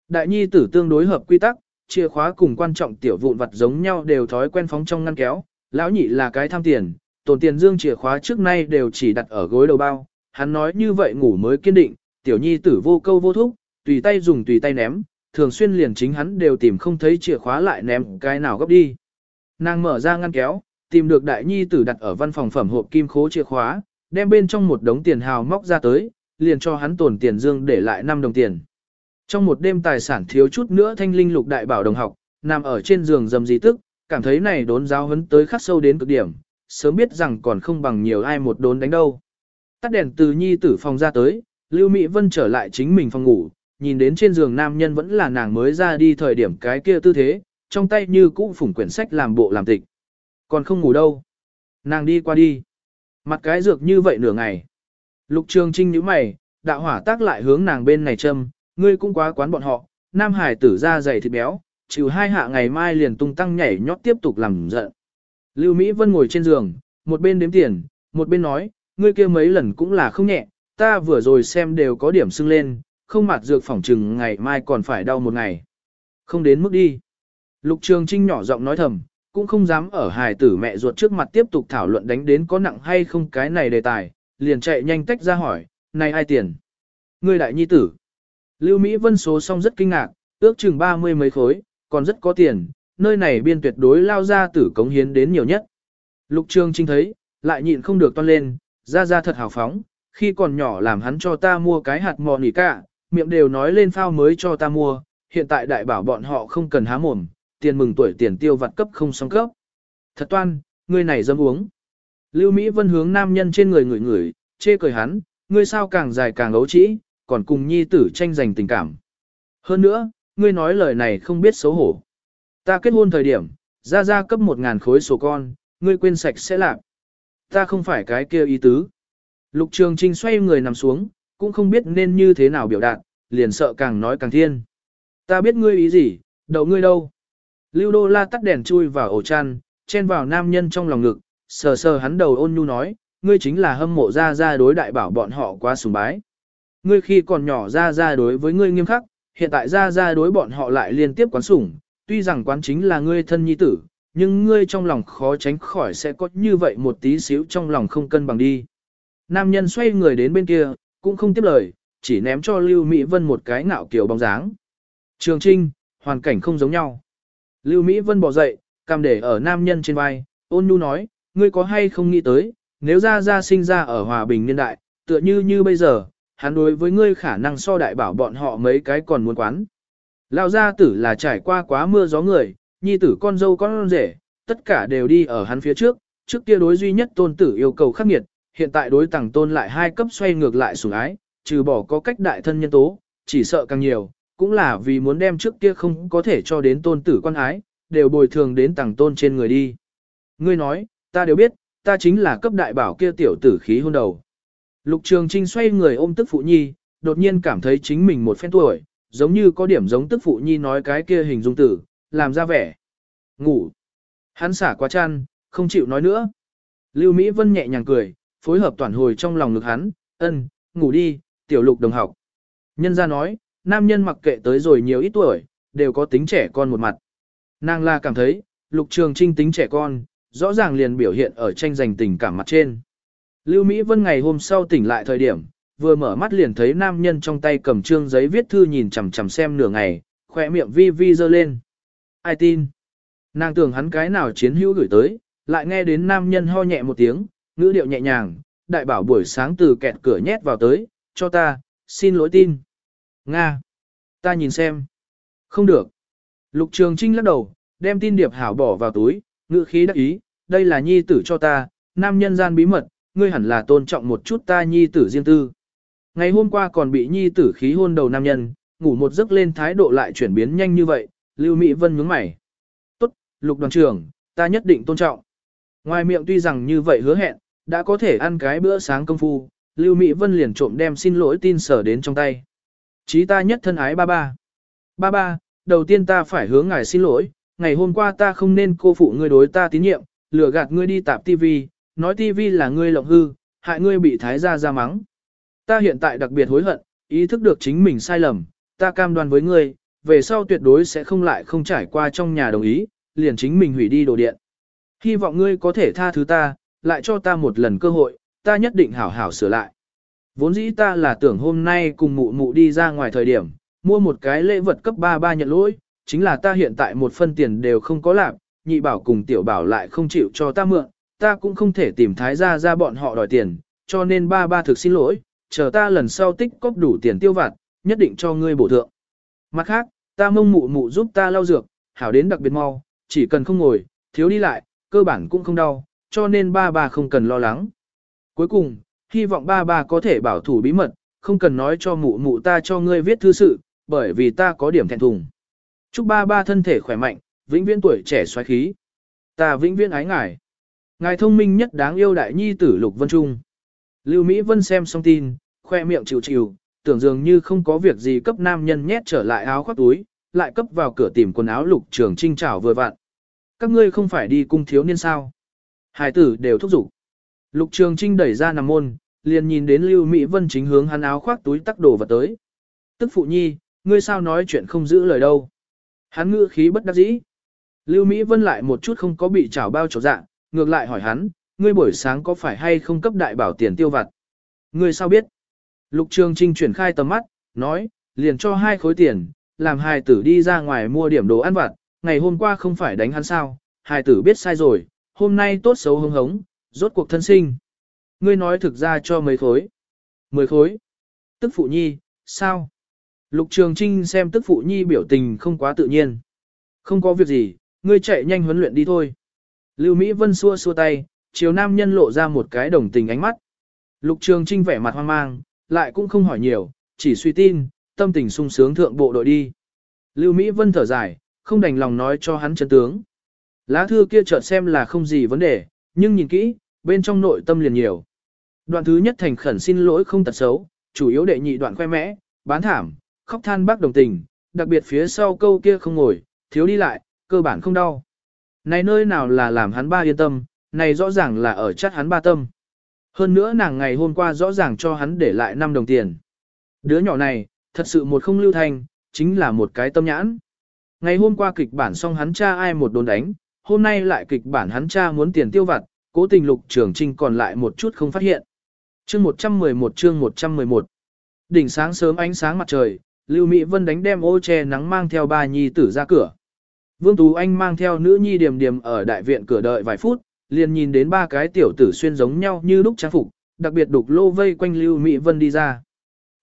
Đại nhi tử tương đối hợp quy tắc, chìa khóa cùng quan trọng tiểu vụn vật giống nhau đều thói quen phóng trong ngăn kéo, lão nhị là cái tham tiền, tồn tiền dương chìa khóa trước nay đều chỉ đặt ở gối đầu bao, hắn nói như vậy ngủ mới kiên định, tiểu nhi tử vô câu vô thúc, tùy tay dùng tùy tay ném, thường xuyên liền chính hắn đều tìm không thấy chìa khóa lại ném cái nào gấp đi. Nàng mở ra ngăn kéo, tìm được đại nhi tử đặt ở văn phòng phẩm hộp kim khố chìa khóa, đem bên trong một đống tiền hào móc ra tới, liền cho hắn tổn tiền dương để lại 5 đồng tiền. Trong một đêm tài sản thiếu chút nữa thanh linh lục đại bảo đồng học, nằm ở trên giường dầm dí tức, cảm thấy này đốn giáo hấn tới khắc sâu đến cực điểm, sớm biết rằng còn không bằng nhiều ai một đốn đánh đâu. Tắt đèn từ nhi tử phòng ra tới, Lưu Mỹ Vân trở lại chính mình phòng ngủ, nhìn đến trên giường nam nhân vẫn là nàng mới ra đi thời điểm cái kia tư thế, trong tay như cũ phủng quyển sách làm bộ làm tịch. Còn không ngủ đâu. Nàng đi qua đi. Mặt cái dược như vậy nửa ngày. Lục Trường Trinh nhíu mày, đạo hỏa tác lại hướng nàng bên này châm, ngươi cũng quá quán bọn họ, nam hải tử ra dày thịt béo, chịu hai hạ ngày mai liền tung tăng nhảy nhót tiếp tục làm giận. Lưu Mỹ Vân ngồi trên giường, một bên đếm tiền, một bên nói, ngươi kia mấy lần cũng là không nhẹ, ta vừa rồi xem đều có điểm sưng lên, không mặt dược phỏng chừng ngày mai còn phải đau một ngày. Không đến mức đi. Lục Trường Trinh nhỏ giọng nói thầm, cũng không dám ở hài tử mẹ ruột trước mặt tiếp tục thảo luận đánh đến có nặng hay không cái này đề tài, liền chạy nhanh tách ra hỏi, này ai tiền? Ngươi đại nhi tử. Lưu Mỹ Vân số xong rất kinh ngạc, ước chừng ba mươi mấy khối, còn rất có tiền, nơi này biên tuyệt đối lao ra tử cống hiến đến nhiều nhất. Lục Trường Trinh thấy, lại nhịn không được toan lên, ra ra thật hào phóng, khi còn nhỏ làm hắn cho ta mua cái hạt mò nỉ cả, miệng đều nói lên phao mới cho ta mua, hiện tại đại bảo bọn họ không cần há mồm, tiền mừng tuổi tiền tiêu vặt cấp không xong cấp. Thật toan, ngươi này dâm uống. Lưu Mỹ Vân hướng nam nhân trên người người người, chê cười hắn, ngươi sao càng dài càng ấu trĩ, còn cùng nhi tử tranh giành tình cảm. Hơn nữa, ngươi nói lời này không biết xấu hổ. Ta kết hôn thời điểm, ra ra cấp một ngàn khối sổ con, ngươi quên sạch sẽ làm. Ta không phải cái kia ý tứ. Lục Trường Trinh xoay người nằm xuống, cũng không biết nên như thế nào biểu đạt, liền sợ càng nói càng thiên. Ta biết ngươi ý gì, đậu ngươi đâu. Lưu Đô La tắt đèn chui vào ổ chăn, chen vào nam nhân trong lòng ngực, sờ sờ hắn đầu ôn nhu nói, ngươi chính là hâm mộ ra ra đối đại bảo bọn họ quá sùng bái. Ngươi khi còn nhỏ ra ra đối với ngươi nghiêm khắc, hiện tại ra ra đối bọn họ lại liên tiếp quán sủng, tuy rằng quán chính là ngươi thân nhi tử, nhưng ngươi trong lòng khó tránh khỏi sẽ có như vậy một tí xíu trong lòng không cân bằng đi. Nam nhân xoay người đến bên kia, cũng không tiếp lời, chỉ ném cho Lưu Mỹ Vân một cái ngạo kiểu bóng dáng. Trường Trinh, hoàn cảnh không giống nhau. Lưu Mỹ Vân bỏ dậy, cầm để ở nam nhân trên vai, ôn nhu nói, ngươi có hay không nghĩ tới, nếu ra ra sinh ra ở hòa bình niên đại, tựa như như bây giờ, hắn đối với ngươi khả năng so đại bảo bọn họ mấy cái còn muốn quán. Lão gia tử là trải qua quá mưa gió người, nhi tử con dâu con rể, tất cả đều đi ở hắn phía trước, trước kia đối duy nhất tôn tử yêu cầu khắc nghiệt, hiện tại đối tàng tôn lại hai cấp xoay ngược lại sủng ái, trừ bỏ có cách đại thân nhân tố, chỉ sợ càng nhiều, cũng là vì muốn đem trước kia không có thể cho đến tôn tử quan ái, đều bồi thường đến tàng tôn trên người đi. Ngươi nói, ta đều biết, ta chính là cấp đại bảo kia tiểu tử khí hôn đầu. Lục Trường Trinh xoay người ôm tức phụ nhi, đột nhiên cảm thấy chính mình một phen tuổi, giống như có điểm giống tức phụ nhi nói cái kia hình dung tử, làm ra vẻ. Ngủ. Hắn xả quá chăn, không chịu nói nữa. Lưu Mỹ Vân nhẹ nhàng cười, phối hợp toàn hồi trong lòng ngực hắn, ân, ngủ đi, tiểu lục đồng học. Nhân ra nói, nam nhân mặc kệ tới rồi nhiều ít tuổi, đều có tính trẻ con một mặt. Nàng la cảm thấy, lục trường trinh tính trẻ con, rõ ràng liền biểu hiện ở tranh giành tình cảm mặt trên. Lưu Mỹ Vân ngày hôm sau tỉnh lại thời điểm, vừa mở mắt liền thấy nam nhân trong tay cầm trương giấy viết thư nhìn chằm chằm xem nửa ngày, khỏe miệng vi vi dơ lên. Ai tin? Nàng tưởng hắn cái nào chiến hữu gửi tới, lại nghe đến nam nhân ho nhẹ một tiếng, ngữ điệu nhẹ nhàng, đại bảo buổi sáng từ kẹt cửa nhét vào tới, cho ta, xin lỗi tin. Nga. Ta nhìn xem. Không được. Lục Trường Trinh lắc đầu, đem tin điệp hảo bỏ vào túi, ngữ khí đắc ý, đây là nhi tử cho ta, nam nhân gian bí mật, ngươi hẳn là tôn trọng một chút ta nhi tử riêng tư. Ngày hôm qua còn bị nhi tử khí hôn đầu nam nhân, ngủ một giấc lên thái độ lại chuyển biến nhanh như vậy, Lưu Mỹ Vân nhướng mày. Tốt, lục đoàn trưởng, ta nhất định tôn trọng. Ngoài miệng tuy rằng như vậy hứa hẹn, đã có thể ăn cái bữa sáng công phu, Lưu Mỹ Vân liền trộm đem xin lỗi tin sở đến trong tay. Chí ta nhất thân ái ba ba. Ba ba, đầu tiên ta phải hướng ngài xin lỗi, ngày hôm qua ta không nên cô phụ ngươi đối ta tín nhiệm, lừa gạt ngươi đi tạp TV, nói TV là ngươi lộng hư, hại ngươi bị thái gia ra mắng. Ta hiện tại đặc biệt hối hận, ý thức được chính mình sai lầm, ta cam đoan với ngươi, về sau tuyệt đối sẽ không lại không trải qua trong nhà đồng ý, liền chính mình hủy đi đồ điện. Hy vọng ngươi có thể tha thứ ta, lại cho ta một lần cơ hội, ta nhất định hảo hảo sửa lại. Vốn dĩ ta là tưởng hôm nay cùng mụ mụ đi ra ngoài thời điểm, mua một cái lễ vật cấp 33 nhận lỗi, chính là ta hiện tại một phân tiền đều không có làm, nhị bảo cùng tiểu bảo lại không chịu cho ta mượn, ta cũng không thể tìm thái gia ra bọn họ đòi tiền, cho nên ba ba thực xin lỗi, chờ ta lần sau tích cóp đủ tiền tiêu vặt, nhất định cho ngươi bổ thượng. Mặt khác, ta mông mụ mụ giúp ta lau dược, hảo đến đặc biệt mau, chỉ cần không ngồi, thiếu đi lại, cơ bản cũng không đau, cho nên ba ba không cần lo lắng. Cuối cùng, hy vọng ba ba có thể bảo thủ bí mật, không cần nói cho mụ mụ ta cho ngươi viết thư sự, bởi vì ta có điểm thẹn thùng. Chúc ba ba thân thể khỏe mạnh, vĩnh viễn tuổi trẻ xoáy khí. Ta vĩnh viễn ái ngài. Ngài thông minh nhất đáng yêu đại nhi tử Lục Vân Trung. Lưu Mỹ Vân xem xong tin, khoe miệng chịu chịu, tưởng dường như không có việc gì cấp nam nhân nhét trở lại áo khoác túi, lại cấp vào cửa tìm quần áo Lục Trường Trinh trảo vừa vặn. Các ngươi không phải đi cung thiếu niên sao? Hải tử đều thúc giục. Lục Trường Trinh đẩy ra nằm môn, liền nhìn đến Lưu Mỹ Vân chính hướng hắn áo khoác túi tắc đồ vật tới. Tức phụ nhi, ngươi sao nói chuyện không giữ lời đâu. Hắn ngữ khí bất đắc dĩ. Lưu Mỹ Vân lại một chút không có bị trảo bao trọc dạng, ngược lại hỏi hắn, ngươi buổi sáng có phải hay không cấp đại bảo tiền tiêu vặt? Ngươi sao biết? Lục Trường Trinh chuyển khai tầm mắt, nói, liền cho hai khối tiền, làm hài tử đi ra ngoài mua điểm đồ ăn vặt, ngày hôm qua không phải đánh hắn sao, hài tử biết sai rồi, hôm nay tốt xấu hứng hống, rốt cuộc thân sinh. Ngươi nói thực ra cho mấy khối. Mười khối. Tức phụ nhi, sao? Lục Trường Trinh xem tức phụ nhi biểu tình không quá tự nhiên. Không có việc gì, ngươi chạy nhanh huấn luyện đi thôi. Lưu Mỹ Vân xua xua tay, chiều nam nhân lộ ra một cái đồng tình ánh mắt. Lục Trường Trinh vẻ mặt hoang mang, lại cũng không hỏi nhiều, chỉ suy tin, tâm tình sung sướng thượng bộ đội đi. Lưu Mỹ Vân thở dài, không đành lòng nói cho hắn chân tướng. Lá thư kia chợt xem là không gì vấn đề, nhưng nhìn kỹ, bên trong nội tâm liền nhiều. Đoạn thứ nhất thành khẩn xin lỗi không tật xấu, chủ yếu đệ nhị đoạn khoe mẽ, bán thảm, khóc than bác đồng tình, đặc biệt phía sau câu kia không ngồi, thiếu đi lại, cơ bản không đau. Này nơi nào là làm hắn ba yên tâm, này rõ ràng là ở chắc hắn ba tâm. Hơn nữa nàng ngày hôm qua rõ ràng cho hắn để lại 5 đồng tiền. Đứa nhỏ này, thật sự một không lưu thành, chính là một cái tâm nhãn. Ngày hôm qua kịch bản xong hắn cha ai một đồn đánh, hôm nay lại kịch bản hắn cha muốn tiền tiêu vặt, cố tình lục trường trinh còn lại một chút không phát hiện. Chương 111 chương 111 Đỉnh sáng sớm ánh sáng mặt trời, Lưu Mỹ Vân đánh đem ô che nắng mang theo ba nhi tử ra cửa. Vương Tú Anh mang theo nữ nhi điểm điểm ở đại viện cửa đợi vài phút, liền nhìn đến ba cái tiểu tử xuyên giống nhau như lúc trang phục, đặc biệt đục lô vây quanh Lưu Mỹ Vân đi ra.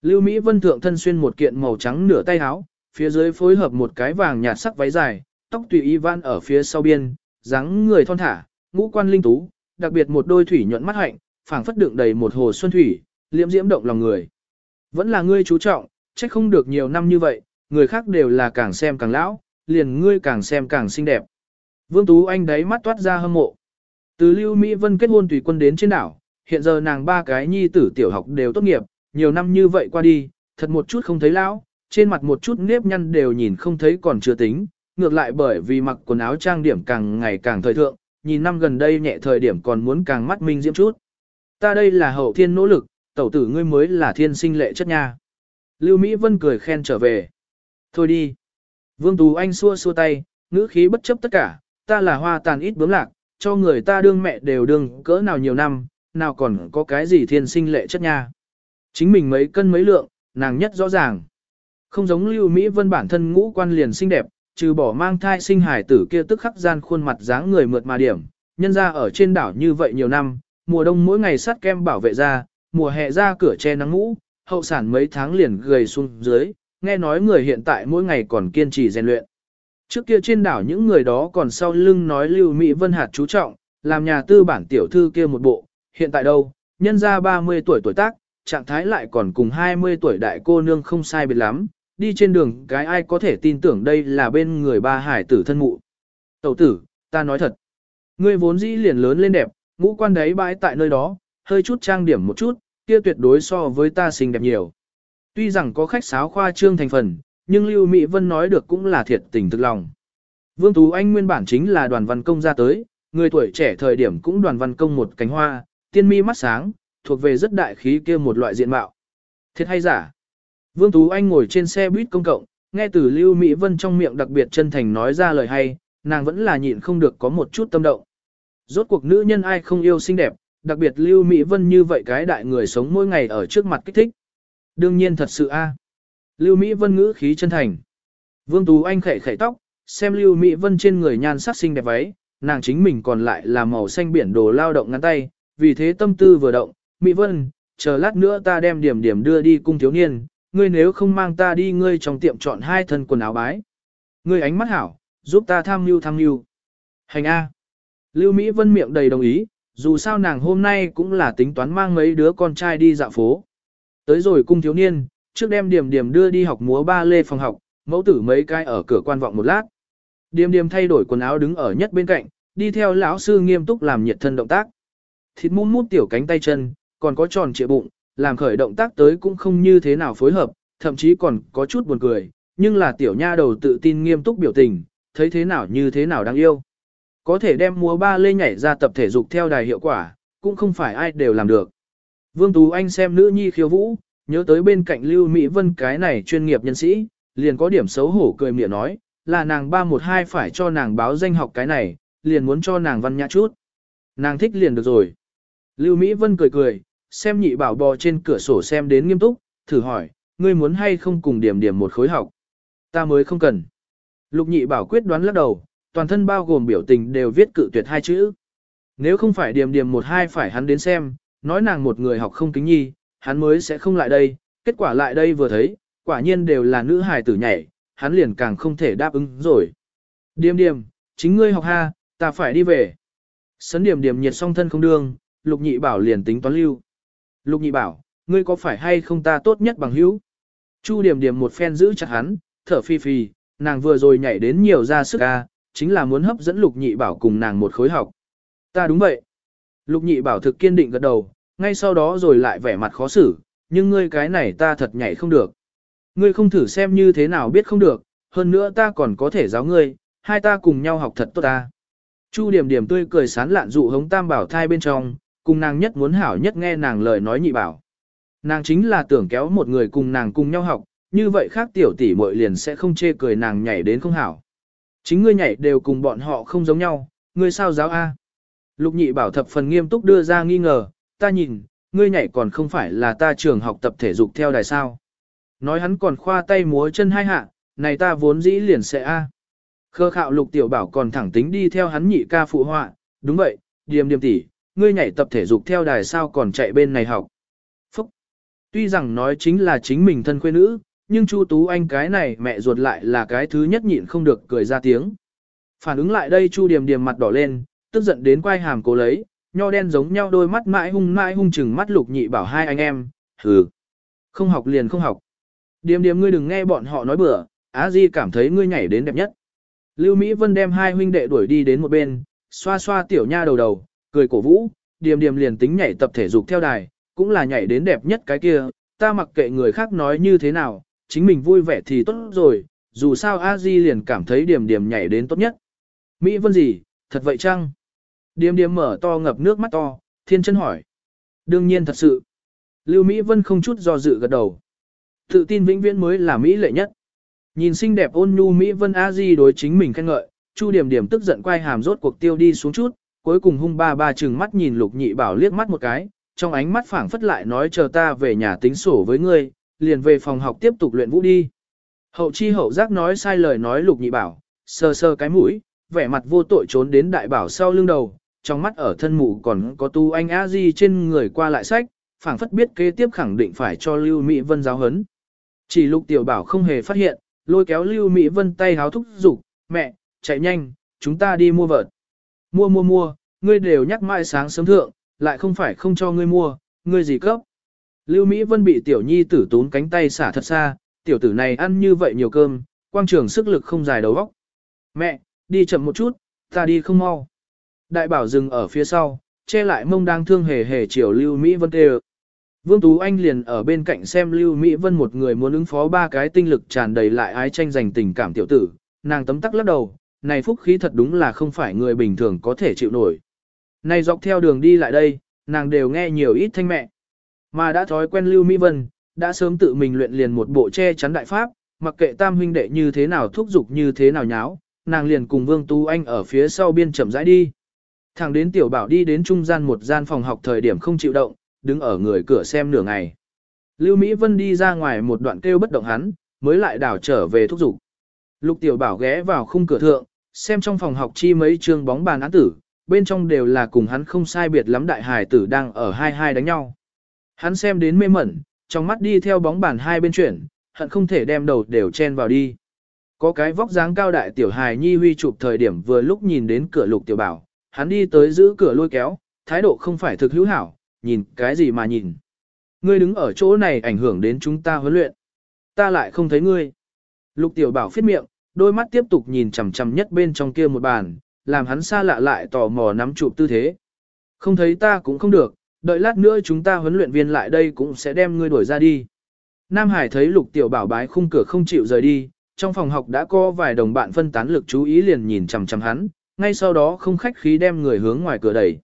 Lưu Mỹ Vân thượng thân xuyên một kiện màu trắng nửa tay áo, phía dưới phối hợp một cái vàng nhạt sắc váy dài, tóc tùy y van ở phía sau biên, dáng người thon thả, ngũ quan linh tú, đặc biệt một đôi thủy nhuận mắt hạnh, phảng phất đựng đầy một hồ xuân thủy, liễm diễm động lòng người. Vẫn là ngươi chú trọng, trách không được nhiều năm như vậy, người khác đều là càng xem càng lão, liền ngươi càng xem càng xinh đẹp. Vương Tú Anh đấy mắt toát ra hâm mộ. Từ Lưu Mỹ Vân kết hôn tùy quân đến trên đảo, hiện giờ nàng ba cái nhi tử tiểu học đều tốt nghiệp, nhiều năm như vậy qua đi, thật một chút không thấy lão, trên mặt một chút nếp nhăn đều nhìn không thấy còn chưa tính, ngược lại bởi vì mặc quần áo trang điểm càng ngày càng thời thượng, nhìn năm gần đây nhẹ thời điểm còn muốn càng mắt minh diễm chút. Ta đây là hậu thiên nỗ lực, tẩu tử ngươi mới là thiên sinh lệ chất nha. Lưu Mỹ Vân cười khen trở về. Thôi đi. Vương Tú Anh xua xua tay, ngữ khí bất chấp tất cả, ta là hoa tàn ít bướm lạc, cho người ta đương mẹ đều đương cỡ nào nhiều năm, nào còn có cái gì thiên sinh lệ chất nha. Chính mình mấy cân mấy lượng, nàng nhất rõ ràng. Không giống Lưu Mỹ Vân bản thân ngũ quan liền xinh đẹp, trừ bỏ mang thai sinh hải tử kia tức khắc gian khuôn mặt dáng người mượt mà điểm, nhân ra ở trên đảo như vậy nhiều năm, mùa đông mỗi ngày sát kem bảo vệ da, mùa hè ra cửa che nắng ngũ, hậu sản mấy tháng liền gầy xuống dưới, nghe nói người hiện tại mỗi ngày còn kiên trì rèn luyện. Trước kia trên đảo những người đó còn sau lưng nói Lưu Mỹ Vân hạt chú trọng, làm nhà tư bản tiểu thư kia một bộ, hiện tại đâu, nhân ra 30 tuổi tuổi tác, trạng thái lại còn cùng 20 tuổi đại cô nương không sai biệt lắm, đi trên đường cái ai có thể tin tưởng đây là bên người ba hải tử thân mụ. Tẩu tử, ta nói thật, ngươi vốn dĩ liền lớn lên đẹp, ngũ quan đấy bãi tại nơi đó, hơi chút trang điểm một chút, kia tuyệt đối so với ta xinh đẹp nhiều. Tuy rằng có khách sáo khoa trương thành phần, nhưng Lưu Mỹ Vân nói được cũng là thiệt tình thực lòng. Vương Tú Anh nguyên bản chính là đoàn văn công ra tới, người tuổi trẻ thời điểm cũng đoàn văn công một cánh hoa, tiên mi mắt sáng, thuộc về rất đại khí kia một loại diện mạo. Thiệt hay giả? Vương Tú Anh ngồi trên xe buýt công cộng, nghe từ Lưu Mỹ Vân trong miệng đặc biệt chân thành nói ra lời hay, nàng vẫn là nhịn không được có một chút tâm động. Rốt cuộc nữ nhân ai không yêu xinh đẹp, đặc biệt Lưu Mỹ Vân như vậy cái đại người sống mỗi ngày ở trước mặt kích thích. Đương nhiên thật sự a. Lưu Mỹ Vân ngữ khí chân thành. Vương Tú Anh khẽ khẽ tóc, xem Lưu Mỹ Vân trên người nhan sắc xinh đẹp váy, nàng chính mình còn lại là màu xanh biển đồ lao động ngắn tay, vì thế tâm tư vừa động, Mỹ Vân, chờ lát nữa ta đem điểm điểm đưa đi cung thiếu niên, ngươi nếu không mang ta đi ngươi trong tiệm chọn hai thân quần áo bái. Ngươi ánh mắt hảo, giúp ta tham mưu tham mưu. Hành A. Lưu Mỹ Vân miệng đầy đồng ý, dù sao nàng hôm nay cũng là tính toán mang mấy đứa con trai đi dạo phố. Tới rồi cung thiếu niên, trước đem điểm điểm đưa đi học múa ba lê phòng học, mẫu tử mấy cái ở cửa quan vọng một lát. Điểm điểm thay đổi quần áo đứng ở nhất bên cạnh, đi theo lão sư nghiêm túc làm nhiệt thân động tác. Thịt mút mút tiểu cánh tay chân, còn có tròn trịa bụng, làm khởi động tác tới cũng không như thế nào phối hợp, thậm chí còn có chút buồn cười, nhưng là tiểu nha đầu tự tin nghiêm túc biểu tình, thấy thế nào như thế nào đáng yêu. Có thể đem múa ba lê nhảy ra tập thể dục theo đài hiệu quả, cũng không phải ai đều làm được. Vương Tú Anh xem nữ nhi khiêu vũ, nhớ tới bên cạnh Lưu Mỹ Vân cái này chuyên nghiệp nhân sĩ, liền có điểm xấu hổ cười miệng nói, là nàng 312 phải cho nàng báo danh học cái này, liền muốn cho nàng văn nhã chút. Nàng thích liền được rồi. Lưu Mỹ Vân cười cười, xem nhị bảo bò trên cửa sổ xem đến nghiêm túc, thử hỏi, ngươi muốn hay không cùng điểm điểm một khối học. Ta mới không cần. Lục nhị bảo quyết đoán lắc đầu, toàn thân bao gồm biểu tình đều viết cự tuyệt hai chữ. Nếu không phải điểm điểm một hai phải hắn đến xem, nói nàng một người học không kính nhi, hắn mới sẽ không lại đây, kết quả lại đây vừa thấy, quả nhiên đều là nữ hài tử nhảy, hắn liền càng không thể đáp ứng rồi. Điềm điềm, chính ngươi học ha, ta phải đi về. Sấn điểm điểm nhiệt song thân không đương, lục nhị bảo liền tính toán lưu. Lục nhị bảo, ngươi có phải hay không ta tốt nhất bằng hữu? Chu điểm điểm một phen giữ chặt hắn, thở phi phi, nàng vừa rồi nhảy đến nhiều ra sức ca, chính là muốn hấp dẫn lục nhị bảo cùng nàng một khối học. Ta đúng vậy. Lục nhị bảo thực kiên định gật đầu, ngay sau đó rồi lại vẻ mặt khó xử, nhưng ngươi cái này ta thật nhảy không được. Ngươi không thử xem như thế nào biết không được, hơn nữa ta còn có thể giáo ngươi, hai ta cùng nhau học thật tốt ta. Chu điểm điểm tươi cười sán lạn dụ hống tam bảo thai bên trong, cùng nàng nhất muốn hảo nhất nghe nàng lời nói nhị bảo. Nàng chính là tưởng kéo một người cùng nàng cùng nhau học, như vậy khác tiểu tỷ muội liền sẽ không chê cười nàng nhảy đến không hảo. Chính ngươi nhảy đều cùng bọn họ không giống nhau, ngươi sao giáo A. Lục nhị bảo thập phần nghiêm túc đưa ra nghi ngờ, ta nhìn, ngươi nhảy còn không phải là ta trường học tập thể dục theo đài sao. Nói hắn còn khoa tay múa chân hai hạ, này ta vốn dĩ liền sẽ A. Khơ khạo lục tiểu bảo còn thẳng tính đi theo hắn nhị ca phụ họa, đúng vậy, điềm điềm tỷ, ngươi nhảy tập thể dục theo đài sao còn chạy bên này học. Phúc! Tuy rằng nói chính là chính mình thân quê nữ, nhưng Chu Tú Anh cái này mẹ ruột lại là cái thứ nhất nhịn không được cười ra tiếng. Phản ứng lại đây Chu Điềm Điềm mặt đỏ lên, tức giận đến quay hàm cố lấy, nho đen giống nhau đôi mắt mãi hung mãi hung chừng mắt lục nhị bảo hai anh em, hừ. Không học liền không học. Điềm Điềm ngươi đừng nghe bọn họ nói bừa, Á Di cảm thấy ngươi nhảy đến đẹp nhất. Lưu Mỹ Vân đem hai huynh đệ đuổi đi đến một bên, xoa xoa tiểu nha đầu đầu, cười cổ vũ, Điềm Điềm liền tính nhảy tập thể dục theo đài, cũng là nhảy đến đẹp nhất cái kia, ta mặc kệ người khác nói như thế nào, chính mình vui vẻ thì tốt rồi, dù sao A Di liền cảm thấy điểm điểm nhảy đến tốt nhất. Mỹ Vân gì, thật vậy chăng? Điểm điểm mở to ngập nước mắt to, thiên chân hỏi. Đương nhiên thật sự. Lưu Mỹ Vân không chút do dự gật đầu. Tự tin vĩnh viễn mới là Mỹ lệ nhất. Nhìn xinh đẹp ôn nhu Mỹ Vân A Di đối chính mình khen ngợi, Chu Điểm Điểm tức giận quay hàm rốt cuộc tiêu đi xuống chút, cuối cùng hung ba ba chừng mắt nhìn Lục Nhị Bảo liếc mắt một cái, trong ánh mắt phảng phất lại nói chờ ta về nhà tính sổ với ngươi, liền về phòng học tiếp tục luyện vũ đi. Hậu chi hậu giác nói sai lời nói lục nhị bảo, sờ sờ cái mũi, vẻ mặt vô tội trốn đến đại bảo sau lưng đầu, trong mắt ở thân mụ còn có tu anh a di trên người qua lại sách, phảng phất biết kế tiếp khẳng định phải cho Lưu Mỹ Vân giáo hấn. Chỉ lục tiểu bảo không hề phát hiện, lôi kéo Lưu Mỹ Vân tay háo thúc giục, mẹ, chạy nhanh, chúng ta đi mua vợt. Mua mua mua, ngươi đều nhắc mãi sáng sớm thượng, lại không phải không cho ngươi mua, ngươi gì cấp. Lưu Mỹ Vân bị tiểu nhi tử tún cánh tay xả thật xa, tiểu tử này ăn như vậy nhiều cơm, quang trường sức lực không dài đầu óc. Mẹ, đi chậm một chút, ta đi không mau. Đại bảo dừng ở phía sau, che lại mông đang thương hề hề chiều Lưu Mỹ Vân kêu. Vương Tú Anh liền ở bên cạnh xem Lưu Mỹ Vân một người muốn ứng phó ba cái tinh lực tràn đầy lại ái tranh giành tình cảm tiểu tử, nàng tấm tắc lắc đầu, này phúc khí thật đúng là không phải người bình thường có thể chịu nổi. Này dọc theo đường đi lại đây, nàng đều nghe nhiều ít thanh mẹ. Mà đã thói quen Lưu Mỹ Vân, đã sớm tự mình luyện liền một bộ che chắn đại pháp, mặc kệ tam huynh đệ như thế nào thúc giục như thế nào nháo, nàng liền cùng Vương Tu Anh ở phía sau biên chậm rãi đi. Thẳng đến tiểu bảo đi đến trung gian một gian phòng học thời điểm không chịu động, đứng ở người cửa xem nửa ngày. Lưu Mỹ Vân đi ra ngoài một đoạn kêu bất động hắn, mới lại đảo trở về thúc giục. Lục tiểu bảo ghé vào khung cửa thượng, xem trong phòng học chi mấy trường bóng bàn án tử, bên trong đều là cùng hắn không sai biệt lắm đại hài tử đang ở hai hai đánh nhau. Hắn xem đến mê mẩn, trong mắt đi theo bóng bàn hai bên chuyển, hận không thể đem đầu đều chen vào đi. Có cái vóc dáng cao đại tiểu hài nhi huy chụp thời điểm vừa lúc nhìn đến cửa lục tiểu bảo, hắn đi tới giữ cửa lôi kéo, thái độ không phải thực hữu hảo, nhìn cái gì mà nhìn. Ngươi đứng ở chỗ này ảnh hưởng đến chúng ta huấn luyện. Ta lại không thấy ngươi. Lục tiểu bảo phiết miệng, đôi mắt tiếp tục nhìn chằm chằm nhất bên trong kia một bàn, làm hắn xa lạ lại tò mò nắm chụp tư thế. Không thấy ta cũng không được, Đợi lát nữa chúng ta huấn luyện viên lại đây cũng sẽ đem ngươi đuổi ra đi. Nam Hải thấy lục tiểu bảo bái khung cửa không chịu rời đi, trong phòng học đã có vài đồng bạn phân tán lực chú ý liền nhìn chằm chằm hắn, ngay sau đó không khách khí đem người hướng ngoài cửa đẩy.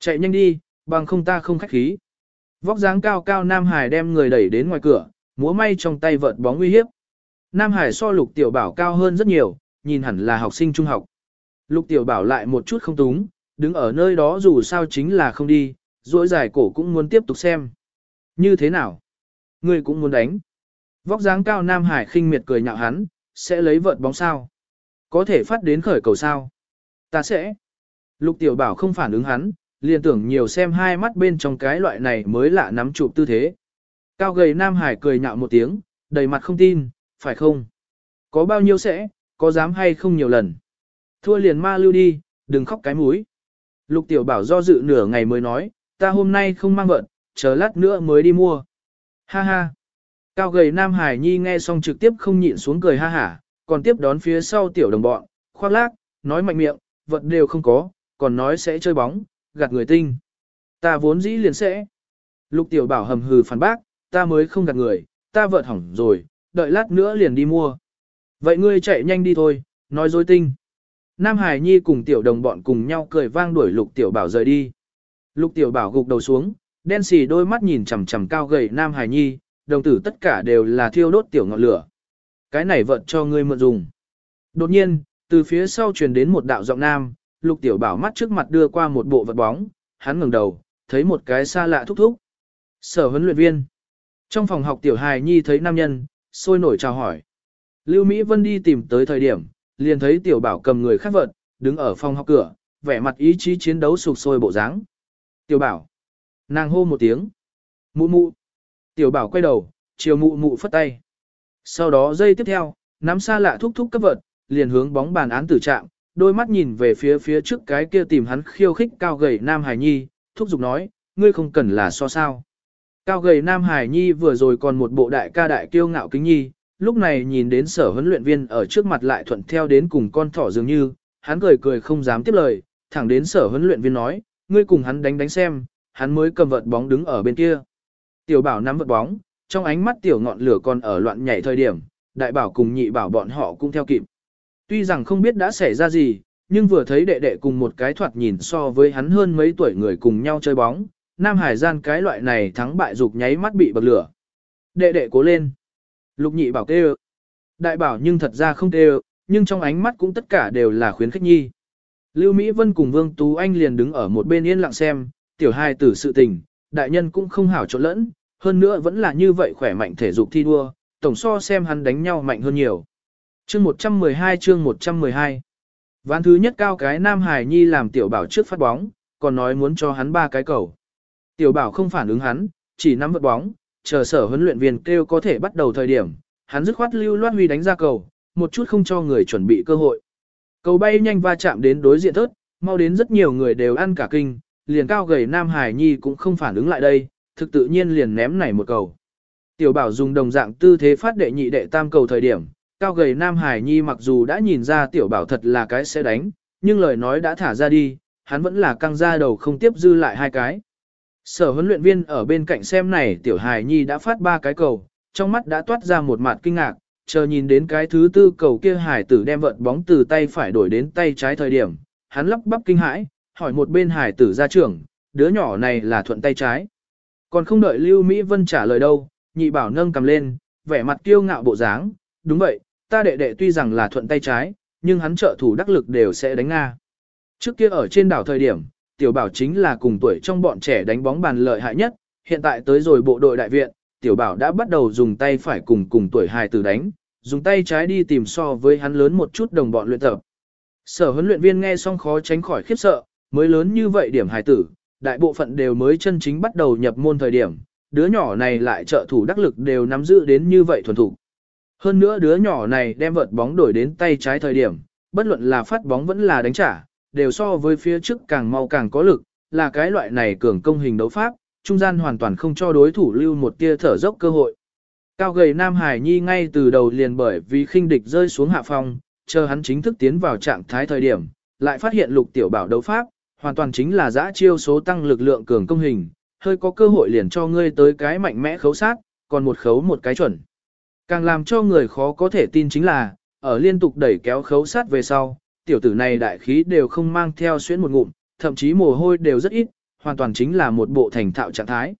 Chạy nhanh đi, bằng không ta không khách khí. Vóc dáng cao cao Nam Hải đem người đẩy đến ngoài cửa, múa may trong tay vợt bóng uy hiếp. Nam Hải so lục tiểu bảo cao hơn rất nhiều, nhìn hẳn là học sinh trung học. Lục tiểu bảo lại một chút không túng, đứng ở nơi đó dù sao chính là không đi, duỗi dài cổ cũng muốn tiếp tục xem. Như thế nào? Ngươi cũng muốn đánh. Vóc dáng cao Nam Hải khinh miệt cười nhạo hắn, sẽ lấy vợt bóng sao? Có thể phát đến khởi cầu sao? Ta sẽ. Lục tiểu bảo không phản ứng hắn, liền tưởng nhiều xem hai mắt bên trong cái loại này mới lạ nắm chụp tư thế. Cao gầy Nam Hải cười nhạo một tiếng, đầy mặt không tin, phải không? Có bao nhiêu sẽ, có dám hay không nhiều lần? Thua liền ma lưu đi, đừng khóc cái mũi. Lục tiểu bảo do dự nửa ngày mới nói, ta hôm nay không mang vận, chờ lát nữa mới đi mua. Ha ha. Cao gầy Nam Hải Nhi nghe xong trực tiếp không nhịn xuống cười ha hả, còn tiếp đón phía sau tiểu đồng bọn, khoác lác, nói mạnh miệng, vật đều không có, còn nói sẽ chơi bóng, gạt người tinh. Ta vốn dĩ liền sẽ. Lục tiểu bảo hầm hừ phản bác, ta mới không gạt người, ta vợt hỏng rồi, đợi lát nữa liền đi mua. Vậy ngươi chạy nhanh đi thôi, nói dối tinh. Nam Hải Nhi cùng tiểu đồng bọn cùng nhau cười vang đuổi lục tiểu bảo rời đi. Lục tiểu bảo gục đầu xuống, đen xì đôi mắt nhìn chằm chằm cao gầy Nam Hải Nhi, đồng tử tất cả đều là thiêu đốt tiểu ngọn lửa. Cái này vợt cho ngươi mượn dùng. Đột nhiên, từ phía sau truyền đến một đạo giọng nam, lục tiểu bảo mắt trước mặt đưa qua một bộ vật bóng, hắn ngẩng đầu, thấy một cái xa lạ thúc thúc. Sở huấn luyện viên. Trong phòng học tiểu hài nhi thấy nam nhân, sôi nổi chào hỏi. Lưu Mỹ Vân đi tìm tới thời điểm, liền thấy tiểu bảo cầm người khác vật, đứng ở phòng học cửa, vẻ mặt ý chí chiến đấu sục sôi bộ dáng. Tiểu bảo. Nàng hô một tiếng. Mụ mụ. Tiểu bảo quay đầu, chiều mụ mụ phất tay. Sau đó giây tiếp theo, nắm xa lạ thúc thúc cấp vật, liền hướng bóng bàn án tử trạng, đôi mắt nhìn về phía phía trước cái kia tìm hắn khiêu khích cao gầy Nam Hải Nhi, thúc giục nói, ngươi không cần là so sao. Cao gầy Nam Hải Nhi vừa rồi còn một bộ đại ca đại kiêu ngạo kính nhi, lúc này nhìn đến sở huấn luyện viên ở trước mặt lại thuận theo đến cùng con thỏ dường như, hắn cười cười không dám tiếp lời, thẳng đến sở huấn luyện viên nói, ngươi cùng hắn đánh đánh xem, hắn mới cầm vợt bóng đứng ở bên kia. Tiểu bảo nắm vợt bóng, trong ánh mắt tiểu ngọn lửa còn ở loạn nhảy thời điểm, đại bảo cùng nhị bảo bọn họ cũng theo kịp. Tuy rằng không biết đã xảy ra gì, nhưng vừa thấy đệ đệ cùng một cái thoạt nhìn so với hắn hơn mấy tuổi người cùng nhau chơi bóng, Nam Hải gian cái loại này thắng bại dục nháy mắt bị bậc lửa. Đệ đệ cố lên. Lục nhị bảo kêu. Đại bảo nhưng thật ra không kêu, nhưng trong ánh mắt cũng tất cả đều là khuyến khích nhi. Lưu Mỹ Vân cùng Vương Tú Anh liền đứng ở một bên yên lặng xem, tiểu hai tử sự tình, đại nhân cũng không hảo trộn lẫn, hơn nữa vẫn là như vậy khỏe mạnh thể dục thi đua, tổng so xem hắn đánh nhau mạnh hơn nhiều. Chương 112 chương 112 Ván thứ nhất cao cái Nam Hải Nhi làm tiểu bảo trước phát bóng, còn nói muốn cho hắn ba cái cầu. Tiểu bảo không phản ứng hắn, chỉ nắm vật bóng, chờ sở huấn luyện viên kêu có thể bắt đầu thời điểm, hắn dứt khoát lưu loát huy đánh ra cầu, một chút không cho người chuẩn bị cơ hội. Cầu bay nhanh va chạm đến đối diện thớt, mau đến rất nhiều người đều ăn cả kinh, liền cao gầy Nam Hải Nhi cũng không phản ứng lại đây, thực tự nhiên liền ném này một cầu. Tiểu bảo dùng đồng dạng tư thế phát đệ nhị đệ tam cầu thời điểm, cao gầy Nam Hải Nhi mặc dù đã nhìn ra tiểu bảo thật là cái sẽ đánh, nhưng lời nói đã thả ra đi, hắn vẫn là căng ra đầu không tiếp dư lại hai cái. Sở huấn luyện viên ở bên cạnh xem này tiểu hải nhi đã phát ba cái cầu, trong mắt đã toát ra một mặt kinh ngạc, chờ nhìn đến cái thứ tư cầu kia hải tử đem vận bóng từ tay phải đổi đến tay trái thời điểm, hắn lắp bắp kinh hãi, hỏi một bên hải tử ra trưởng, đứa nhỏ này là thuận tay trái. Còn không đợi Lưu Mỹ Vân trả lời đâu, nhị bảo nâng cầm lên, vẻ mặt kiêu ngạo bộ dáng, đúng vậy, ta đệ đệ tuy rằng là thuận tay trái, nhưng hắn trợ thủ đắc lực đều sẽ đánh Nga. Trước kia ở trên đảo thời điểm, tiểu bảo chính là cùng tuổi trong bọn trẻ đánh bóng bàn lợi hại nhất, hiện tại tới rồi bộ đội đại viện, tiểu bảo đã bắt đầu dùng tay phải cùng cùng tuổi hài tử đánh, dùng tay trái đi tìm so với hắn lớn một chút đồng bọn luyện tập. Sở huấn luyện viên nghe xong khó tránh khỏi khiếp sợ, mới lớn như vậy điểm hài tử, đại bộ phận đều mới chân chính bắt đầu nhập môn thời điểm, đứa nhỏ này lại trợ thủ đắc lực đều nắm giữ đến như vậy thuần thủ. Hơn nữa đứa nhỏ này đem vợt bóng đổi đến tay trái thời điểm, bất luận là phát bóng vẫn là đánh trả, đều so với phía trước càng mau càng có lực, là cái loại này cường công hình đấu pháp, trung gian hoàn toàn không cho đối thủ lưu một tia thở dốc cơ hội. Cao gầy Nam Hải Nhi ngay từ đầu liền bởi vì khinh địch rơi xuống hạ phong, chờ hắn chính thức tiến vào trạng thái thời điểm, lại phát hiện lục tiểu bảo đấu pháp, hoàn toàn chính là giã chiêu số tăng lực lượng cường công hình, hơi có cơ hội liền cho ngươi tới cái mạnh mẽ khấu sát, còn một khấu một cái chuẩn. Càng làm cho người khó có thể tin chính là, ở liên tục đẩy kéo khấu sát về sau, tiểu tử này đại khí đều không mang theo xuyến một ngụm, thậm chí mồ hôi đều rất ít, hoàn toàn chính là một bộ thành thạo trạng thái.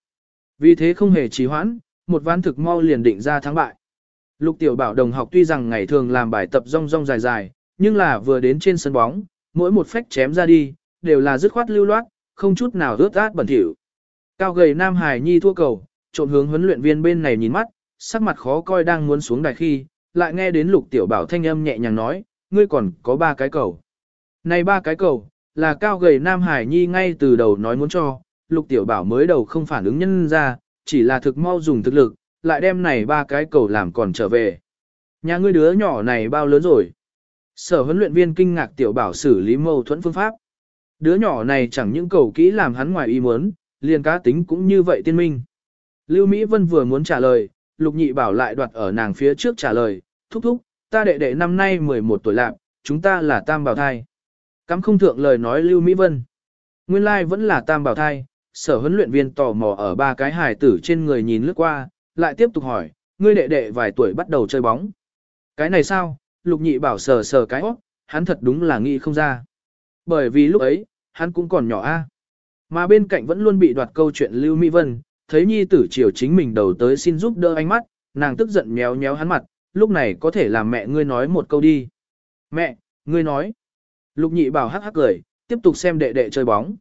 Vì thế không hề trì hoãn, một ván thực mau liền định ra thắng bại. Lục tiểu bảo đồng học tuy rằng ngày thường làm bài tập rong rong dài dài, nhưng là vừa đến trên sân bóng, mỗi một phách chém ra đi, đều là dứt khoát lưu loát, không chút nào rớt át bẩn thỉu. Cao gầy Nam Hải Nhi thua cầu, trộn hướng huấn luyện viên bên này nhìn mắt, sắc mặt khó coi đang muốn xuống đài khi, lại nghe đến lục tiểu bảo thanh âm nhẹ nhàng nói, ngươi còn có ba cái cầu. Này ba cái cầu, là cao gầy Nam Hải Nhi ngay từ đầu nói muốn cho, lục tiểu bảo mới đầu không phản ứng nhân ra, chỉ là thực mau dùng thực lực, lại đem này ba cái cầu làm còn trở về. Nhà ngươi đứa nhỏ này bao lớn rồi? Sở huấn luyện viên kinh ngạc tiểu bảo xử lý mâu thuẫn phương pháp. Đứa nhỏ này chẳng những cầu kỹ làm hắn ngoài ý muốn, liền cá tính cũng như vậy tiên minh. Lưu Mỹ Vân vừa muốn trả lời, Lục Nhị Bảo lại đoạt ở nàng phía trước trả lời, thúc thúc, ta đệ đệ năm nay 11 tuổi lạc, chúng ta là tam bảo thai. Cắm không thượng lời nói Lưu Mỹ Vân. Nguyên lai vẫn là tam bảo thai, sở huấn luyện viên tò mò ở ba cái hài tử trên người nhìn lướt qua, lại tiếp tục hỏi, ngươi đệ đệ vài tuổi bắt đầu chơi bóng. Cái này sao, Lục Nhị Bảo sờ sờ cái óc, hắn thật đúng là nghĩ không ra. Bởi vì lúc ấy, hắn cũng còn nhỏ a. Mà bên cạnh vẫn luôn bị đoạt câu chuyện Lưu Mỹ Vân, thấy nhi tử chiều chính mình đầu tới xin giúp đỡ ánh mắt, nàng tức giận méo méo hắn mặt, lúc này có thể làm mẹ ngươi nói một câu đi. Mẹ, ngươi nói. Lục nhị bảo hắc hắc cười, tiếp tục xem đệ đệ chơi bóng.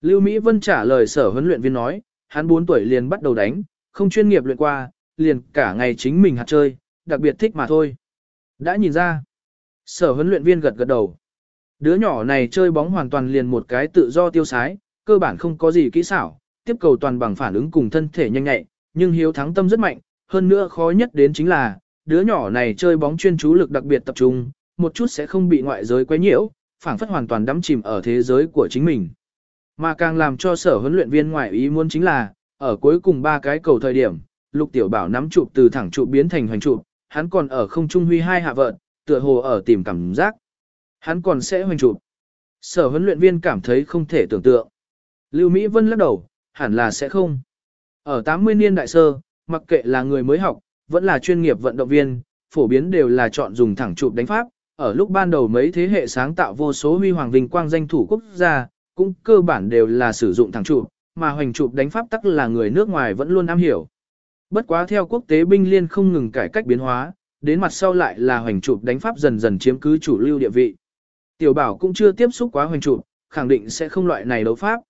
Lưu Mỹ Vân trả lời sở huấn luyện viên nói, hắn 4 tuổi liền bắt đầu đánh, không chuyên nghiệp luyện qua, liền cả ngày chính mình hạt chơi, đặc biệt thích mà thôi. Đã nhìn ra. Sở huấn luyện viên gật gật đầu. Đứa nhỏ này chơi bóng hoàn toàn liền một cái tự do tiêu sái, cơ bản không có gì kỹ xảo, tiếp cầu toàn bằng phản ứng cùng thân thể nhanh nhạy, nhưng hiếu thắng tâm rất mạnh, hơn nữa khó nhất đến chính là, đứa nhỏ này chơi bóng chuyên chú lực đặc biệt tập trung, một chút sẽ không bị ngoại giới quấy nhiễu, phản phất hoàn toàn đắm chìm ở thế giới của chính mình. Mà càng làm cho sở huấn luyện viên ngoại ý muốn chính là, ở cuối cùng ba cái cầu thời điểm, Lục Tiểu Bảo nắm chụp từ thẳng trụ biến thành hoành trụ, hắn còn ở không trung huy hai hạ vợt, tựa hồ ở tìm cảm giác. Hắn còn sẽ hoành trụ. Sở huấn luyện viên cảm thấy không thể tưởng tượng. Lưu Mỹ Vân lắc đầu, hẳn là sẽ không. Ở 80 niên đại sơ, mặc kệ là người mới học, vẫn là chuyên nghiệp vận động viên, phổ biến đều là chọn dùng thẳng chụp đánh pháp. Ở lúc ban đầu mấy thế hệ sáng tạo vô số huy hoàng vinh quang danh thủ quốc gia, cũng cơ bản đều là sử dụng thẳng chụp, mà hoành chụp đánh pháp tắc là người nước ngoài vẫn luôn am hiểu. Bất quá theo quốc tế binh liên không ngừng cải cách biến hóa, đến mặt sau lại là hoành chụp đánh pháp dần dần chiếm cứ chủ lưu địa vị. Tiểu bảo cũng chưa tiếp xúc quá hoành chụp, khẳng định sẽ không loại này đấu pháp.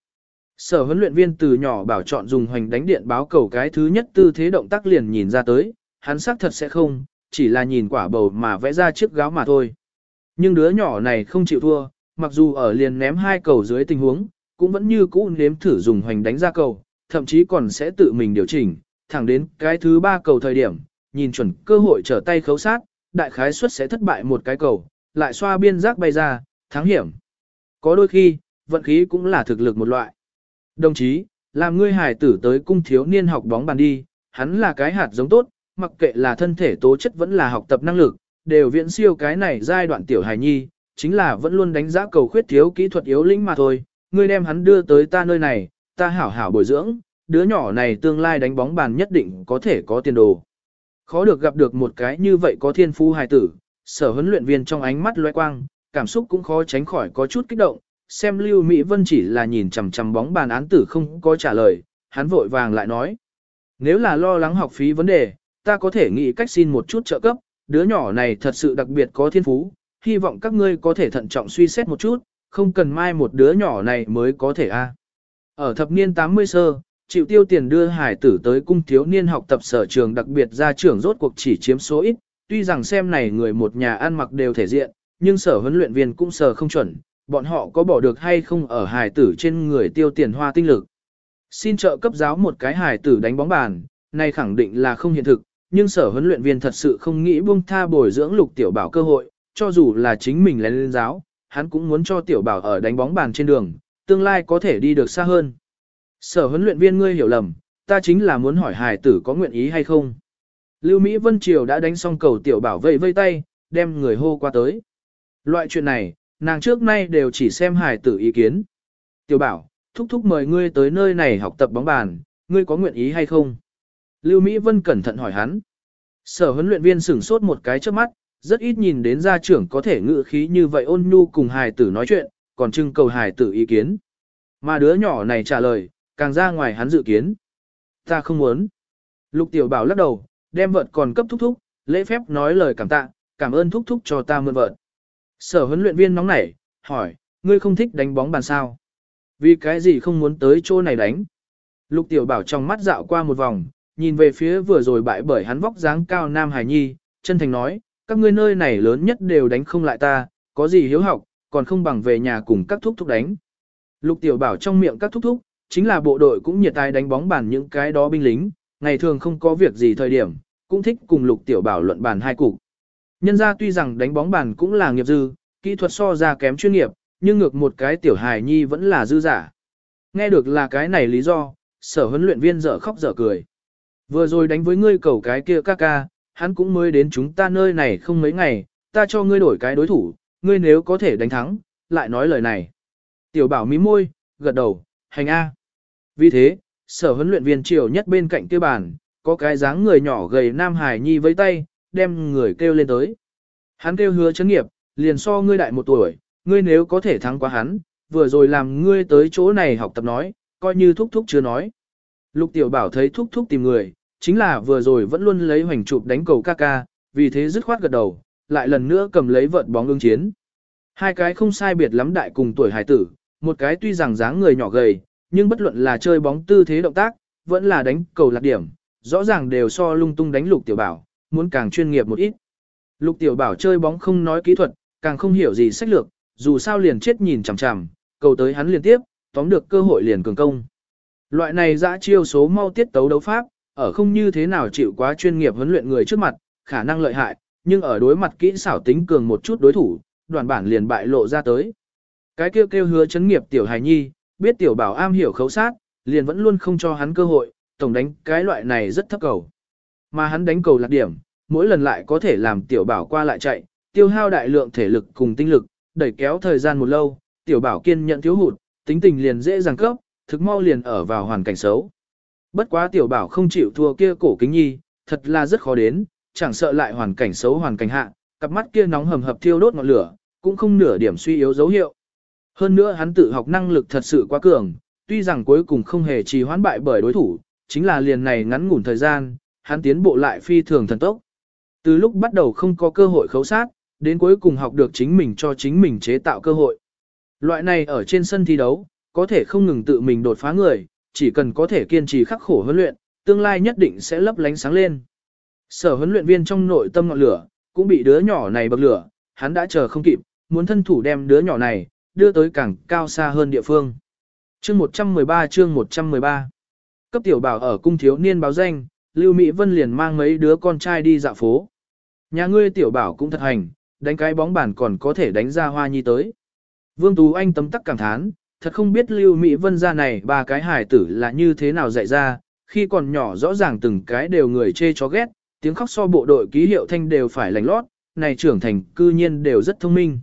Sở huấn luyện viên từ nhỏ bảo chọn dùng hoành đánh điện báo cầu cái thứ nhất tư thế động tác liền nhìn ra tới, hắn xác thật sẽ không, chỉ là nhìn quả bầu mà vẽ ra chiếc gáo mà thôi. Nhưng đứa nhỏ này không chịu thua, mặc dù ở liền ném hai cầu dưới tình huống, cũng vẫn như cũ nếm thử dùng hoành đánh ra cầu, thậm chí còn sẽ tự mình điều chỉnh, thẳng đến cái thứ ba cầu thời điểm, nhìn chuẩn cơ hội trở tay khấu sát, đại khái suất sẽ thất bại một cái cầu, lại xoa biên giác bay ra, thắng hiểm. Có đôi khi, vận khí cũng là thực lực một loại. Đồng chí, làm ngươi hải tử tới cung thiếu niên học bóng bàn đi, hắn là cái hạt giống tốt, mặc kệ là thân thể tố chất vẫn là học tập năng lực, đều viễn siêu cái này giai đoạn tiểu hài nhi, chính là vẫn luôn đánh giá cầu khuyết thiếu kỹ thuật yếu lĩnh mà thôi. Ngươi đem hắn đưa tới ta nơi này, ta hảo hảo bồi dưỡng, đứa nhỏ này tương lai đánh bóng bàn nhất định có thể có tiền đồ. Khó được gặp được một cái như vậy có thiên phú hài tử, sở huấn luyện viên trong ánh mắt loe quang, cảm xúc cũng khó tránh khỏi có chút kích động, xem Lưu Mỹ Vân chỉ là nhìn chằm chằm bóng bàn án tử không có trả lời, hắn vội vàng lại nói. Nếu là lo lắng học phí vấn đề, ta có thể nghĩ cách xin một chút trợ cấp, đứa nhỏ này thật sự đặc biệt có thiên phú, hy vọng các ngươi có thể thận trọng suy xét một chút, không cần mai một đứa nhỏ này mới có thể a. Ở thập niên 80 sơ, chịu tiêu tiền đưa hải tử tới cung thiếu niên học tập sở trường đặc biệt ra trưởng rốt cuộc chỉ chiếm số ít, tuy rằng xem này người một nhà ăn mặc đều thể diện, nhưng sở huấn luyện viên cũng sở không chuẩn, bọn họ có bỏ được hay không ở hài tử trên người tiêu tiền hoa tinh lực. Xin trợ cấp giáo một cái hài tử đánh bóng bàn, này khẳng định là không hiện thực, nhưng sở huấn luyện viên thật sự không nghĩ buông tha bồi dưỡng lục tiểu bảo cơ hội, cho dù là chính mình lên lên giáo, hắn cũng muốn cho tiểu bảo ở đánh bóng bàn trên đường, tương lai có thể đi được xa hơn. Sở huấn luyện viên ngươi hiểu lầm, ta chính là muốn hỏi hài tử có nguyện ý hay không. Lưu Mỹ Vân Triều đã đánh xong cầu tiểu bảo vây vây tay, đem người hô qua tới. Loại chuyện này, Nàng trước nay đều chỉ xem hài tử ý kiến. Tiểu bảo, thúc thúc mời ngươi tới nơi này học tập bóng bàn, ngươi có nguyện ý hay không? Lưu Mỹ Vân cẩn thận hỏi hắn. Sở huấn luyện viên sửng sốt một cái trước mắt, rất ít nhìn đến gia trưởng có thể ngự khí như vậy ôn nhu cùng hài tử nói chuyện, còn trưng cầu hài tử ý kiến. Mà đứa nhỏ này trả lời, càng ra ngoài hắn dự kiến. Ta không muốn. Lục tiểu bảo lắc đầu, đem vợt còn cấp thúc thúc, lễ phép nói lời cảm tạ, cảm ơn thúc thúc cho ta mượn vợt. Sở huấn luyện viên nóng nảy, hỏi, ngươi không thích đánh bóng bàn sao? Vì cái gì không muốn tới chỗ này đánh? Lục tiểu bảo trong mắt dạo qua một vòng, nhìn về phía vừa rồi bại bởi hắn vóc dáng cao Nam Hải Nhi, chân thành nói, các ngươi nơi này lớn nhất đều đánh không lại ta, có gì hiếu học, còn không bằng về nhà cùng các thúc thúc đánh. Lục tiểu bảo trong miệng các thúc thúc, chính là bộ đội cũng nhiệt tài đánh bóng bàn những cái đó binh lính, ngày thường không có việc gì thời điểm, cũng thích cùng lục tiểu bảo luận bàn hai cục. Nhân ra tuy rằng đánh bóng bàn cũng là nghiệp dư, kỹ thuật so ra kém chuyên nghiệp, nhưng ngược một cái tiểu hài nhi vẫn là dư giả. Nghe được là cái này lý do, sở huấn luyện viên dở khóc dở cười. Vừa rồi đánh với ngươi cầu cái kia ca ca, hắn cũng mới đến chúng ta nơi này không mấy ngày, ta cho ngươi đổi cái đối thủ, ngươi nếu có thể đánh thắng, lại nói lời này. Tiểu bảo mí môi, gật đầu, hành A. Vì thế, sở huấn luyện viên triều nhất bên cạnh kia bàn, có cái dáng người nhỏ gầy nam hải nhi với tay, đem người kêu lên tới. Hắn kêu hứa chấn nghiệp, liền so ngươi đại một tuổi, ngươi nếu có thể thắng qua hắn, vừa rồi làm ngươi tới chỗ này học tập nói, coi như thúc thúc chưa nói. Lục tiểu bảo thấy thúc thúc tìm người, chính là vừa rồi vẫn luôn lấy hoành chụp đánh cầu ca ca, vì thế dứt khoát gật đầu, lại lần nữa cầm lấy vợt bóng ứng chiến. Hai cái không sai biệt lắm đại cùng tuổi hải tử, một cái tuy rằng dáng người nhỏ gầy, nhưng bất luận là chơi bóng tư thế động tác, vẫn là đánh cầu lạc điểm, rõ ràng đều so lung tung đánh lục tiểu bảo, muốn càng chuyên nghiệp một ít. Lục tiểu bảo chơi bóng không nói kỹ thuật, càng không hiểu gì sách lược, dù sao liền chết nhìn chằm chằm, cầu tới hắn liên tiếp, tóm được cơ hội liền cường công. Loại này dã chiêu số mau tiết tấu đấu pháp, ở không như thế nào chịu quá chuyên nghiệp huấn luyện người trước mặt, khả năng lợi hại, nhưng ở đối mặt kỹ xảo tính cường một chút đối thủ, đoàn bản liền bại lộ ra tới. Cái kêu kêu hứa chấn nghiệp tiểu hài nhi, biết tiểu bảo am hiểu khấu sát, liền vẫn luôn không cho hắn cơ hội, tổng đánh cái loại này rất thấp cầu. Mà hắn đánh cầu lạc điểm, mỗi lần lại có thể làm tiểu bảo qua lại chạy, tiêu hao đại lượng thể lực cùng tinh lực, đẩy kéo thời gian một lâu, tiểu bảo kiên nhận thiếu hụt, tính tình liền dễ dàng cấp, thực mau liền ở vào hoàn cảnh xấu. Bất quá tiểu bảo không chịu thua kia cổ kính nhi, thật là rất khó đến, chẳng sợ lại hoàn cảnh xấu hoàn cảnh hạ, cặp mắt kia nóng hầm hập thiêu đốt ngọn lửa, cũng không nửa điểm suy yếu dấu hiệu. Hơn nữa hắn tự học năng lực thật sự quá cường, tuy rằng cuối cùng không hề trì hoãn bại bởi đối thủ, chính là liền này ngắn ngủn thời gian, hắn tiến bộ lại phi thường thần tốc. Từ lúc bắt đầu không có cơ hội khấu sát, đến cuối cùng học được chính mình cho chính mình chế tạo cơ hội. Loại này ở trên sân thi đấu, có thể không ngừng tự mình đột phá người, chỉ cần có thể kiên trì khắc khổ huấn luyện, tương lai nhất định sẽ lấp lánh sáng lên. Sở huấn luyện viên trong nội tâm ngọn lửa, cũng bị đứa nhỏ này bậc lửa, hắn đã chờ không kịp, muốn thân thủ đem đứa nhỏ này, đưa tới càng cao xa hơn địa phương. Chương 113 chương 113 Cấp tiểu bảo ở cung thiếu niên báo danh, Lưu Mỹ Vân liền mang mấy đứa con trai đi dạo phố. Nhà ngươi tiểu bảo cũng thật hành, đánh cái bóng bàn còn có thể đánh ra hoa nhi tới. Vương Tú Anh tấm tắc cảm thán, thật không biết Lưu Mỹ Vân ra này ba cái hài tử là như thế nào dạy ra, khi còn nhỏ rõ ràng từng cái đều người chê chó ghét, tiếng khóc so bộ đội ký hiệu thanh đều phải lành lót, này trưởng thành cư nhiên đều rất thông minh.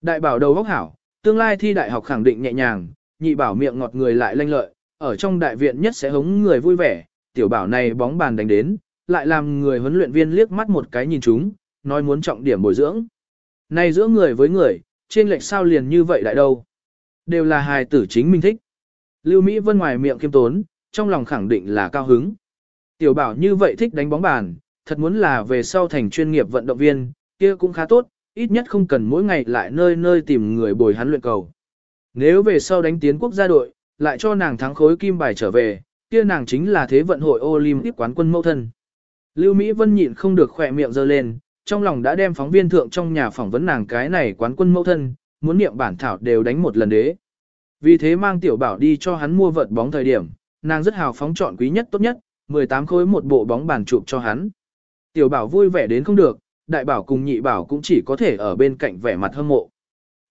Đại bảo đầu góc hảo, tương lai thi đại học khẳng định nhẹ nhàng, nhị bảo miệng ngọt người lại lanh lợi, ở trong đại viện nhất sẽ hống người vui vẻ, tiểu bảo này bóng bàn đánh đến, lại làm người huấn luyện viên liếc mắt một cái nhìn chúng, nói muốn trọng điểm bồi dưỡng. Này giữa người với người, trên lệch sao liền như vậy đại đâu. Đều là hài tử chính mình thích. Lưu Mỹ Vân ngoài miệng kiêm tốn, trong lòng khẳng định là cao hứng. Tiểu bảo như vậy thích đánh bóng bàn, thật muốn là về sau thành chuyên nghiệp vận động viên, kia cũng khá tốt, ít nhất không cần mỗi ngày lại nơi nơi tìm người bồi hắn luyện cầu. Nếu về sau đánh tiến quốc gia đội, lại cho nàng thắng khối kim bài trở về, kia nàng chính là thế vận hội Olympic quán quân mẫu thân. Lưu Mỹ Vân nhịn không được khỏe miệng giơ lên, trong lòng đã đem phóng viên thượng trong nhà phỏng vấn nàng cái này quán quân mẫu thân, muốn niệm bản thảo đều đánh một lần đế. Vì thế mang tiểu bảo đi cho hắn mua vợt bóng thời điểm, nàng rất hào phóng chọn quý nhất tốt nhất, 18 khối một bộ bóng bàn chụp cho hắn. Tiểu bảo vui vẻ đến không được, đại bảo cùng nhị bảo cũng chỉ có thể ở bên cạnh vẻ mặt hâm mộ.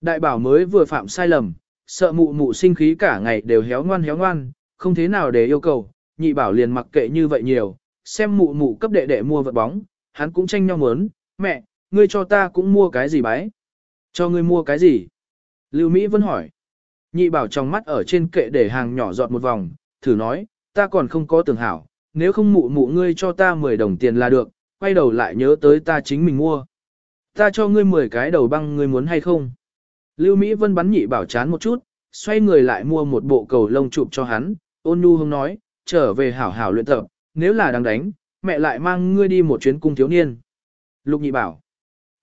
Đại bảo mới vừa phạm sai lầm, sợ mụ mụ sinh khí cả ngày đều héo ngoan héo ngoan, không thế nào để yêu cầu, nhị bảo liền mặc kệ như vậy nhiều, xem mụ mụ cấp đệ đệ mua vật bóng, hắn cũng tranh nhau muốn, mẹ, ngươi cho ta cũng mua cái gì bái? Cho ngươi mua cái gì? Lưu Mỹ vẫn hỏi. Nhị bảo trong mắt ở trên kệ để hàng nhỏ dọn một vòng, thử nói, ta còn không có tưởng hảo, nếu không mụ mụ ngươi cho ta 10 đồng tiền là được, quay đầu lại nhớ tới ta chính mình mua. Ta cho ngươi 10 cái đầu băng ngươi muốn hay không? Lưu Mỹ Vân bắn nhị bảo chán một chút, xoay người lại mua một bộ cầu lông chụp cho hắn, ôn nhu hông nói, trở về hảo hảo luyện tập, nếu là đang đánh, mẹ lại mang ngươi đi một chuyến cung thiếu niên. Lục nhị bảo.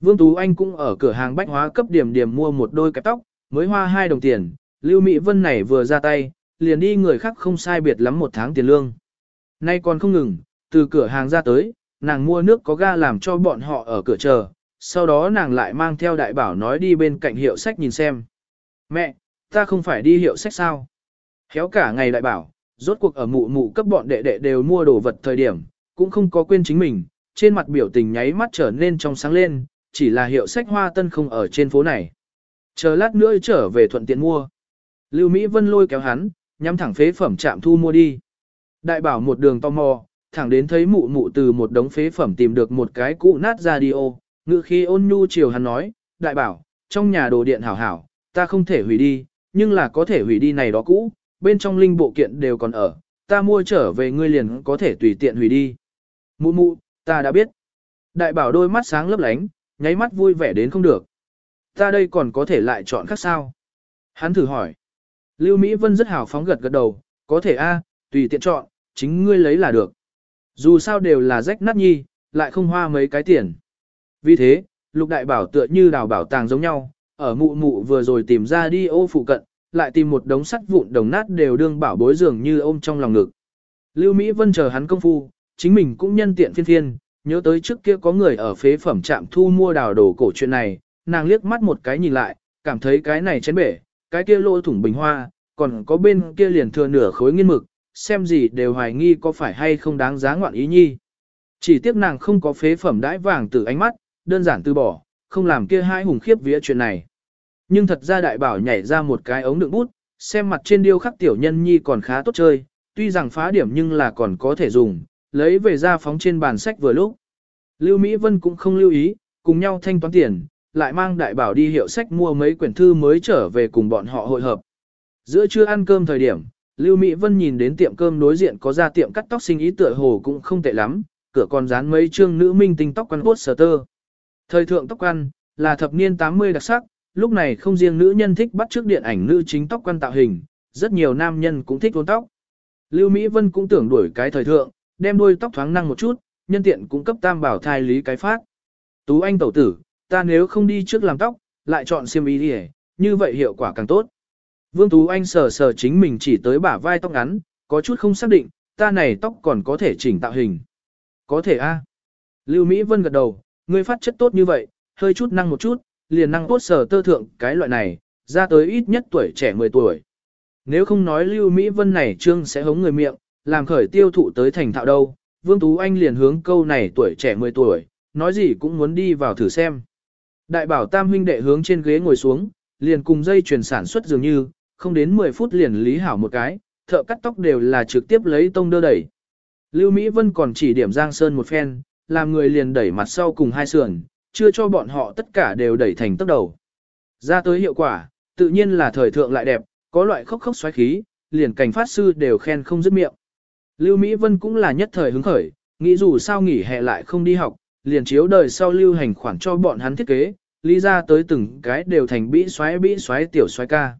Vương Tú Anh cũng ở cửa hàng bách hóa cấp điểm điểm mua một đôi kẹp tóc, mới hoa 2 đồng tiền, Lưu Mỹ Vân này vừa ra tay, liền đi người khác không sai biệt lắm một tháng tiền lương. Nay còn không ngừng, từ cửa hàng ra tới, nàng mua nước có ga làm cho bọn họ ở cửa chờ, sau đó nàng lại mang theo đại bảo nói đi bên cạnh hiệu sách nhìn xem. Mẹ, ta không phải đi hiệu sách sao? Khéo cả ngày đại bảo, rốt cuộc ở mụ mụ cấp bọn đệ đệ đều mua đồ vật thời điểm, cũng không có quên chính mình, trên mặt biểu tình nháy mắt trở nên trong sáng lên, chỉ là hiệu sách hoa tân không ở trên phố này. Chờ lát nữa trở về thuận tiện mua. Lưu Mỹ Vân lôi kéo hắn, nhắm thẳng phế phẩm chạm thu mua đi. Đại bảo một đường tò mò, thẳng đến thấy mụ mụ từ một đống phế phẩm tìm được một cái cũ nát radio, ngự khi ôn nhu chiều hắn nói, đại bảo, trong nhà đồ điện hảo hảo, ta không thể hủy đi, nhưng là có thể hủy đi này đó cũ, bên trong linh bộ kiện đều còn ở, ta mua trở về ngươi liền có thể tùy tiện hủy đi. Mụ mụ, ta đã biết. Đại bảo đôi mắt sáng lấp lánh, nháy mắt vui vẻ đến không được. Ta đây còn có thể lại chọn khác sao? Hắn thử hỏi. Lưu Mỹ Vân rất hào phóng gật gật đầu, có thể a, tùy tiện chọn, chính ngươi lấy là được. Dù sao đều là rách nát nhi, lại không hoa mấy cái tiền. Vì thế, lục đại bảo tựa như đào bảo tàng giống nhau, ở mụ mụ vừa rồi tìm ra đi ô phụ cận, lại tìm một đống sắt vụn đồng nát đều đương bảo bối dường như ôm trong lòng ngực. Lưu Mỹ Vân chờ hắn công phu, chính mình cũng nhân tiện phiên phiên, nhớ tới trước kia có người ở phế phẩm trạm thu mua đào đồ cổ chuyện này, nàng liếc mắt một cái nhìn lại, cảm thấy cái này chén bể, cái kia lỗ thủng bình hoa, còn có bên kia liền thừa nửa khối nghiên mực, xem gì đều hoài nghi có phải hay không đáng giá ngoạn ý nhi. Chỉ tiếc nàng không có phế phẩm đãi vàng từ ánh mắt, đơn giản từ bỏ, không làm kia hai hùng khiếp vía chuyện này. Nhưng thật ra đại bảo nhảy ra một cái ống đựng bút, xem mặt trên điêu khắc tiểu nhân nhi còn khá tốt chơi, tuy rằng phá điểm nhưng là còn có thể dùng, lấy về ra phóng trên bàn sách vừa lúc. Lưu Mỹ Vân cũng không lưu ý, cùng nhau thanh toán tiền, lại mang đại bảo đi hiệu sách mua mấy quyển thư mới trở về cùng bọn họ hội hợp. Giữa trưa ăn cơm thời điểm, Lưu Mỹ Vân nhìn đến tiệm cơm đối diện có ra tiệm cắt tóc sinh ý tựa hồ cũng không tệ lắm, cửa còn dán mấy chương nữ minh tinh tóc quăn tơ, Thời thượng tóc quăn là thập niên 80 đặc sắc, lúc này không riêng nữ nhân thích bắt trước điện ảnh nữ chính tóc quan tạo hình, rất nhiều nam nhân cũng thích uốn tóc. Lưu Mỹ Vân cũng tưởng đuổi cái thời thượng, đem đuôi tóc thoáng năng một chút, nhân tiện cũng cấp tam bảo thai lý cái phát. Tú anh tẩu tử, ta nếu không đi trước làm tóc, lại chọn xiêm y đi như vậy hiệu quả càng tốt. Vương Tú Anh sờ sờ chính mình chỉ tới bả vai tóc ngắn, có chút không xác định, ta này tóc còn có thể chỉnh tạo hình. Có thể a. Lưu Mỹ Vân gật đầu, ngươi phát chất tốt như vậy, hơi chút năng một chút, liền năng cốt sở tơ thượng cái loại này, ra tới ít nhất tuổi trẻ 10 tuổi. Nếu không nói Lưu Mỹ Vân này trương sẽ hống người miệng, làm khởi tiêu thụ tới thành thạo đâu, Vương Tú Anh liền hướng câu này tuổi trẻ 10 tuổi, nói gì cũng muốn đi vào thử xem. Đại bảo tam huynh đệ hướng trên ghế ngồi xuống, liền cùng dây chuyển sản xuất dường như, không đến 10 phút liền lý hảo một cái, thợ cắt tóc đều là trực tiếp lấy tông đơ đẩy. Lưu Mỹ Vân còn chỉ điểm Giang Sơn một phen, làm người liền đẩy mặt sau cùng hai sườn, chưa cho bọn họ tất cả đều đẩy thành tốc đầu. Ra tới hiệu quả, tự nhiên là thời thượng lại đẹp, có loại khốc khốc xoáy khí, liền cảnh phát sư đều khen không dứt miệng. Lưu Mỹ Vân cũng là nhất thời hứng khởi, nghĩ dù sao nghỉ hè lại không đi học, liền chiếu đời sau lưu hành khoản cho bọn hắn thiết kế, lý ra tới từng cái đều thành bĩ xoáy bĩ xoáy tiểu xoáy ca.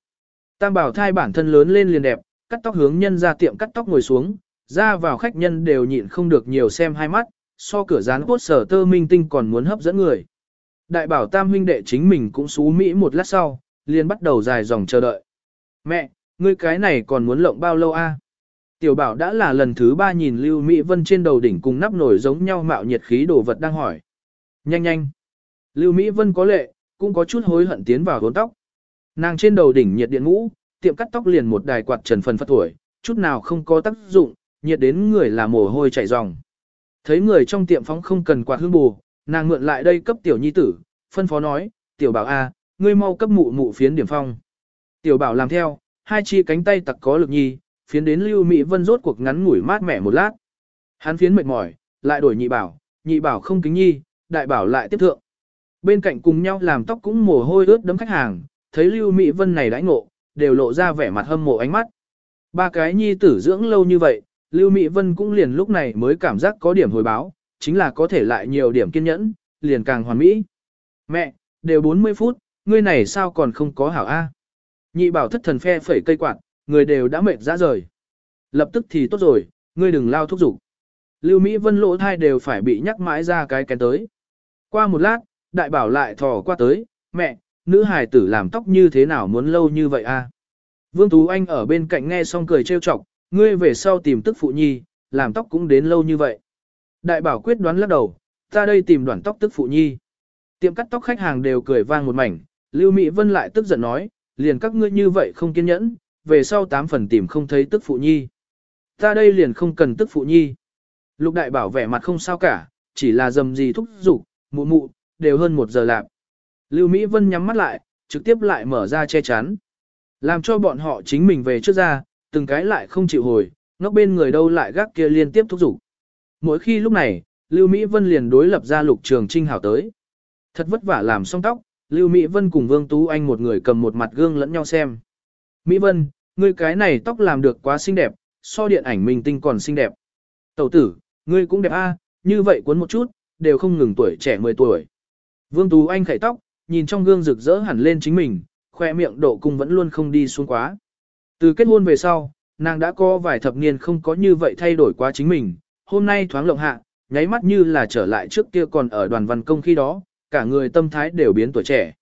Tam bảo thai bản thân lớn lên liền đẹp, cắt tóc hướng nhân ra tiệm cắt tóc ngồi xuống, ra vào khách nhân đều nhịn không được nhiều xem hai mắt, so cửa rán cốt sở tơ minh tinh còn muốn hấp dẫn người. Đại bảo tam huynh đệ chính mình cũng xú Mỹ một lát sau, liền bắt đầu dài dòng chờ đợi. Mẹ, ngươi cái này còn muốn lộng bao lâu a? Tiểu bảo đã là lần thứ ba nhìn Lưu Mỹ Vân trên đầu đỉnh cùng nắp nổi giống nhau mạo nhiệt khí đồ vật đang hỏi. Nhanh nhanh. Lưu Mỹ Vân có lệ, cũng có chút hối hận tiến vào hốn tóc. Nàng trên đầu đỉnh nhiệt điện ngũ, tiệm cắt tóc liền một đài quạt trần phần phát tuổi, chút nào không có tác dụng, nhiệt đến người là mồ hôi chảy ròng. Thấy người trong tiệm phóng không cần quạt hương bù, nàng mượn lại đây cấp tiểu nhi tử, phân phó nói, tiểu bảo a, ngươi mau cấp mụ mụ phiến điểm phong. Tiểu bảo làm theo, hai chi cánh tay tặc có lực nhi, phiến đến Lưu Mỹ Vân rốt cuộc ngắn ngủi mát mẻ một lát. Hắn phiến mệt mỏi, lại đổi nhị bảo, nhị bảo không kính nhi, đại bảo lại tiếp thượng. Bên cạnh cùng nhau làm tóc cũng mồ hôi ướt đấm khách hàng, thấy Lưu Mỹ Vân này đãi ngộ, đều lộ ra vẻ mặt hâm mộ ánh mắt. Ba cái nhi tử dưỡng lâu như vậy, Lưu Mỹ Vân cũng liền lúc này mới cảm giác có điểm hồi báo, chính là có thể lại nhiều điểm kiên nhẫn, liền càng hoàn mỹ. Mẹ, đều 40 phút, ngươi này sao còn không có hảo A. Nhị bảo thất thần phe phẩy cây quạt, người đều đã mệt ra rời. Lập tức thì tốt rồi, ngươi đừng lao thúc giục. Lưu Mỹ Vân lỗ thai đều phải bị nhắc mãi ra cái kén tới. Qua một lát, đại bảo lại thò qua tới, mẹ, nữ hài tử làm tóc như thế nào muốn lâu như vậy a? Vương Tú Anh ở bên cạnh nghe xong cười trêu chọc, ngươi về sau tìm tức phụ nhi, làm tóc cũng đến lâu như vậy. Đại bảo quyết đoán lắc đầu, ta đây tìm đoạn tóc tức phụ nhi. Tiệm cắt tóc khách hàng đều cười vang một mảnh, Lưu Mỹ Vân lại tức giận nói, liền các ngươi như vậy không kiên nhẫn, về sau tám phần tìm không thấy tức phụ nhi. Ta đây liền không cần tức phụ nhi. Lục đại bảo vẻ mặt không sao cả, chỉ là dầm gì thúc giục, mụ mụ, đều hơn một giờ lạp. Lưu Mỹ Vân nhắm mắt lại, trực tiếp lại mở ra che chắn. Làm cho bọn họ chính mình về trước ra, từng cái lại không chịu hồi, ngóc bên người đâu lại gác kia liên tiếp thúc giục. Mỗi khi lúc này, Lưu Mỹ Vân liền đối lập ra lục trường trinh hảo tới. Thật vất vả làm xong tóc, Lưu Mỹ Vân cùng Vương Tú Anh một người cầm một mặt gương lẫn nhau xem. Mỹ Vân, ngươi cái này tóc làm được quá xinh đẹp, so điện ảnh minh tinh còn xinh đẹp. Tẩu tử, ngươi cũng đẹp a, như vậy cuốn một chút, đều không ngừng tuổi trẻ 10 tuổi. Vương Tú Anh khẩy tóc, nhìn trong gương rực rỡ hẳn lên chính mình, khoe miệng độ cung vẫn luôn không đi xuống quá. Từ kết hôn về sau, nàng đã có vài thập niên không có như vậy thay đổi quá chính mình, hôm nay thoáng lộng hạ, nháy mắt như là trở lại trước kia còn ở đoàn văn công khi đó, cả người tâm thái đều biến tuổi trẻ.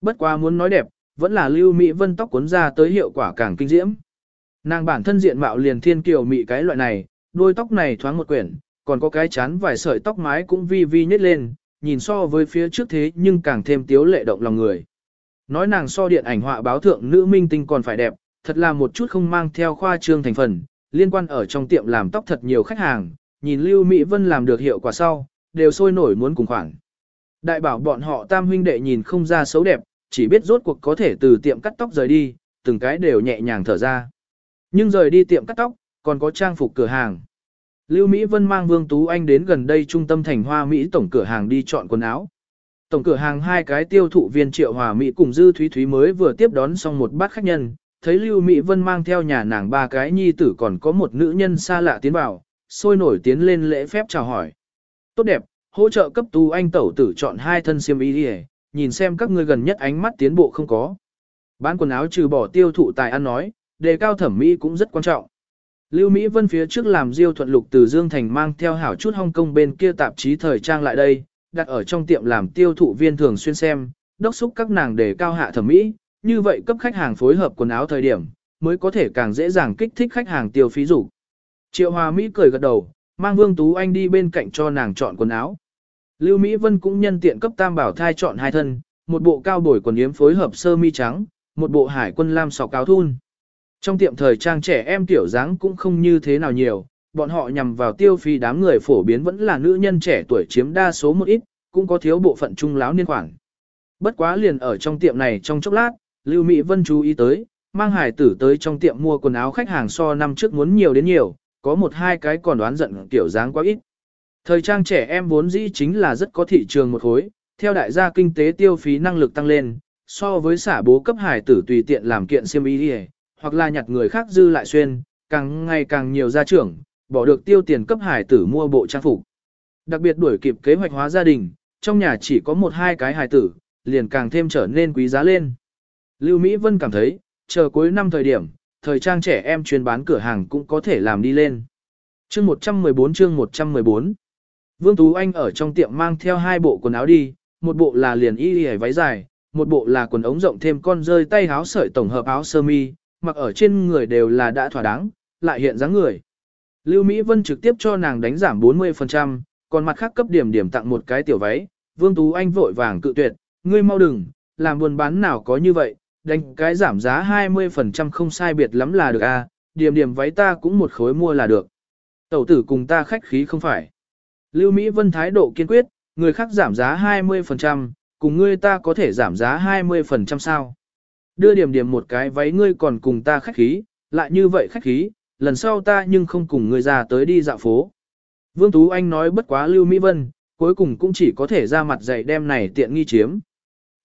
Bất quá muốn nói đẹp, vẫn là lưu mỹ vân tóc cuốn ra tới hiệu quả càng kinh diễm. Nàng bản thân diện mạo liền thiên kiều mị cái loại này, đôi tóc này thoáng một quyển, còn có cái chán vài sợi tóc mái cũng vi vi nhét lên, nhìn so với phía trước thế nhưng càng thêm tiếu lệ động lòng người. Nói nàng so điện ảnh họa báo thượng nữ minh tinh còn phải đẹp, thật là một chút không mang theo khoa trương thành phần, liên quan ở trong tiệm làm tóc thật nhiều khách hàng, nhìn Lưu Mỹ Vân làm được hiệu quả sau, đều sôi nổi muốn cùng khoản. Đại bảo bọn họ tam huynh đệ nhìn không ra xấu đẹp, chỉ biết rốt cuộc có thể từ tiệm cắt tóc rời đi, từng cái đều nhẹ nhàng thở ra. Nhưng rời đi tiệm cắt tóc, còn có trang phục cửa hàng. Lưu Mỹ Vân mang Vương Tú Anh đến gần đây trung tâm thành hoa Mỹ tổng cửa hàng đi chọn quần áo. Tổng cửa hàng hai cái tiêu thụ viên triệu hòa Mỹ cùng Dư Thúy Thúy mới vừa tiếp đón xong một bát khách nhân, thấy Lưu Mỹ Vân mang theo nhà nàng ba cái nhi tử còn có một nữ nhân xa lạ tiến vào, sôi nổi tiến lên lễ phép chào hỏi. Tốt đẹp, hỗ trợ cấp tú anh tẩu tử chọn hai thân xiêm y đi nhìn xem các ngươi gần nhất ánh mắt tiến bộ không có. Bán quần áo trừ bỏ tiêu thụ tài ăn nói, đề cao thẩm mỹ cũng rất quan trọng. Lưu Mỹ Vân phía trước làm Diêu Thuận Lục từ Dương Thành mang theo hảo chút Hong Kong bên kia tạp chí thời trang lại đây, đặt ở trong tiệm làm tiêu thụ viên thường xuyên xem, đốc xúc các nàng đề cao hạ thẩm mỹ, như vậy cấp khách hàng phối hợp quần áo thời điểm, mới có thể càng dễ dàng kích thích khách hàng tiêu phí rủ. Triệu Hòa Mỹ cười gật đầu, mang Vương Tú Anh đi bên cạnh cho nàng chọn quần áo. Lưu Mỹ Vân cũng nhân tiện cấp tam bảo thai chọn hai thân, một bộ cao bồi quần yếm phối hợp sơ mi trắng, một bộ hải quân lam sọc áo thun. Trong tiệm thời trang trẻ em tiểu dáng cũng không như thế nào nhiều, bọn họ nhằm vào tiêu phí đám người phổ biến vẫn là nữ nhân trẻ tuổi chiếm đa số một ít, cũng có thiếu bộ phận trung láo niên khoảng Bất quá liền ở trong tiệm này trong chốc lát, Lưu Mỹ Vân chú ý tới, mang hải tử tới trong tiệm mua quần áo khách hàng so năm trước muốn nhiều đến nhiều, có một hai cái còn đoán giận kiểu dáng quá ít. Thời trang trẻ em vốn dĩ chính là rất có thị trường một khối, theo đại gia kinh tế tiêu phí năng lực tăng lên, so với xả bố cấp hải tử tùy tiện làm kiện siêm ý đi hoặc là nhặt người khác dư lại xuyên, càng ngày càng nhiều gia trưởng, bỏ được tiêu tiền cấp hải tử mua bộ trang phục. Đặc biệt đuổi kịp kế hoạch hóa gia đình, trong nhà chỉ có một hai cái hải tử, liền càng thêm trở nên quý giá lên. Lưu Mỹ Vân cảm thấy, chờ cuối năm thời điểm, thời trang trẻ em chuyên bán cửa hàng cũng có thể làm đi lên. Chương 114 chương 114 Vương Tú Anh ở trong tiệm mang theo hai bộ quần áo đi, một bộ là liền y y váy dài, một bộ là quần ống rộng thêm con rơi tay áo sợi tổng hợp áo sơ mi, mặc ở trên người đều là đã thỏa đáng, lại hiện dáng người. Lưu Mỹ Vân trực tiếp cho nàng đánh giảm 40%, còn mặt khác cấp điểm điểm tặng một cái tiểu váy, Vương Tú Anh vội vàng cự tuyệt, ngươi mau đừng, làm buôn bán nào có như vậy, đánh cái giảm giá 20% không sai biệt lắm là được a, à, điểm điểm váy ta cũng một khối mua là được. Tẩu tử cùng ta khách khí không phải. Lưu Mỹ Vân thái độ kiên quyết, người khác giảm giá 20%, cùng ngươi ta có thể giảm giá 20% sao? Đưa điểm điểm một cái váy ngươi còn cùng ta khách khí, lại như vậy khách khí, lần sau ta nhưng không cùng ngươi ra tới đi dạo phố. Vương Tú Anh nói bất quá Lưu Mỹ Vân, cuối cùng cũng chỉ có thể ra mặt dạy đem này tiện nghi chiếm.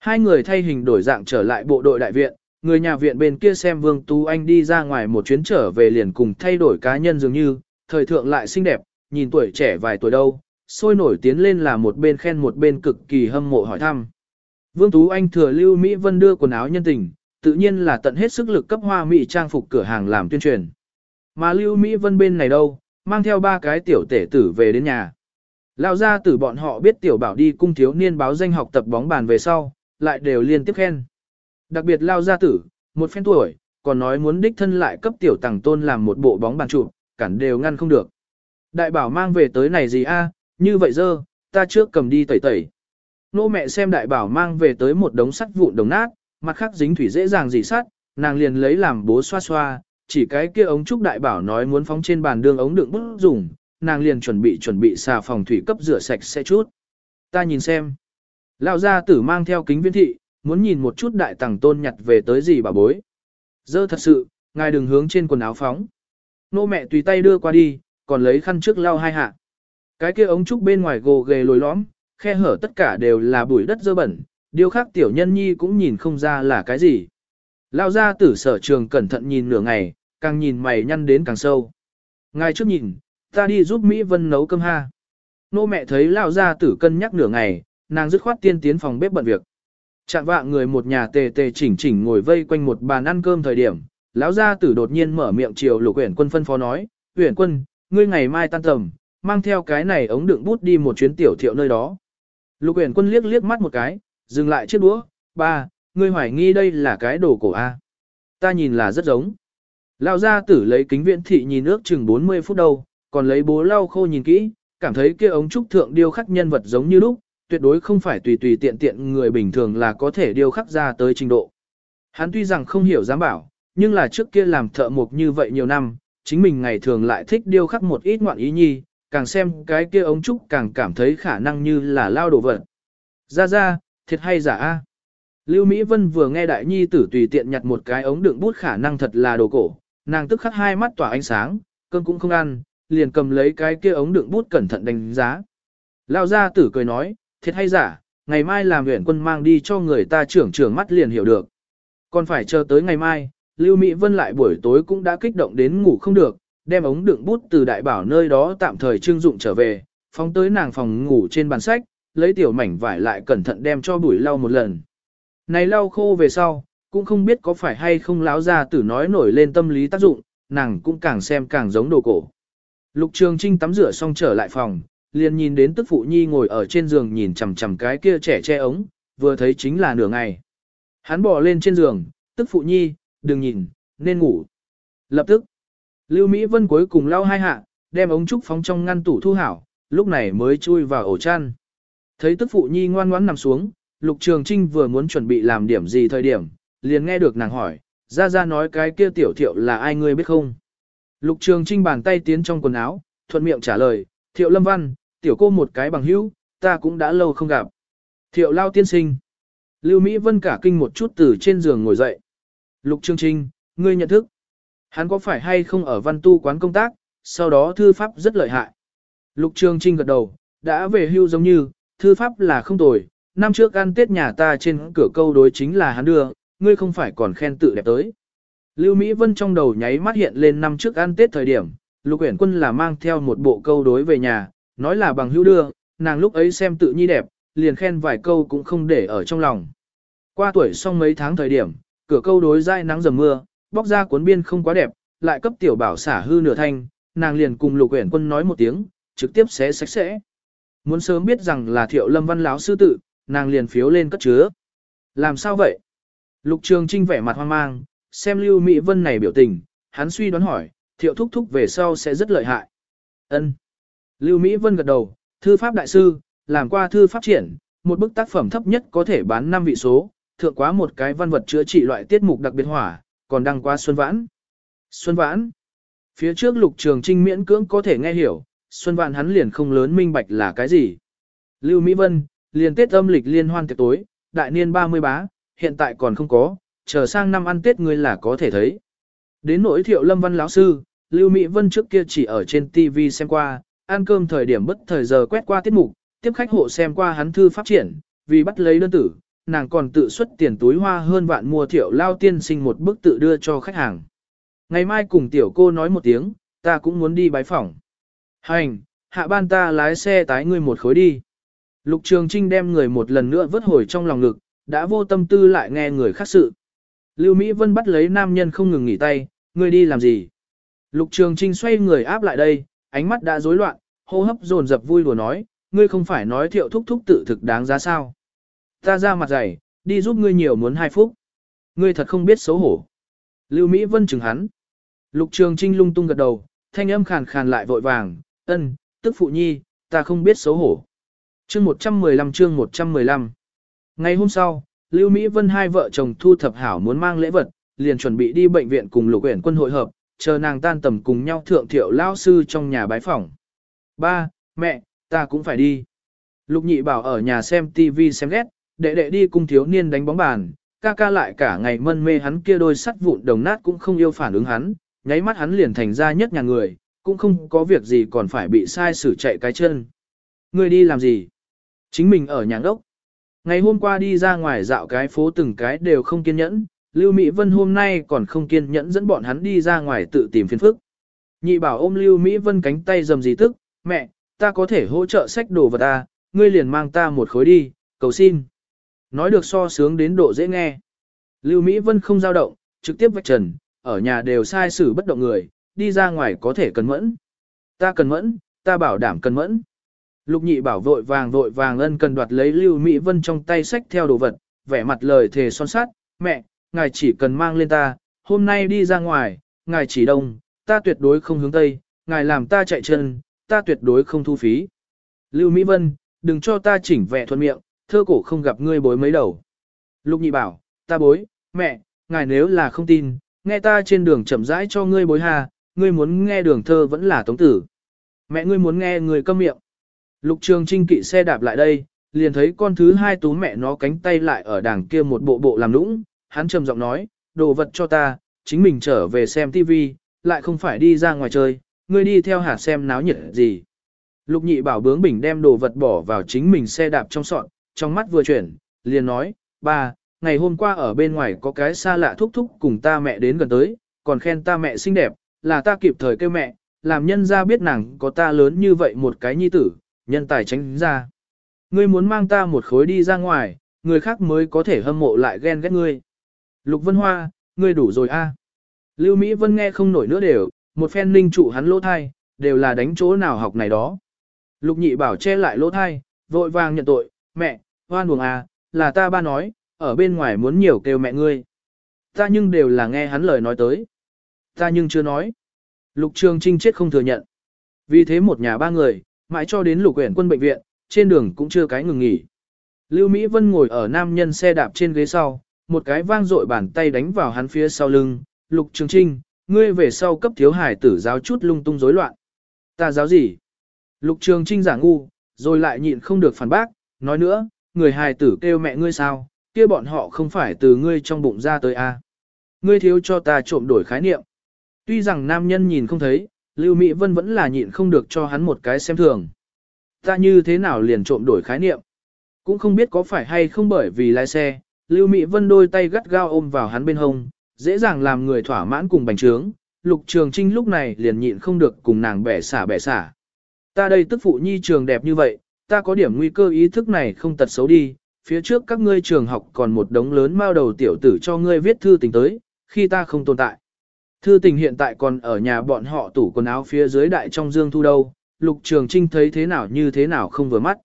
Hai người thay hình đổi dạng trở lại bộ đội đại viện, người nhà viện bên kia xem Vương Tú Anh đi ra ngoài một chuyến trở về liền cùng thay đổi cá nhân dường như, thời thượng lại xinh đẹp, nhìn tuổi trẻ vài tuổi đâu, sôi nổi tiến lên là một bên khen một bên cực kỳ hâm mộ hỏi thăm. Vương Tú Anh thừa Lưu Mỹ Vân đưa quần áo nhân tình, tự nhiên là tận hết sức lực cấp hoa mỹ trang phục cửa hàng làm tuyên truyền. Mà Lưu Mỹ Vân bên này đâu, mang theo ba cái tiểu tể tử về đến nhà. Lao ra tử bọn họ biết tiểu bảo đi cung thiếu niên báo danh học tập bóng bàn về sau, lại đều liên tiếp khen. Đặc biệt Lao gia tử, một phen tuổi, còn nói muốn đích thân lại cấp tiểu tàng tôn làm một bộ bóng bàn trụ, cản đều ngăn không được. Đại bảo mang về tới này gì a, như vậy dơ, ta trước cầm đi tẩy tẩy. Nô mẹ xem đại bảo mang về tới một đống sắt vụn đồng nát, mặt khác dính thủy dễ dàng dỉ sắt, nàng liền lấy làm bố xoa xoa, chỉ cái kia ống trúc đại bảo nói muốn phóng trên bàn đường ống đựng bút dùng, nàng liền chuẩn bị chuẩn bị xà phòng thủy cấp rửa sạch sẽ chút. Ta nhìn xem. Lão gia tử mang theo kính viễn thị, muốn nhìn một chút đại tàng tôn nhặt về tới gì bà bối. Dơ thật sự, ngài đừng hướng trên quần áo phóng. Nô mẹ tùy tay đưa qua đi, còn lấy khăn trước lau hai hạ. Cái kia ống trúc bên ngoài gồ ghề lồi lõm, khe hở tất cả đều là bụi đất dơ bẩn, điều khác tiểu nhân nhi cũng nhìn không ra là cái gì. Lao gia tử sở trường cẩn thận nhìn nửa ngày, càng nhìn mày nhăn đến càng sâu. Ngài trước nhìn, ta đi giúp Mỹ Vân nấu cơm ha. Nô mẹ thấy Lao gia tử cân nhắc nửa ngày, nàng dứt khoát tiên tiến phòng bếp bận việc. Chạm vạ người một nhà tề tề chỉnh chỉnh ngồi vây quanh một bàn ăn cơm thời điểm, lão gia tử đột nhiên mở miệng chiều lục uyển quân phân phó nói, uyển quân, ngươi ngày mai tan tầm, mang theo cái này ống đựng bút đi một chuyến tiểu thiệu nơi đó. Lục uyển quân liếc liếc mắt một cái, dừng lại chiếc đũa, ba, ngươi hoài nghi đây là cái đồ cổ A. Ta nhìn là rất giống. Lão gia tử lấy kính viễn thị nhìn ước chừng 40 phút đầu, còn lấy bố lau khô nhìn kỹ, cảm thấy kia ống trúc thượng điêu khắc nhân vật giống như lúc, tuyệt đối không phải tùy tùy tiện tiện người bình thường là có thể điêu khắc ra tới trình độ. Hắn tuy rằng không hiểu giám bảo, nhưng là trước kia làm thợ mộc như vậy nhiều năm, chính mình ngày thường lại thích điêu khắc một ít ngoạn ý nhi, càng xem cái kia ống trúc càng cảm thấy khả năng như là lao đồ vật. Ra ra, thiệt hay giả a? Lưu Mỹ Vân vừa nghe đại nhi tử tùy tiện nhặt một cái ống đựng bút khả năng thật là đồ cổ, nàng tức khắc hai mắt tỏa ánh sáng, cơm cũng không ăn, liền cầm lấy cái kia ống đựng bút cẩn thận đánh giá. Lao gia tử cười nói, thiệt hay giả, ngày mai làm huyện quân mang đi cho người ta trưởng trưởng mắt liền hiểu được. Còn phải chờ tới ngày mai, Lưu Mỹ Vân lại buổi tối cũng đã kích động đến ngủ không được, đem ống đựng bút từ đại bảo nơi đó tạm thời trưng dụng trở về, phóng tới nàng phòng ngủ trên bàn sách, lấy tiểu mảnh vải lại cẩn thận đem cho bụi lau một lần. Này lau khô về sau, cũng không biết có phải hay không láo ra tử nói nổi lên tâm lý tác dụng, nàng cũng càng xem càng giống đồ cổ. Lục Trường Trinh tắm rửa xong trở lại phòng, liền nhìn đến tức phụ nhi ngồi ở trên giường nhìn chằm chằm cái kia trẻ che ống, vừa thấy chính là nửa ngày. Hắn bò lên trên giường, tức phụ nhi, đừng nhìn, nên ngủ. Lập tức, Lưu Mỹ Vân cuối cùng lau hai hạ, đem ống trúc phóng trong ngăn tủ thu hảo, lúc này mới chui vào ổ chăn. Thấy tức phụ nhi ngoan ngoãn nằm xuống, Lục Trường Trinh vừa muốn chuẩn bị làm điểm gì thời điểm, liền nghe được nàng hỏi, ra ra nói cái kia tiểu thiệu là ai ngươi biết không? Lục Trường Trinh bàn tay tiến trong quần áo, thuận miệng trả lời, thiệu lâm văn, tiểu cô một cái bằng hữu, ta cũng đã lâu không gặp. Thiệu lao tiên sinh. Lưu Mỹ Vân cả kinh một chút từ trên giường ngồi dậy. Lục Trường Trinh, ngươi nhận thức. Hắn có phải hay không ở văn tu quán công tác, sau đó thư pháp rất lợi hại. Lục Trường Trinh gật đầu, đã về hưu giống như, thư pháp là không tồi. Năm trước ăn tết nhà ta trên cửa câu đối chính là hắn đưa, ngươi không phải còn khen tự đẹp tới. Lưu Mỹ Vân trong đầu nháy mắt hiện lên năm trước ăn tết thời điểm, Lục Uyển Quân là mang theo một bộ câu đối về nhà, nói là bằng hữu đưa, nàng lúc ấy xem tự nhi đẹp, liền khen vài câu cũng không để ở trong lòng. Qua tuổi xong mấy tháng thời điểm, cửa câu đối dai nắng dầm mưa, bóc ra cuốn biên không quá đẹp, lại cấp tiểu bảo xả hư nửa thanh, nàng liền cùng lục uyển quân nói một tiếng, trực tiếp xé sạch sẽ. Muốn sớm biết rằng là thiệu lâm văn láo sư tự, nàng liền phiếu lên cất chứa. Làm sao vậy? Lục trường trinh vẻ mặt hoang mang, xem lưu Mỹ Vân này biểu tình, hắn suy đoán hỏi, thiệu thúc thúc về sau sẽ rất lợi hại. ân Lưu Mỹ Vân gật đầu, thư pháp đại sư, làm qua thư pháp triển, một bức tác phẩm thấp nhất có thể bán 5 vị số, thượng quá một cái văn vật chữa trị loại tiết mục đặc biệt hỏa, còn đăng qua Xuân Vãn. Xuân Vãn. Phía trước lục trường trinh miễn cưỡng có thể nghe hiểu, Xuân Vãn hắn liền không lớn minh bạch là cái gì. Lưu Mỹ Vân, liền Tết âm lịch liên hoan tiệc tối, đại niên 30 bá, hiện tại còn không có, chờ sang năm ăn Tết ngươi là có thể thấy. Đến nỗi thiệu lâm văn lão sư, Lưu Mỹ Vân trước kia chỉ ở trên TV xem qua, ăn cơm thời điểm bất thời giờ quét qua tiết mục, tiếp khách hộ xem qua hắn thư phát triển, vì bắt lấy đơn tử, nàng còn tự xuất tiền túi hoa hơn vạn mua thiệu lao tiên sinh một bức tự đưa cho khách hàng. Ngày mai cùng tiểu cô nói một tiếng, ta cũng muốn đi bái phỏng. Hành, hạ ban ta lái xe tái ngươi một khối đi. Lục Trường Trinh đem người một lần nữa vớt hồi trong lòng ngực, đã vô tâm tư lại nghe người khác sự. Lưu Mỹ Vân bắt lấy nam nhân không ngừng nghỉ tay, ngươi đi làm gì? Lục Trường Trinh xoay người áp lại đây, ánh mắt đã rối loạn, hô hấp dồn dập vui đùa nói, ngươi không phải nói thiệu thúc thúc tự thực đáng giá sao? Ta ra mặt dày, đi giúp ngươi nhiều muốn hai phút. Ngươi thật không biết xấu hổ. Lưu Mỹ Vân chừng hắn. Lục Trường Trinh lung tung gật đầu, thanh âm khàn khàn lại vội vàng, ân, tức phụ nhi, ta không biết xấu hổ. Chương 115 chương 115 Ngày hôm sau, Lưu Mỹ Vân hai vợ chồng thu thập hảo muốn mang lễ vật, liền chuẩn bị đi bệnh viện cùng lục uyển quân hội hợp, chờ nàng tan tầm cùng nhau thượng thiệu lao sư trong nhà bái phỏng. Ba, mẹ, ta cũng phải đi. Lục nhị bảo ở nhà xem TV xem ghét, đệ đệ đi cùng thiếu niên đánh bóng bàn, ca ca lại cả ngày mân mê hắn kia đôi sắt vụn đồng nát cũng không yêu phản ứng hắn, nháy mắt hắn liền thành ra nhất nhà người, cũng không có việc gì còn phải bị sai xử chạy cái chân. Người đi làm gì? Chính mình ở nhà đốc. Ngày hôm qua đi ra ngoài dạo cái phố từng cái đều không kiên nhẫn, Lưu Mỹ Vân hôm nay còn không kiên nhẫn dẫn bọn hắn đi ra ngoài tự tìm phiền phức. Nhị bảo ôm Lưu Mỹ Vân cánh tay dầm gì tức, mẹ, ta có thể hỗ trợ sách đồ vật ta, ngươi liền mang ta một khối đi, cầu xin. Nói được so sướng đến độ dễ nghe. Lưu Mỹ Vân không giao động, trực tiếp vạch trần, ở nhà đều sai xử bất động người, đi ra ngoài có thể cần mẫn. Ta cần mẫn, ta bảo đảm cần mẫn. Lục nhị bảo vội vàng vội vàng ân cần đoạt lấy Lưu Mỹ Vân trong tay sách theo đồ vật, vẻ mặt lời thề son sát, mẹ, ngài chỉ cần mang lên ta, hôm nay đi ra ngoài, ngài chỉ đông, ta tuyệt đối không hướng tây, ngài làm ta chạy chân, ta tuyệt đối không thu phí. Lưu Mỹ Vân, đừng cho ta chỉnh vẻ thuận miệng, thơ cổ không gặp ngươi bối mấy đầu. Lục nhị bảo, ta bối, mẹ, ngài nếu là không tin, nghe ta trên đường chậm rãi cho ngươi bối hà, ngươi muốn nghe đường thơ vẫn là tống tử. Mẹ ngươi muốn nghe người câm miệng. Lục trường trinh kỵ xe đạp lại đây, liền thấy con thứ hai tú mẹ nó cánh tay lại ở đằng kia một bộ bộ làm nũng, hắn trầm giọng nói, đồ vật cho ta, chính mình trở về xem tivi, lại không phải đi ra ngoài chơi, ngươi đi theo hạt xem náo nhiệt gì. Lục nhị bảo bướng bình đem đồ vật bỏ vào chính mình xe đạp trong sọn, trong mắt vừa chuyển, liền nói, ba, ngày hôm qua ở bên ngoài có cái xa lạ thúc thúc cùng ta mẹ đến gần tới, còn khen ta mẹ xinh đẹp, là ta kịp thời kêu mẹ, làm nhân ra biết nàng có ta lớn như vậy một cái nhi tử, nhân tài tránh ra. Ngươi muốn mang ta một khối đi ra ngoài, người khác mới có thể hâm mộ lại ghen ghét ngươi. Lục Vân Hoa, ngươi đủ rồi a. Lưu Mỹ Vân nghe không nổi nữa đều, một phen ninh trụ hắn lỗ thai, đều là đánh chỗ nào học này đó. Lục nhị bảo che lại lỗ thai, vội vàng nhận tội, mẹ, hoan buồng à, là ta ba nói, ở bên ngoài muốn nhiều kêu mẹ ngươi. Ta nhưng đều là nghe hắn lời nói tới. Ta nhưng chưa nói. Lục Trường Trinh chết không thừa nhận. Vì thế một nhà ba người, mãi cho đến lục quyển quân bệnh viện, trên đường cũng chưa cái ngừng nghỉ. Lưu Mỹ Vân ngồi ở nam nhân xe đạp trên ghế sau, một cái vang dội bàn tay đánh vào hắn phía sau lưng. Lục Trường Trinh, ngươi về sau cấp thiếu hải tử giáo chút lung tung rối loạn. Ta giáo gì? Lục Trường Trinh giả ngu, rồi lại nhịn không được phản bác, nói nữa, người hài tử kêu mẹ ngươi sao, kia bọn họ không phải từ ngươi trong bụng ra tới a. À? Ngươi thiếu cho ta trộm đổi khái niệm. Tuy rằng nam nhân nhìn không thấy, Lưu Mỹ Vân vẫn là nhịn không được cho hắn một cái xem thường. Ta như thế nào liền trộm đổi khái niệm. Cũng không biết có phải hay không bởi vì lái xe, Lưu Mỹ Vân đôi tay gắt gao ôm vào hắn bên hông, dễ dàng làm người thỏa mãn cùng bành trướng. Lục Trường Trinh lúc này liền nhịn không được cùng nàng bẻ xả bẻ xả. Ta đây tức phụ nhi trường đẹp như vậy, ta có điểm nguy cơ ý thức này không tật xấu đi, phía trước các ngươi trường học còn một đống lớn mao đầu tiểu tử cho ngươi viết thư tình tới, khi ta không tồn tại. Thư tình hiện tại còn ở nhà bọn họ tủ quần áo phía dưới đại trong dương thu đâu, lục trường trinh thấy thế nào như thế nào không vừa mắt.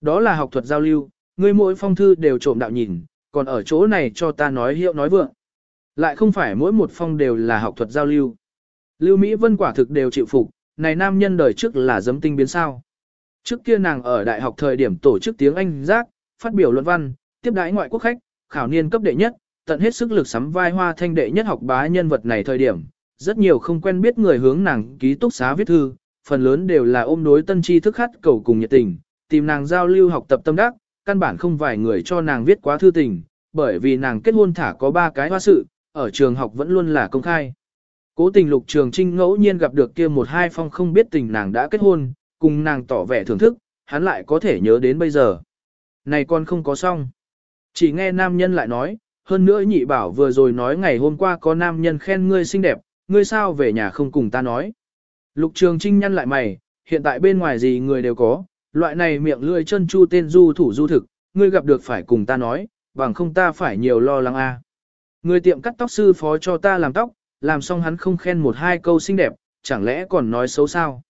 Đó là học thuật giao lưu, ngươi mỗi phong thư đều trộm đạo nhìn, còn ở chỗ này cho ta nói hiệu nói vượng. Lại không phải mỗi một phong đều là học thuật giao lưu. Lưu Mỹ Vân quả thực đều chịu phục, này nam nhân đời trước là giấm tinh biến sao. Trước kia nàng ở đại học thời điểm tổ chức tiếng Anh giác, phát biểu luận văn, tiếp đãi ngoại quốc khách, khảo niên cấp đệ nhất, tận hết sức lực sắm vai hoa thanh đệ nhất học bá nhân vật này thời điểm. Rất nhiều không quen biết người hướng nàng ký túc xá viết thư, phần lớn đều là ôm đối tân tri thức khát cầu cùng nhiệt tình, tìm nàng giao lưu học tập tâm đắc, căn bản không vài người cho nàng viết quá thư tình, bởi vì nàng kết hôn thả có ba cái hoa sự, ở trường học vẫn luôn là công khai. Cố tình lục trường trinh ngẫu nhiên gặp được kia một hai phong không biết tình nàng đã kết hôn, cùng nàng tỏ vẻ thưởng thức, hắn lại có thể nhớ đến bây giờ. Này con không có xong. Chỉ nghe nam nhân lại nói, hơn nữa nhị bảo vừa rồi nói ngày hôm qua có nam nhân khen ngươi xinh đẹp, ngươi sao về nhà không cùng ta nói. Lục trường trinh nhăn lại mày, hiện tại bên ngoài gì người đều có, loại này miệng lươi chân chu tên du thủ du thực, ngươi gặp được phải cùng ta nói, bằng không ta phải nhiều lo lắng a. À. Người tiệm cắt tóc sư phó cho ta làm tóc, làm xong hắn không khen một hai câu xinh đẹp, chẳng lẽ còn nói xấu sao.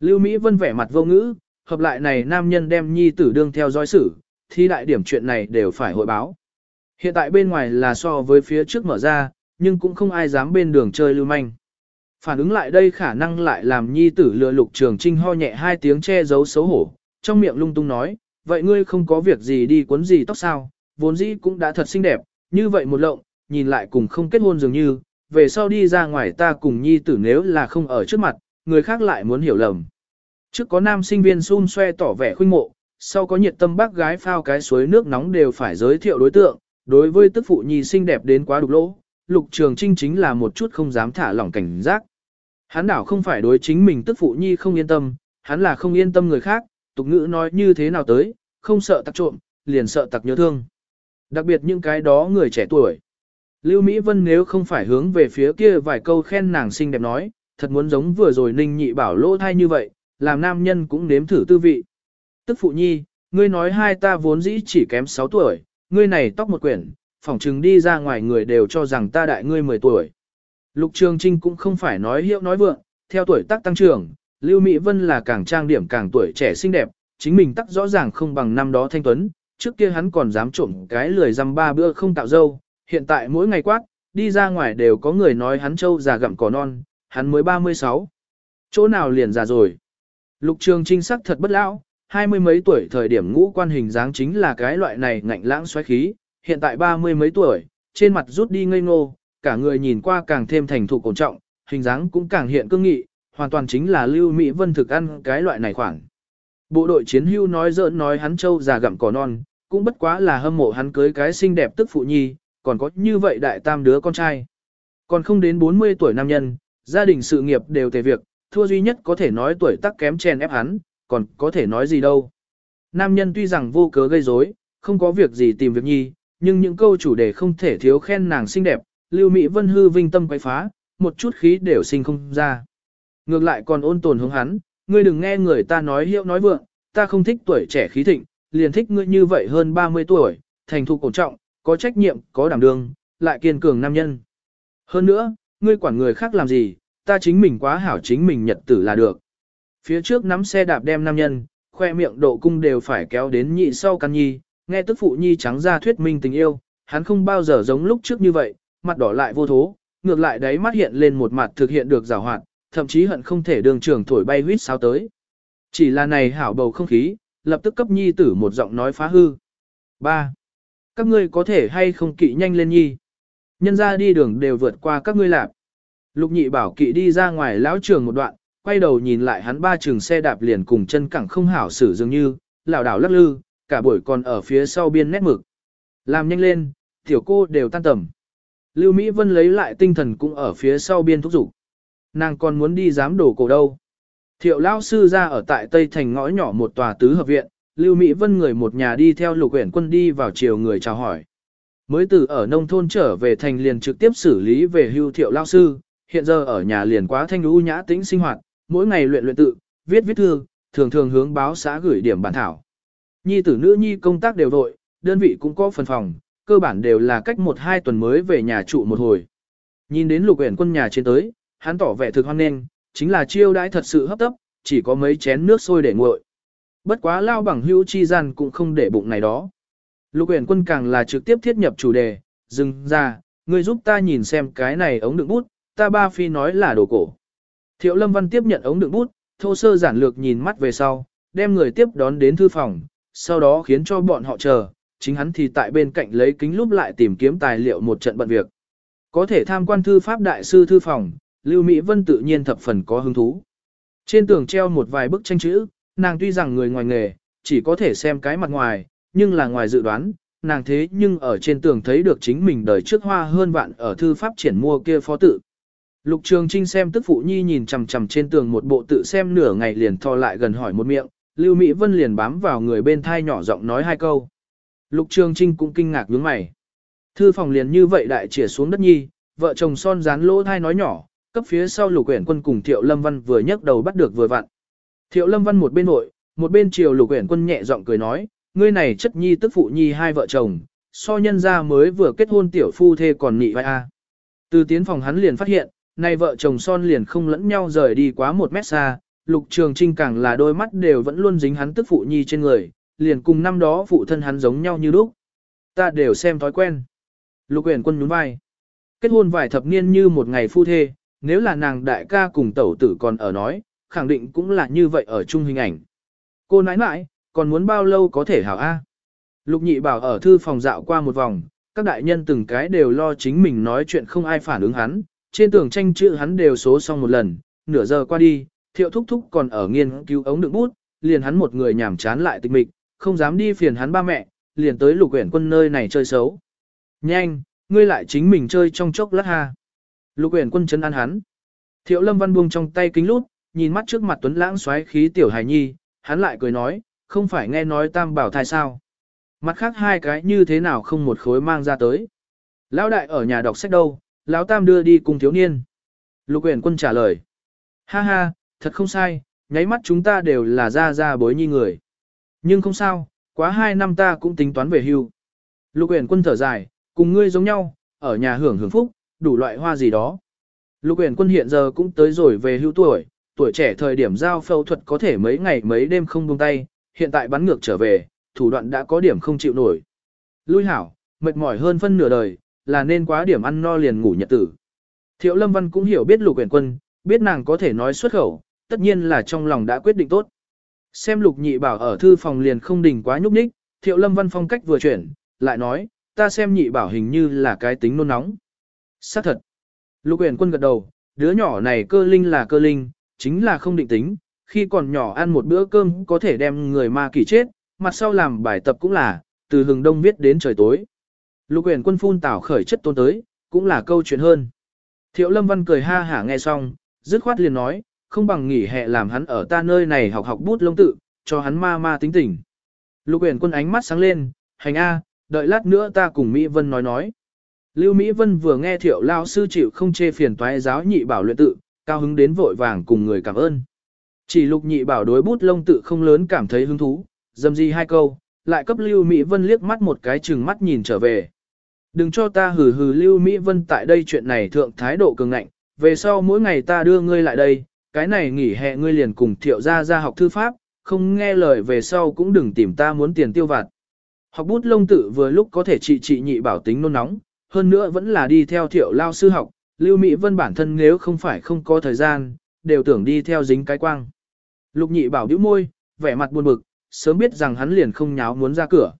Lưu Mỹ Vân vẻ mặt vô ngữ, hợp lại này nam nhân đem nhi tử đương theo dõi xử, thì đại điểm chuyện này đều phải hội báo. Hiện tại bên ngoài là so với phía trước mở ra, nhưng cũng không ai dám bên đường chơi lưu manh. Phản ứng lại đây khả năng lại làm nhi tử lừa lục trường trinh ho nhẹ hai tiếng che giấu xấu hổ, trong miệng lung tung nói, vậy ngươi không có việc gì đi cuốn gì tóc sao, vốn dĩ cũng đã thật xinh đẹp, như vậy một lộng, nhìn lại cùng không kết hôn dường như, về sau đi ra ngoài ta cùng nhi tử nếu là không ở trước mặt, người khác lại muốn hiểu lầm. Trước có nam sinh viên xun xoe tỏ vẻ khuynh mộ, sau có nhiệt tâm bác gái phao cái suối nước nóng đều phải giới thiệu đối tượng, đối với tức phụ nhi xinh đẹp đến quá đục lỗ, lục trường trinh chính là một chút không dám thả lỏng cảnh giác. Hắn đảo không phải đối chính mình tức phụ nhi không yên tâm, hắn là không yên tâm người khác, tục ngữ nói như thế nào tới, không sợ tặc trộm, liền sợ tặc nhớ thương. Đặc biệt những cái đó người trẻ tuổi. Lưu Mỹ Vân nếu không phải hướng về phía kia vài câu khen nàng xinh đẹp nói, thật muốn giống vừa rồi Ninh Nhị bảo lỗ thai như vậy, làm nam nhân cũng nếm thử tư vị. Tức phụ nhi, ngươi nói hai ta vốn dĩ chỉ kém 6 tuổi, ngươi này tóc một quyển, phỏng chừng đi ra ngoài người đều cho rằng ta đại ngươi 10 tuổi. Lục Trường Trinh cũng không phải nói hiệu nói vượng, theo tuổi tác tăng trưởng, Lưu Mỹ Vân là càng trang điểm càng tuổi trẻ xinh đẹp, chính mình tắc rõ ràng không bằng năm đó thanh tuấn, trước kia hắn còn dám trộm cái lười răm ba bữa không tạo dâu, hiện tại mỗi ngày quát, đi ra ngoài đều có người nói hắn trâu già gặm cỏ non, hắn mới 36. Chỗ nào liền già rồi. Lục Trường Trinh sắc thật bất lão, hai mươi mấy tuổi thời điểm ngũ quan hình dáng chính là cái loại này ngạnh lãng xoáy khí, hiện tại ba mươi mấy tuổi, trên mặt rút đi ngây ngô, cả người nhìn qua càng thêm thành thục cổ trọng, hình dáng cũng càng hiện cương nghị, hoàn toàn chính là Lưu Mỹ Vân thực ăn cái loại này khoảng. Bộ đội chiến hưu nói giỡn nói hắn trâu già gặm cỏ non, cũng bất quá là hâm mộ hắn cưới cái xinh đẹp tức phụ nhi, còn có như vậy đại tam đứa con trai. Còn không đến 40 tuổi nam nhân, gia đình sự nghiệp đều tề việc, thua duy nhất có thể nói tuổi tác kém chèn ép hắn, còn có thể nói gì đâu. Nam nhân tuy rằng vô cớ gây rối, không có việc gì tìm việc nhi, nhưng những câu chủ đề không thể thiếu khen nàng xinh đẹp, Lưu Mỹ Vân hư vinh tâm quay phá, một chút khí đều sinh không ra. Ngược lại còn ôn tồn hướng hắn, ngươi đừng nghe người ta nói hiệu nói vượng, ta không thích tuổi trẻ khí thịnh, liền thích ngươi như vậy hơn 30 tuổi, thành thục cổ trọng, có trách nhiệm, có đảm đương, lại kiên cường nam nhân. Hơn nữa, ngươi quản người khác làm gì, ta chính mình quá hảo chính mình nhật tử là được. Phía trước nắm xe đạp đem nam nhân, khoe miệng độ cung đều phải kéo đến nhị sau căn nhi, nghe tức phụ nhi trắng ra thuyết minh tình yêu, hắn không bao giờ giống lúc trước như vậy, mặt đỏ lại vô thố, ngược lại đấy mắt hiện lên một mặt thực hiện được rào hoạt, thậm chí hận không thể đường trường thổi bay huyết sao tới. Chỉ là này hảo bầu không khí, lập tức cấp nhi tử một giọng nói phá hư. 3. Các ngươi có thể hay không kỵ nhanh lên nhi. Nhân ra đi đường đều vượt qua các ngươi lạp. Lục nhị bảo kỵ đi ra ngoài lão trường một đoạn, quay đầu nhìn lại hắn ba trường xe đạp liền cùng chân cẳng không hảo xử dường như, lảo đảo lắc lư, cả buổi còn ở phía sau biên nét mực. Làm nhanh lên, tiểu cô đều tan tầm. Lưu Mỹ Vân lấy lại tinh thần cũng ở phía sau biên thúc giục. Nàng còn muốn đi giám đổ cổ đâu. Thiệu lão sư ra ở tại Tây Thành ngõ nhỏ một tòa tứ hợp viện, Lưu Mỹ Vân người một nhà đi theo lục uyển quân đi vào chiều người chào hỏi. Mới từ ở nông thôn trở về thành liền trực tiếp xử lý về hưu thiệu lão sư, hiện giờ ở nhà liền quá thanh lũ nhã tĩnh sinh hoạt, mỗi ngày luyện luyện tự, viết viết thư, thường thường hướng báo xã gửi điểm bản thảo. Nhi tử nữ nhi công tác đều vội, đơn vị cũng có phần phòng, cơ bản đều là cách một hai tuần mới về nhà trụ một hồi. Nhìn đến lục uyển quân nhà trên tới, hắn tỏ vẻ thực hoan nghênh, chính là chiêu đãi thật sự hấp tấp, chỉ có mấy chén nước sôi để nguội. Bất quá lao bằng hữu chi gian cũng không để bụng này đó. Lục uyển quân càng là trực tiếp thiết nhập chủ đề, dừng ra, ngươi giúp ta nhìn xem cái này ống đựng bút, ta ba phi nói là đồ cổ. Thiệu Lâm Văn tiếp nhận ống đựng bút, thô sơ giản lược nhìn mắt về sau, đem người tiếp đón đến thư phòng, sau đó khiến cho bọn họ chờ, chính hắn thì tại bên cạnh lấy kính lúp lại tìm kiếm tài liệu một trận bận việc. Có thể tham quan thư pháp đại sư thư phòng, Lưu Mỹ Vân tự nhiên thập phần có hứng thú. Trên tường treo một vài bức tranh chữ, nàng tuy rằng người ngoài nghề, chỉ có thể xem cái mặt ngoài, nhưng là ngoài dự đoán, nàng thế nhưng ở trên tường thấy được chính mình đời trước hoa hơn vạn ở thư pháp triển mua kia phó tự. Lục Trường Trinh xem tức phụ nhi nhìn chằm chằm trên tường một bộ tự xem nửa ngày liền thò lại gần hỏi một miệng, Lưu Mỹ Vân liền bám vào người bên thai nhỏ giọng nói hai câu. Lục Trường Trinh cũng kinh ngạc nhướng mày. Thư phòng liền như vậy đại chìa xuống đất nhi, vợ chồng son dán lỗ thai nói nhỏ, cấp phía sau lục uyển quân cùng Thiệu Lâm Văn vừa nhấc đầu bắt được vừa vặn. Thiệu Lâm Văn một bên nội, một bên chiều lục uyển quân nhẹ giọng cười nói, ngươi này chất nhi tức phụ nhi hai vợ chồng, so nhân ra mới vừa kết hôn tiểu phu thê còn nị vai a. Từ tiến phòng hắn liền phát hiện, nay vợ chồng son liền không lẫn nhau rời đi quá một mét xa, lục trường trinh càng là đôi mắt đều vẫn luôn dính hắn tức phụ nhi trên người, liền cùng năm đó phụ thân hắn giống nhau như lúc. Ta đều xem thói quen. Lục uyển quân nhún vai. Kết hôn vài thập niên như một ngày phu thê, nếu là nàng đại ca cùng tẩu tử còn ở nói, khẳng định cũng là như vậy ở chung hình ảnh. Cô nãi nãi, còn muốn bao lâu có thể hảo A. Lục nhị bảo ở thư phòng dạo qua một vòng, các đại nhân từng cái đều lo chính mình nói chuyện không ai phản ứng hắn, trên tường tranh chữ hắn đều số xong một lần, nửa giờ qua đi, thiệu thúc thúc còn ở nghiên cứu ống đựng bút, liền hắn một người nhảm chán lại tịch mịch, không dám đi phiền hắn ba mẹ, liền tới lục quyển quân nơi này chơi xấu. Nhanh, ngươi lại chính mình chơi trong chốc lát ha. Lục quyển quân chân ăn hắn. Thiệu lâm văn buông trong tay kính lút, nhìn mắt trước mặt tuấn lãng xoáy khí tiểu hài nhi, hắn lại cười nói, không phải nghe nói tam bảo thai sao. Mặt khác hai cái như thế nào không một khối mang ra tới. Lão đại ở nhà đọc sách đâu, lão tam đưa đi cùng thiếu niên. Lục uyển quân trả lời. Ha ha, thật không sai, nháy mắt chúng ta đều là ra ra bối nhi người. Nhưng không sao, quá hai năm ta cũng tính toán về hưu. Lục uyển quân thở dài, cùng ngươi giống nhau, ở nhà hưởng hưởng phúc, đủ loại hoa gì đó. Lục uyển quân hiện giờ cũng tới rồi về hưu tuổi, tuổi trẻ thời điểm giao phẫu thuật có thể mấy ngày mấy đêm không buông tay, hiện tại bắn ngược trở về, thủ đoạn đã có điểm không chịu nổi. Lui hảo, mệt mỏi hơn phân nửa đời, là nên quá điểm ăn no liền ngủ nhật tử. Thiệu Lâm Văn cũng hiểu biết lục uyển quân, biết nàng có thể nói xuất khẩu, tất nhiên là trong lòng đã quyết định tốt. Xem lục nhị bảo ở thư phòng liền không đình quá nhúc nhích, thiệu lâm văn phong cách vừa chuyển, lại nói, ta xem nhị bảo hình như là cái tính nôn nóng. xác thật. Lục uyển quân gật đầu, đứa nhỏ này cơ linh là cơ linh, chính là không định tính, khi còn nhỏ ăn một bữa cơm có thể đem người ma kỳ chết, mặt sau làm bài tập cũng là, từ hừng đông viết đến trời tối. Lục uyển quân phun tảo khởi chất tôn tới, cũng là câu chuyện hơn. Thiệu lâm văn cười ha hả nghe xong, dứt khoát liền nói, không bằng nghỉ hè làm hắn ở ta nơi này học học bút lông tự, cho hắn ma ma tính tình. Lục uyển quân ánh mắt sáng lên, hành A, đợi lát nữa ta cùng Mỹ Vân nói nói. Lưu Mỹ Vân vừa nghe thiệu lao sư chịu không chê phiền toái giáo nhị bảo luyện tự, cao hứng đến vội vàng cùng người cảm ơn. Chỉ lục nhị bảo đối bút lông tự không lớn cảm thấy hứng thú, dầm gì hai câu, lại cấp Lưu Mỹ Vân liếc mắt một cái chừng mắt nhìn trở về. Đừng cho ta hừ hừ Lưu Mỹ Vân tại đây chuyện này thượng thái độ cường ngạnh, về sau mỗi ngày ta đưa ngươi lại đây, cái này nghỉ hè ngươi liền cùng thiệu ra ra học thư pháp, không nghe lời về sau cũng đừng tìm ta muốn tiền tiêu vặt. Học bút lông tự vừa lúc có thể trị trị nhị bảo tính nôn nóng, hơn nữa vẫn là đi theo thiệu lao sư học, Lưu Mỹ Vân bản thân nếu không phải không có thời gian, đều tưởng đi theo dính cái quang. Lục nhị bảo bĩu môi, vẻ mặt buồn bực, sớm biết rằng hắn liền không nháo muốn ra cửa.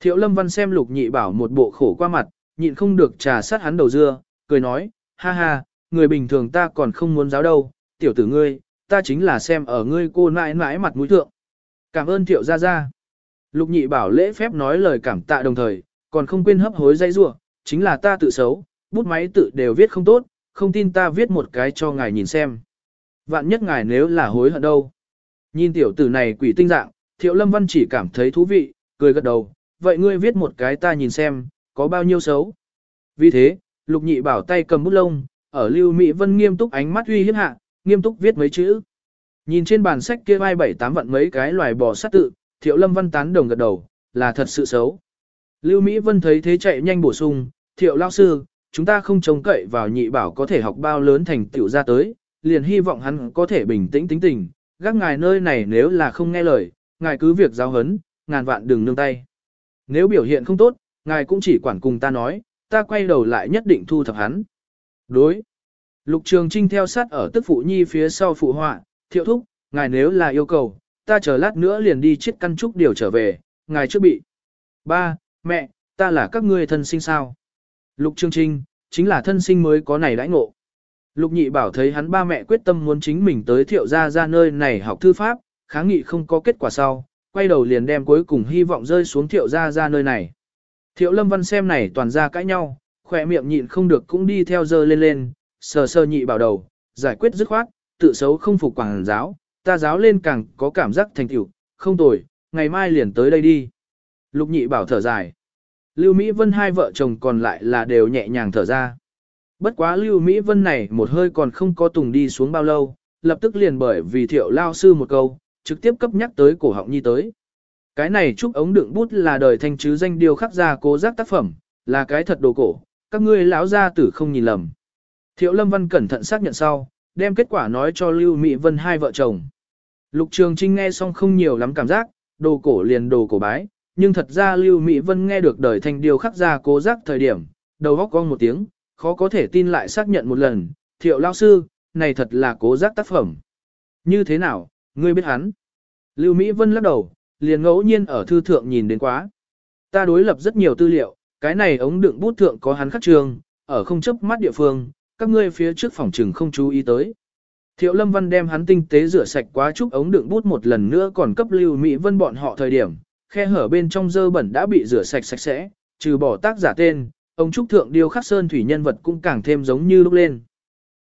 Thiệu Lâm Văn xem lục nhị bảo một bộ khổ qua mặt, nhịn không được trà sát hắn đầu dưa, cười nói, ha ha, người bình thường ta còn không muốn giáo đâu, tiểu tử ngươi, ta chính là xem ở ngươi cô nãi nãi mặt mũi thượng. Cảm ơn thiệu gia gia. Lục nhị bảo lễ phép nói lời cảm tạ đồng thời, còn không quên hấp hối dây rua, chính là ta tự xấu, bút máy tự đều viết không tốt, không tin ta viết một cái cho ngài nhìn xem. Vạn nhất ngài nếu là hối hận đâu. Nhìn tiểu tử này quỷ tinh dạng, thiệu lâm văn chỉ cảm thấy thú vị, cười gật đầu, vậy ngươi viết một cái ta nhìn xem, có bao nhiêu xấu. Vì thế, lục nhị bảo tay cầm bút lông, ở lưu Mỹ Vân nghiêm túc ánh mắt uy hiếp hạ, nghiêm túc viết mấy chữ. Nhìn trên bàn sách kia vai bảy tám vận mấy cái loài bò sát tự, thiệu lâm văn tán đồng gật đầu, là thật sự xấu. Lưu Mỹ Vân thấy thế chạy nhanh bổ sung, thiệu lao sư, chúng ta không trông cậy vào nhị bảo có thể học bao lớn thành tựu ra tới, liền hy vọng hắn có thể bình tĩnh tính tình, gác ngài nơi này nếu là không nghe lời, ngài cứ việc giáo hấn, ngàn vạn đừng nương tay. Nếu biểu hiện không tốt, ngài cũng chỉ quản cùng ta nói, ta quay đầu lại nhất định thu thập hắn. Đối. Lục Trường Trinh theo sát ở tức phụ nhi phía sau phụ họa, thiệu thúc, ngài nếu là yêu cầu, ta chờ lát nữa liền đi chiết căn trúc điều trở về, ngài chưa bị. Ba, mẹ, ta là các ngươi thân sinh sao? Lục Trương Trinh, chính là thân sinh mới có này đãi ngộ. Lục nhị bảo thấy hắn ba mẹ quyết tâm muốn chính mình tới thiệu ra ra nơi này học thư pháp, kháng nghị không có kết quả sau, quay đầu liền đem cuối cùng hy vọng rơi xuống thiệu ra ra nơi này. Thiệu lâm văn xem này toàn ra cãi nhau, khỏe miệng nhịn không được cũng đi theo dơ lên lên, sờ sờ nhị bảo đầu, giải quyết dứt khoát, tự xấu không phục quảng giáo, ta giáo lên càng có cảm giác thành tựu, không tồi, ngày mai liền tới đây đi. Lục nhị bảo thở dài. Lưu Mỹ Vân hai vợ chồng còn lại là đều nhẹ nhàng thở ra. Bất quá Lưu Mỹ Vân này một hơi còn không có tùng đi xuống bao lâu, lập tức liền bởi vì thiệu lao sư một câu, trực tiếp cấp nhắc tới cổ họng nhi tới. Cái này chúc ống đựng bút là đời thanh chứ danh điều khắc ra cố giác tác phẩm, là cái thật đồ cổ, các ngươi lão gia tử không nhìn lầm. Thiệu Lâm Văn cẩn thận xác nhận sau, đem kết quả nói cho Lưu Mỹ Vân hai vợ chồng. Lục Trường Trinh nghe xong không nhiều lắm cảm giác, đồ cổ liền đồ cổ bái, nhưng thật ra Lưu Mỹ Vân nghe được đời thanh điều khắc ra cố giác thời điểm, đầu góc cong một tiếng, khó có thể tin lại xác nhận một lần, thiệu lao sư, này thật là cố giác tác phẩm. Như thế nào, ngươi biết hắn? Lưu Mỹ Vân lắc đầu, liền ngẫu nhiên ở thư thượng nhìn đến quá. Ta đối lập rất nhiều tư liệu, cái này ống đựng bút thượng có hắn khắc trường, ở không chấp mắt địa phương, các ngươi phía trước phòng trừng không chú ý tới. Thiệu Lâm Văn đem hắn tinh tế rửa sạch quá chúc ống đựng bút một lần nữa còn cấp Lưu Mỹ Vân bọn họ thời điểm, khe hở bên trong dơ bẩn đã bị rửa sạch sạch sẽ, trừ bỏ tác giả tên, ông trúc thượng điêu khắc sơn thủy nhân vật cũng càng thêm giống như lúc lên.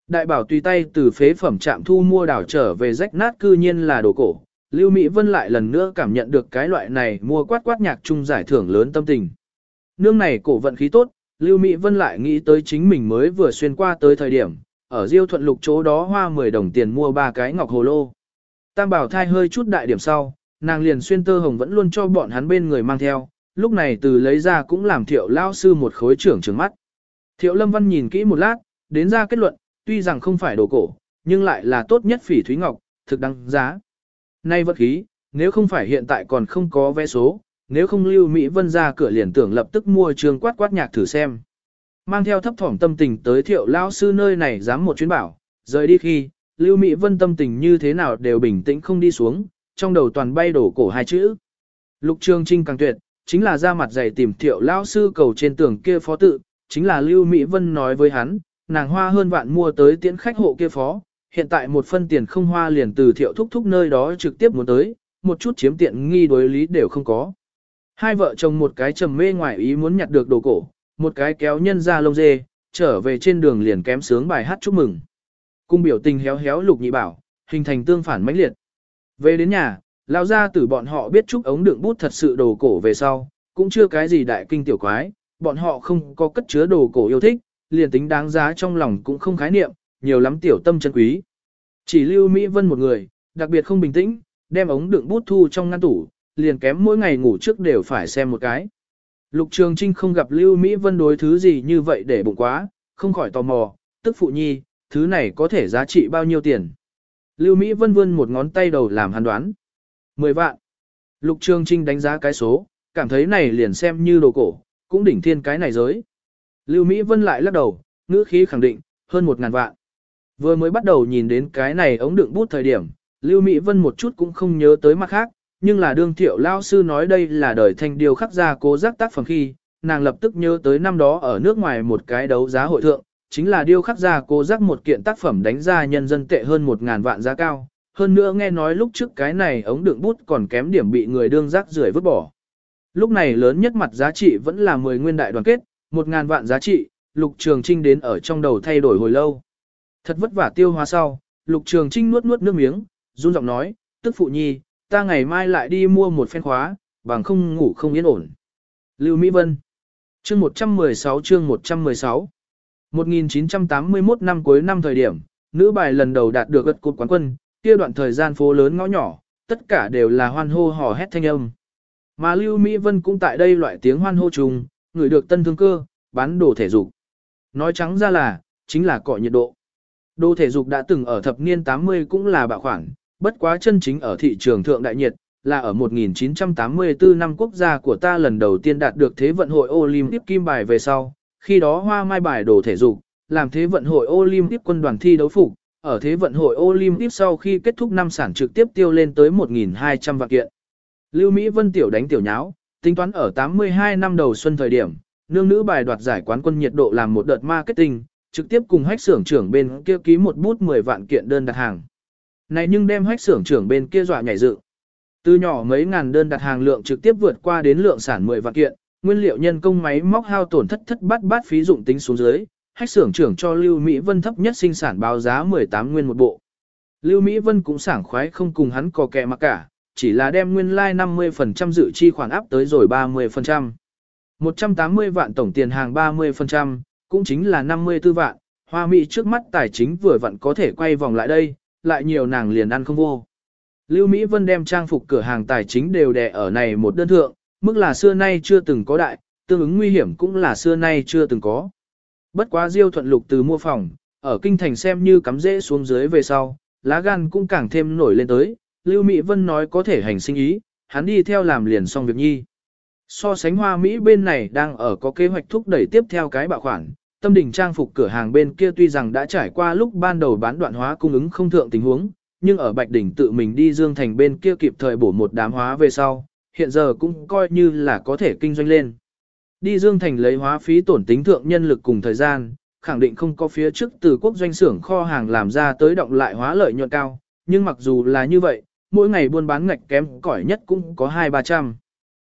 Đại bảo tùy tay từ phế phẩm trạm thu mua đảo trở về rách nát cư nhiên là đồ cổ, Lưu Mỹ Vân lại lần nữa cảm nhận được cái loại này mua quát quát nhạc chung giải thưởng lớn tâm tình. Nương này cổ vận khí tốt, Lưu Mỹ Vân lại nghĩ tới chính mình mới vừa xuyên qua tới thời điểm, ở Diêu Thuận Lục chỗ đó hoa 10 đồng tiền mua ba cái ngọc hồ lô. Tam bảo thai hơi chút đại điểm sau, nàng liền xuyên tơ hồng vẫn luôn cho bọn hắn bên người mang theo, lúc này từ lấy ra cũng làm thiệu lao sư một khối trưởng trừng mắt. Thiệu Lâm Văn nhìn kỹ một lát, đến ra kết luận, tuy rằng không phải đồ cổ, nhưng lại là tốt nhất phỉ thúy ngọc, thực đăng giá. Nay vật khí, nếu không phải hiện tại còn không có vé số, nếu không Lưu Mỹ Vân ra cửa liền tưởng lập tức mua trường quát quát nhạc thử xem. Mang theo thấp thỏm tâm tình tới thiệu lao sư nơi này dám một chuyến bảo, rời đi khi, Lưu Mỹ Vân tâm tình như thế nào đều bình tĩnh không đi xuống, trong đầu toàn bay đổ cổ hai chữ. Lục Trường Trinh càng tuyệt, chính là ra mặt dày tìm thiệu lão sư cầu trên tường kia phó tự, chính là Lưu Mỹ Vân nói với hắn, nàng hoa hơn vạn mua tới tiễn khách hộ kia phó, hiện tại một phân tiền không hoa liền từ thiệu thúc thúc nơi đó trực tiếp muốn tới, một chút chiếm tiện nghi đối lý đều không có. Hai vợ chồng một cái trầm mê ngoài ý muốn nhặt được đồ cổ, một cái kéo nhân ra lông dê, trở về trên đường liền kém sướng bài hát chúc mừng. Cung biểu tình héo héo lục nhị bảo, hình thành tương phản mãnh liệt. Về đến nhà, lao ra từ bọn họ biết chúc ống đựng bút thật sự đồ cổ về sau, cũng chưa cái gì đại kinh tiểu quái, bọn họ không có cất chứa đồ cổ yêu thích, liền tính đáng giá trong lòng cũng không khái niệm, nhiều lắm tiểu tâm chân quý. Chỉ lưu Mỹ Vân một người, đặc biệt không bình tĩnh, đem ống đựng bút thu trong ngăn tủ, liền kém mỗi ngày ngủ trước đều phải xem một cái. Lục Trường Trinh không gặp Lưu Mỹ Vân đối thứ gì như vậy để bụng quá, không khỏi tò mò, tức phụ nhi, thứ này có thể giá trị bao nhiêu tiền. Lưu Mỹ Vân vươn một ngón tay đầu làm hắn đoán. 10 vạn. Lục Trường Trinh đánh giá cái số, cảm thấy này liền xem như đồ cổ, cũng đỉnh thiên cái này giới. Lưu Mỹ Vân lại lắc đầu, ngữ khí khẳng định, hơn một ngàn vạn. Vừa mới bắt đầu nhìn đến cái này ống đựng bút thời điểm, Lưu Mỹ Vân một chút cũng không nhớ tới mặt khác, nhưng là đương thiệu lao sư nói đây là đời thanh điều khắc ra cố giác tác phẩm khi, nàng lập tức nhớ tới năm đó ở nước ngoài một cái đấu giá hội thượng, chính là điêu khắc ra cố giác một kiện tác phẩm đánh ra nhân dân tệ hơn một ngàn vạn giá cao. Hơn nữa nghe nói lúc trước cái này ống đựng bút còn kém điểm bị người đương rác rưởi vứt bỏ. Lúc này lớn nhất mặt giá trị vẫn là 10 nguyên đại đoàn kết, một ngàn vạn giá trị, Lục Trường Trinh đến ở trong đầu thay đổi hồi lâu. Thật vất vả tiêu hóa sau, Lục Trường Trinh nuốt nuốt nước miếng, run giọng nói, tức phụ nhi, ta ngày mai lại đi mua một phen khóa, bằng không ngủ không yên ổn. Lưu Mỹ Vân Chương 116 chương 116 1981 năm cuối năm thời điểm, nữ bài lần đầu đạt được gật cột quán quân, kia đoạn thời gian phố lớn ngõ nhỏ, tất cả đều là hoan hô hò hét thanh âm. Mà Lưu Mỹ Vân cũng tại đây loại tiếng hoan hô trùng, người được tân thương cơ, bán đồ thể dục. Nói trắng ra là, chính là cọ nhiệt độ. Đồ thể dục đã từng ở thập niên 80 cũng là bạo khoản, bất quá chân chính ở thị trường thượng đại nhiệt, là ở 1984 năm quốc gia của ta lần đầu tiên đạt được Thế vận hội Olympic kim bài về sau, khi đó hoa mai bài đồ thể dục, làm Thế vận hội Olympic quân đoàn thi đấu phục, ở Thế vận hội Olympic sau khi kết thúc năm sản trực tiếp tiêu lên tới 1.200 vạn kiện. Lưu Mỹ Vân tiểu đánh tiểu nháo, tính toán ở 82 năm đầu xuân thời điểm, nương nữ bài đoạt giải quán quân nhiệt độ làm một đợt marketing, trực tiếp cùng hách xưởng trưởng bên kia ký một bút 10 vạn kiện đơn đặt hàng. Này nhưng đem hách xưởng trưởng bên kia dọa nhảy dựng. Từ nhỏ mấy ngàn đơn đặt hàng lượng trực tiếp vượt qua đến lượng sản 10 vạn kiện, nguyên liệu nhân công máy móc hao tổn thất thất bát bát phí dụng tính xuống dưới, hách xưởng trưởng cho Lưu Mỹ Vân thấp nhất sinh sản báo giá 18 nguyên một bộ. Lưu Mỹ Vân cũng sảng khoái không cùng hắn có kẻ mà cả, chỉ là đem nguyên lai like 50% dự chi khoản áp tới rồi 30%. 180 vạn tổng tiền hàng 30%, cũng chính là 54 vạn, hoa mỹ trước mắt tài chính vừa vặn có thể quay vòng lại đây, lại nhiều nàng liền ăn không vô. Lưu Mỹ Vân đem trang phục cửa hàng tài chính đều đè ở này một đơn thượng, mức là xưa nay chưa từng có đại, tương ứng nguy hiểm cũng là xưa nay chưa từng có. Bất quá Diêu Thuận Lục từ mua phòng, ở kinh thành xem như cắm rễ xuống dưới về sau, lá gan cũng càng thêm nổi lên tới, Lưu Mỹ Vân nói có thể hành sinh ý, hắn đi theo làm liền xong việc nhi. So sánh hoa Mỹ bên này đang ở có kế hoạch thúc đẩy tiếp theo cái bạo khoản, tâm đỉnh trang phục cửa hàng bên kia tuy rằng đã trải qua lúc ban đầu bán đoạn hóa cung ứng không thượng tình huống, nhưng ở Bạch Đỉnh tự mình đi Dương Thành bên kia kịp thời bổ một đám hóa về sau, hiện giờ cũng coi như là có thể kinh doanh lên. đi Dương Thành lấy hóa phí tổn tính thượng nhân lực cùng thời gian, khẳng định không có phía trước từ quốc doanh xưởng kho hàng làm ra tới động lại hóa lợi nhuận cao, nhưng mặc dù là như vậy, mỗi ngày buôn bán ngạch kém cỏi nhất cũng có 2-300.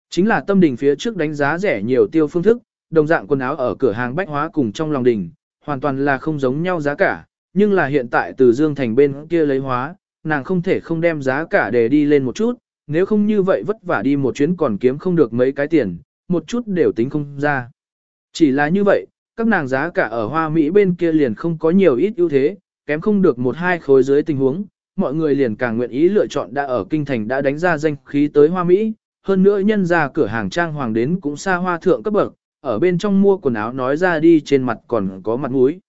Chính là tâm đình phía trước đánh giá rẻ nhiều tiêu phương thức, đồng dạng quần áo ở cửa hàng bách hóa cùng trong lòng đình, hoàn toàn là không giống nhau giá cả, nhưng là hiện tại từ Dương Thành bên kia lấy hóa, nàng không thể không đem giá cả để đi lên một chút, nếu không như vậy vất vả đi một chuyến còn kiếm không được mấy cái tiền, một chút đều tính không ra. Chỉ là như vậy, các nàng giá cả ở Hoa Mỹ bên kia liền không có nhiều ít ưu thế, kém không được một hai khối dưới tình huống, mọi người liền càng nguyện ý lựa chọn đã ở kinh thành đã đánh ra danh khí tới Hoa Mỹ, hơn nữa nhân ra cửa hàng trang hoàng đến cũng xa hoa thượng cấp bậc, ở bên trong mua quần áo nói ra đi trên mặt còn có mặt mũi.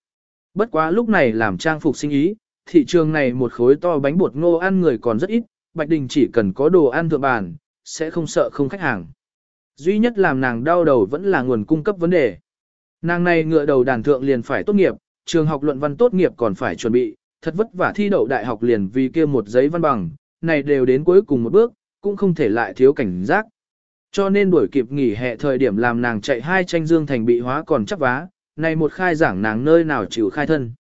Bất quá lúc này làm trang phục sinh ý, thị trường này một khối to bánh bột ngô ăn người còn rất ít, Bạch Đình chỉ cần có đồ ăn thượng bàn, sẽ không sợ không khách hàng. Duy nhất làm nàng đau đầu vẫn là nguồn cung cấp vấn đề. Nàng này ngựa đầu đàn thượng liền phải tốt nghiệp, trường học luận văn tốt nghiệp còn phải chuẩn bị, thật vất vả thi đậu đại học liền vì kia một giấy văn bằng, này đều đến cuối cùng một bước, cũng không thể lại thiếu cảnh giác. Cho nên đuổi kịp nghỉ hè thời điểm làm nàng chạy hai tranh dương thành bị hóa còn chắc vá, này một khai giảng nàng nơi nào chịu khai thân.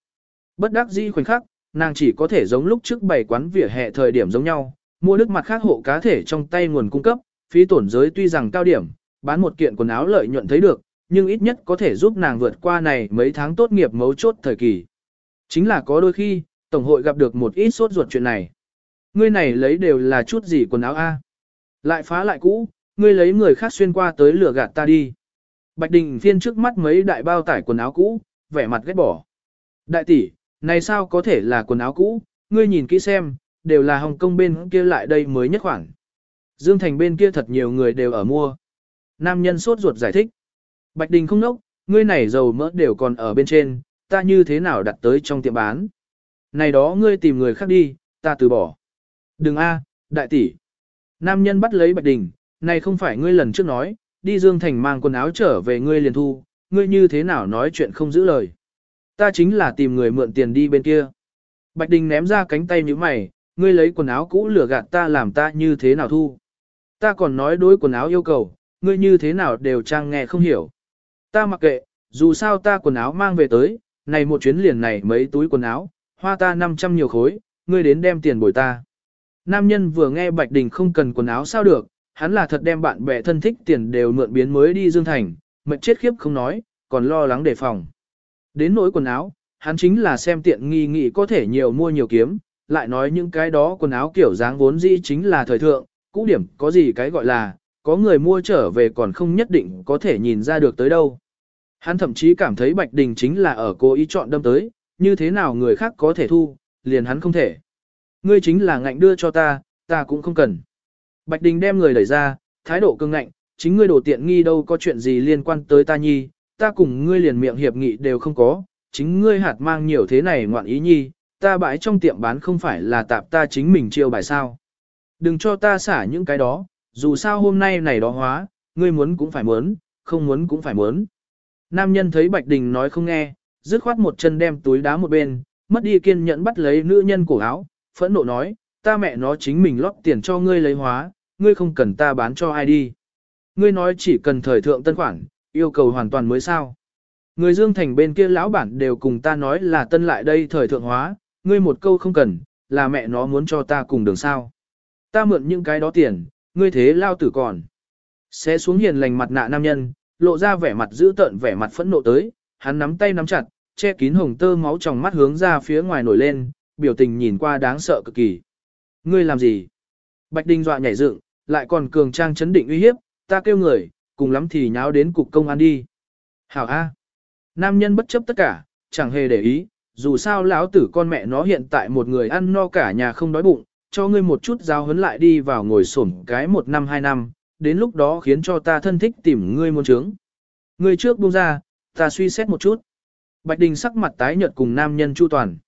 Bất đắc dĩ khoảnh khắc, nàng chỉ có thể giống lúc trước bày quán vỉa hè thời điểm giống nhau, mua đức mặt khác hộ cá thể trong tay nguồn cung cấp, phí tổn giới tuy rằng cao điểm, bán một kiện quần áo lợi nhuận thấy được, nhưng ít nhất có thể giúp nàng vượt qua này mấy tháng tốt nghiệp mấu chốt thời kỳ. Chính là có đôi khi, Tổng hội gặp được một ít sốt ruột chuyện này. Ngươi này lấy đều là chút gì quần áo A. Lại phá lại cũ, ngươi lấy người khác xuyên qua tới lửa gạt ta đi. Bạch Đình phiên trước mắt mấy đại bao tải quần áo cũ, vẻ mặt ghét bỏ. Đại tỷ, này sao có thể là quần áo cũ, ngươi nhìn kỹ xem, đều là Hồng Kông bên kia lại đây mới nhất khoảng. Dương Thành bên kia thật nhiều người đều ở mua. Nam nhân sốt ruột giải thích. Bạch Đình không nốc, ngươi này dầu mỡ đều còn ở bên trên, ta như thế nào đặt tới trong tiệm bán. Này đó ngươi tìm người khác đi, ta từ bỏ. Đừng a, đại tỷ. Nam nhân bắt lấy Bạch Đình, này không phải ngươi lần trước nói, đi Dương Thành mang quần áo trở về ngươi liền thu, ngươi như thế nào nói chuyện không giữ lời. Ta chính là tìm người mượn tiền đi bên kia. Bạch Đình ném ra cánh tay như mày, ngươi lấy quần áo cũ lửa gạt ta làm ta như thế nào thu. Ta còn nói đối quần áo yêu cầu, ngươi như thế nào đều trang nghe không hiểu. Ta mặc kệ, dù sao ta quần áo mang về tới, này một chuyến liền này mấy túi quần áo, hoa ta 500 nhiều khối, ngươi đến đem tiền bồi ta. Nam nhân vừa nghe Bạch Đình không cần quần áo sao được, hắn là thật đem bạn bè thân thích tiền đều mượn biến mới đi Dương Thành, mệt chết khiếp không nói, còn lo lắng đề phòng. Đến nỗi quần áo, hắn chính là xem tiện nghi nghị có thể nhiều mua nhiều kiếm, lại nói những cái đó quần áo kiểu dáng vốn dĩ chính là thời thượng, cũ điểm có gì cái gọi là, có người mua trở về còn không nhất định có thể nhìn ra được tới đâu. Hắn thậm chí cảm thấy Bạch Đình chính là ở cố ý chọn đâm tới, như thế nào người khác có thể thu, liền hắn không thể. Ngươi chính là ngạnh đưa cho ta, ta cũng không cần. Bạch Đình đem người đẩy ra, thái độ cương ngạnh, chính ngươi đổ tiện nghi đâu có chuyện gì liên quan tới ta nhi, ta cùng ngươi liền miệng hiệp nghị đều không có, chính ngươi hạt mang nhiều thế này ngoạn ý nhi, ta bãi trong tiệm bán không phải là tạp ta chính mình chiêu bài sao. Đừng cho ta xả những cái đó, dù sao hôm nay này đó hóa, ngươi muốn cũng phải muốn, không muốn cũng phải muốn. Nam nhân thấy Bạch Đình nói không nghe, dứt khoát một chân đem túi đá một bên, mất đi kiên nhẫn bắt lấy nữ nhân cổ áo, phẫn nộ nói, ta mẹ nó chính mình lót tiền cho ngươi lấy hóa, ngươi không cần ta bán cho ai đi. Ngươi nói chỉ cần thời thượng tân khoản, yêu cầu hoàn toàn mới sao. Người Dương Thành bên kia lão bản đều cùng ta nói là tân lại đây thời thượng hóa, ngươi một câu không cần, là mẹ nó muốn cho ta cùng đường sao. Ta mượn những cái đó tiền, ngươi thế lao tử còn. Sẽ xuống hiền lành mặt nạ nam nhân, lộ ra vẻ mặt dữ tợn vẻ mặt phẫn nộ tới, hắn nắm tay nắm chặt, che kín hồng tơ máu trong mắt hướng ra phía ngoài nổi lên, biểu tình nhìn qua đáng sợ cực kỳ. Ngươi làm gì? Bạch Đinh dọa nhảy dựng, lại còn cường trang chấn định uy hiếp, ta kêu người, cùng lắm thì nháo đến cục công an đi. Hảo A. Nam nhân bất chấp tất cả, chẳng hề để ý, dù sao lão tử con mẹ nó hiện tại một người ăn no cả nhà không đói bụng, cho ngươi một chút giao hấn lại đi vào ngồi sổm cái một năm hai năm, đến lúc đó khiến cho ta thân thích tìm ngươi muốn trướng. Ngươi trước buông ra, ta suy xét một chút. Bạch Đình sắc mặt tái nhợt cùng nam nhân chu toàn.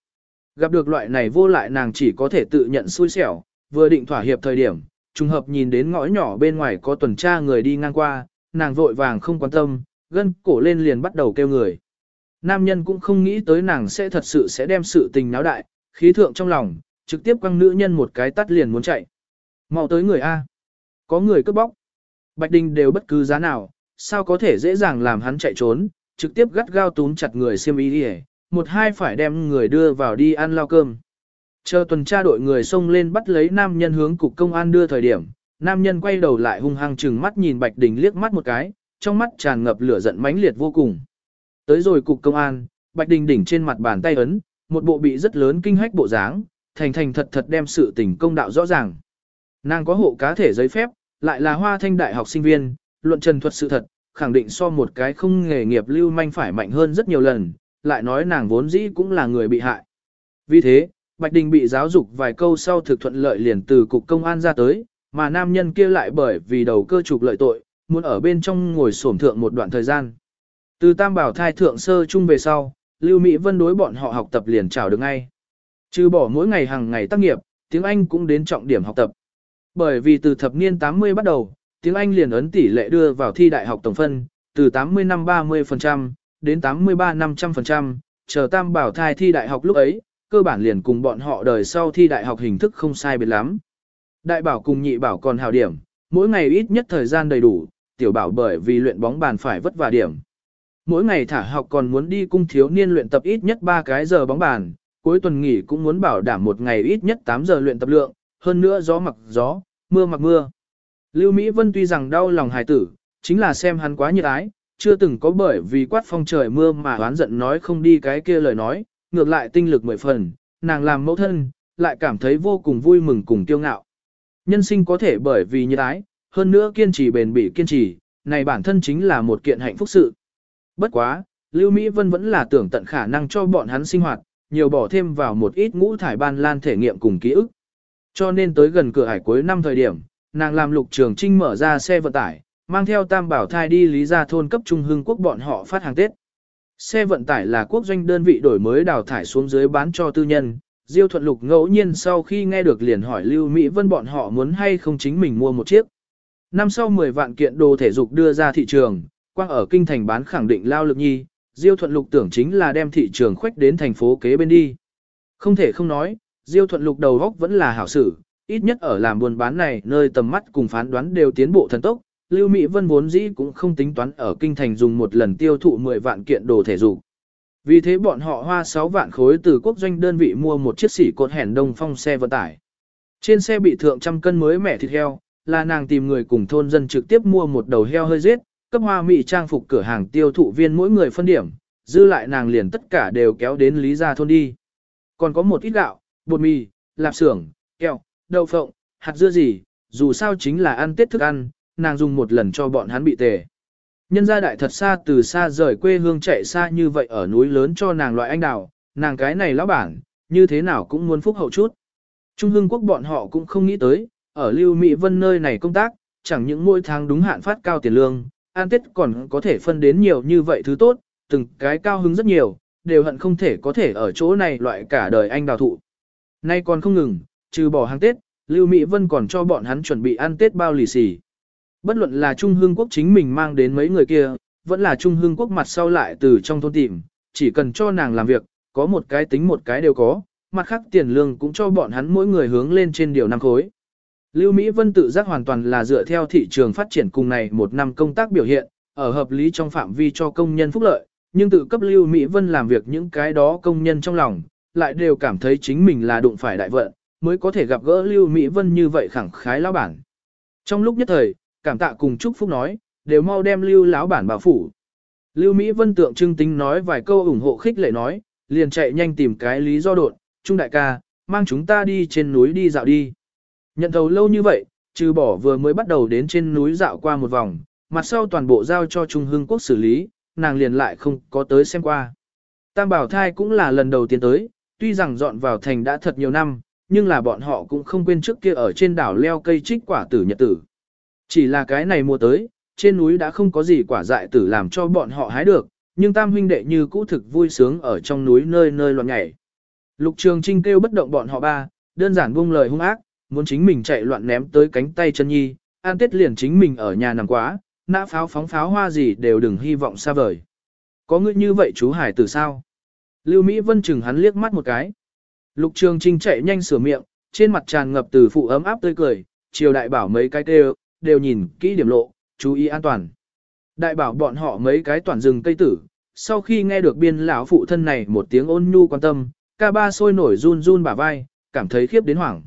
Gặp được loại này vô lại nàng chỉ có thể tự nhận xui xẻo, vừa định thỏa hiệp thời điểm, trùng hợp nhìn đến ngõ nhỏ bên ngoài có tuần tra người đi ngang qua, nàng vội vàng không quan tâm, gân cổ lên liền bắt đầu kêu người. Nam nhân cũng không nghĩ tới nàng sẽ thật sự sẽ đem sự tình náo đại, khí thượng trong lòng, trực tiếp quăng nữ nhân một cái tắt liền muốn chạy. Mau tới người A. Có người cướp bóc. Bạch Đình đều bất cứ giá nào, sao có thể dễ dàng làm hắn chạy trốn, trực tiếp gắt gao túm chặt người xiêm y đi một hai phải đem người đưa vào đi ăn lao cơm. Chờ tuần tra đội người xông lên bắt lấy nam nhân hướng cục công an đưa thời điểm, nam nhân quay đầu lại hung hăng chừng mắt nhìn Bạch Đình liếc mắt một cái, trong mắt tràn ngập lửa giận mãnh liệt vô cùng. Tới rồi cục công an, Bạch Đình đỉnh trên mặt bàn tay ấn, một bộ bị rất lớn kinh hách bộ dáng, thành thành thật thật đem sự tình công đạo rõ ràng. Nàng có hộ cá thể giấy phép, lại là hoa thanh đại học sinh viên, luận trần thuật sự thật, khẳng định so một cái không nghề nghiệp lưu manh phải mạnh hơn rất nhiều lần, lại nói nàng vốn dĩ cũng là người bị hại. Vì thế, Bạch Đình bị giáo dục vài câu sau thực thuận lợi liền từ cục công an ra tới, mà nam nhân kia lại bởi vì đầu cơ trục lợi tội, muốn ở bên trong ngồi sổm thượng một đoạn thời gian. Từ tam bảo thai thượng sơ chung về sau, Lưu Mỹ Vân đối bọn họ học tập liền chào được ngay. Trừ bỏ mỗi ngày hàng ngày tác nghiệp, tiếng Anh cũng đến trọng điểm học tập. Bởi vì từ thập niên 80 bắt đầu, tiếng Anh liền ấn tỷ lệ đưa vào thi đại học tổng phân, từ 80 năm 30%, đến 83 500%, chờ tam bảo thai thi đại học lúc ấy, cơ bản liền cùng bọn họ đời sau thi đại học hình thức không sai biệt lắm. Đại bảo cùng nhị bảo còn hào điểm, mỗi ngày ít nhất thời gian đầy đủ, tiểu bảo bởi vì luyện bóng bàn phải vất vả điểm. Mỗi ngày thả học còn muốn đi cung thiếu niên luyện tập ít nhất 3 cái giờ bóng bàn, cuối tuần nghỉ cũng muốn bảo đảm một ngày ít nhất 8 giờ luyện tập lượng, hơn nữa gió mặc gió, mưa mặc mưa. Lưu Mỹ Vân tuy rằng đau lòng hài tử, chính là xem hắn quá nhiệt ái, chưa từng có bởi vì quát phong trời mưa mà oán giận nói không đi cái kia lời nói, ngược lại tinh lực mười phần, nàng làm mẫu thân, lại cảm thấy vô cùng vui mừng cùng kiêu ngạo. Nhân sinh có thể bởi vì nhiệt ái, hơn nữa kiên trì bền bỉ kiên trì, này bản thân chính là một kiện hạnh phúc sự. Bất quá, Lưu Mỹ Vân vẫn là tưởng tận khả năng cho bọn hắn sinh hoạt, nhiều bỏ thêm vào một ít ngũ thải ban lan thể nghiệm cùng ký ức. Cho nên tới gần cửa hải cuối năm thời điểm, nàng làm lục trường trinh mở ra xe vận tải, mang theo tam bảo thai đi lý ra thôn cấp trung hương quốc bọn họ phát hàng Tết. Xe vận tải là quốc doanh đơn vị đổi mới đào thải xuống dưới bán cho tư nhân. Diêu thuận lục ngẫu nhiên sau khi nghe được liền hỏi Lưu Mỹ Vân bọn họ muốn hay không chính mình mua một chiếc. Năm sau 10 vạn kiện đồ thể dục đưa ra thị trường, quang ở kinh thành bán khẳng định lao lực nhi, Diêu thuận lục tưởng chính là đem thị trường khuếch đến thành phố kế bên đi. Không thể không nói, Diêu thuận lục đầu góc vẫn là hảo sử, ít nhất ở làm buôn bán này nơi tầm mắt cùng phán đoán đều tiến bộ thần tốc, Lưu Mỹ Vân vốn dĩ cũng không tính toán ở kinh thành dùng một lần tiêu thụ 10 vạn kiện đồ thể dục. Vì thế bọn họ hoa 6 vạn khối từ quốc doanh đơn vị mua một chiếc xỉ cột hẻn đông phong xe vận tải. Trên xe bị thượng trăm cân mới mẻ thịt heo, là nàng tìm người cùng thôn dân trực tiếp mua một đầu heo hơi giết, cấp hoa mỹ trang phục cửa hàng tiêu thụ viên mỗi người phân điểm, dư lại nàng liền tất cả đều kéo đến lý gia thôn đi. Còn có một ít gạo, bột mì, lạp xưởng, kẹo, đậu phộng, hạt dưa gì, dù sao chính là ăn tết thức ăn, nàng dùng một lần cho bọn hắn bị tề. Nhân gia đại thật xa từ xa rời quê hương chạy xa như vậy ở núi lớn cho nàng loại anh đào, nàng cái này lão bản, như thế nào cũng muốn phúc hậu chút. Trung hương quốc bọn họ cũng không nghĩ tới, ở Lưu Mỹ Vân nơi này công tác, chẳng những mỗi tháng đúng hạn phát cao tiền lương, an tết còn có thể phân đến nhiều như vậy thứ tốt, từng cái cao hứng rất nhiều, đều hận không thể có thể ở chỗ này loại cả đời anh đào thụ. Nay còn không ngừng, trừ bỏ hàng Tết, Lưu Mỹ Vân còn cho bọn hắn chuẩn bị ăn Tết bao lì xì. Bất luận là Trung Hương Quốc chính mình mang đến mấy người kia, vẫn là Trung Hương Quốc mặt sau lại từ trong thôn tìm, chỉ cần cho nàng làm việc, có một cái tính một cái đều có, mặt khác tiền lương cũng cho bọn hắn mỗi người hướng lên trên điều năm khối. Lưu Mỹ Vân tự giác hoàn toàn là dựa theo thị trường phát triển cùng này một năm công tác biểu hiện, ở hợp lý trong phạm vi cho công nhân phúc lợi, nhưng tự cấp Lưu Mỹ Vân làm việc những cái đó công nhân trong lòng, lại đều cảm thấy chính mình là đụng phải đại vận, mới có thể gặp gỡ Lưu Mỹ Vân như vậy khẳng khái lão bản. Trong lúc nhất thời, cảm tạ cùng chúc phúc nói, đều mau đem Lưu lão bản bảo phủ. Lưu Mỹ Vân tượng trưng tính nói vài câu ủng hộ khích lệ nói, liền chạy nhanh tìm cái lý do đột, Trung đại ca, mang chúng ta đi trên núi đi dạo đi. Nhận thầu lâu như vậy, trừ bỏ vừa mới bắt đầu đến trên núi dạo qua một vòng, mặt sau toàn bộ giao cho Trung Hưng Quốc xử lý, nàng liền lại không có tới xem qua. Tam Bảo Thai cũng là lần đầu tiên tới, tuy rằng dọn vào thành đã thật nhiều năm, nhưng là bọn họ cũng không quên trước kia ở trên đảo leo cây trích quả tử nhật tử. Chỉ là cái này mùa tới, trên núi đã không có gì quả dại tử làm cho bọn họ hái được, nhưng tam huynh đệ như cũ thực vui sướng ở trong núi nơi nơi loạn nhảy. Lục Trường Trinh kêu bất động bọn họ ba, đơn giản buông lời hung ác, muốn chính mình chạy loạn ném tới cánh tay chân nhi, an tết liền chính mình ở nhà nằm quá, nã pháo phóng pháo hoa gì đều đừng hy vọng xa vời. Có ngươi như vậy chú hải tử sao? Lưu Mỹ Vân chừng hắn liếc mắt một cái. Lục Trường Trinh chạy nhanh sửa miệng, trên mặt tràn ngập từ phụ ấm áp tươi cười, chiều đại bảo mấy cái kêu, đều nhìn kỹ điểm lộ, chú ý an toàn. Đại bảo bọn họ mấy cái toàn rừng cây tử, sau khi nghe được biên lão phụ thân này một tiếng ôn nhu quan tâm, ca ba sôi nổi run run bả vai, cảm thấy khiếp đến hoảng.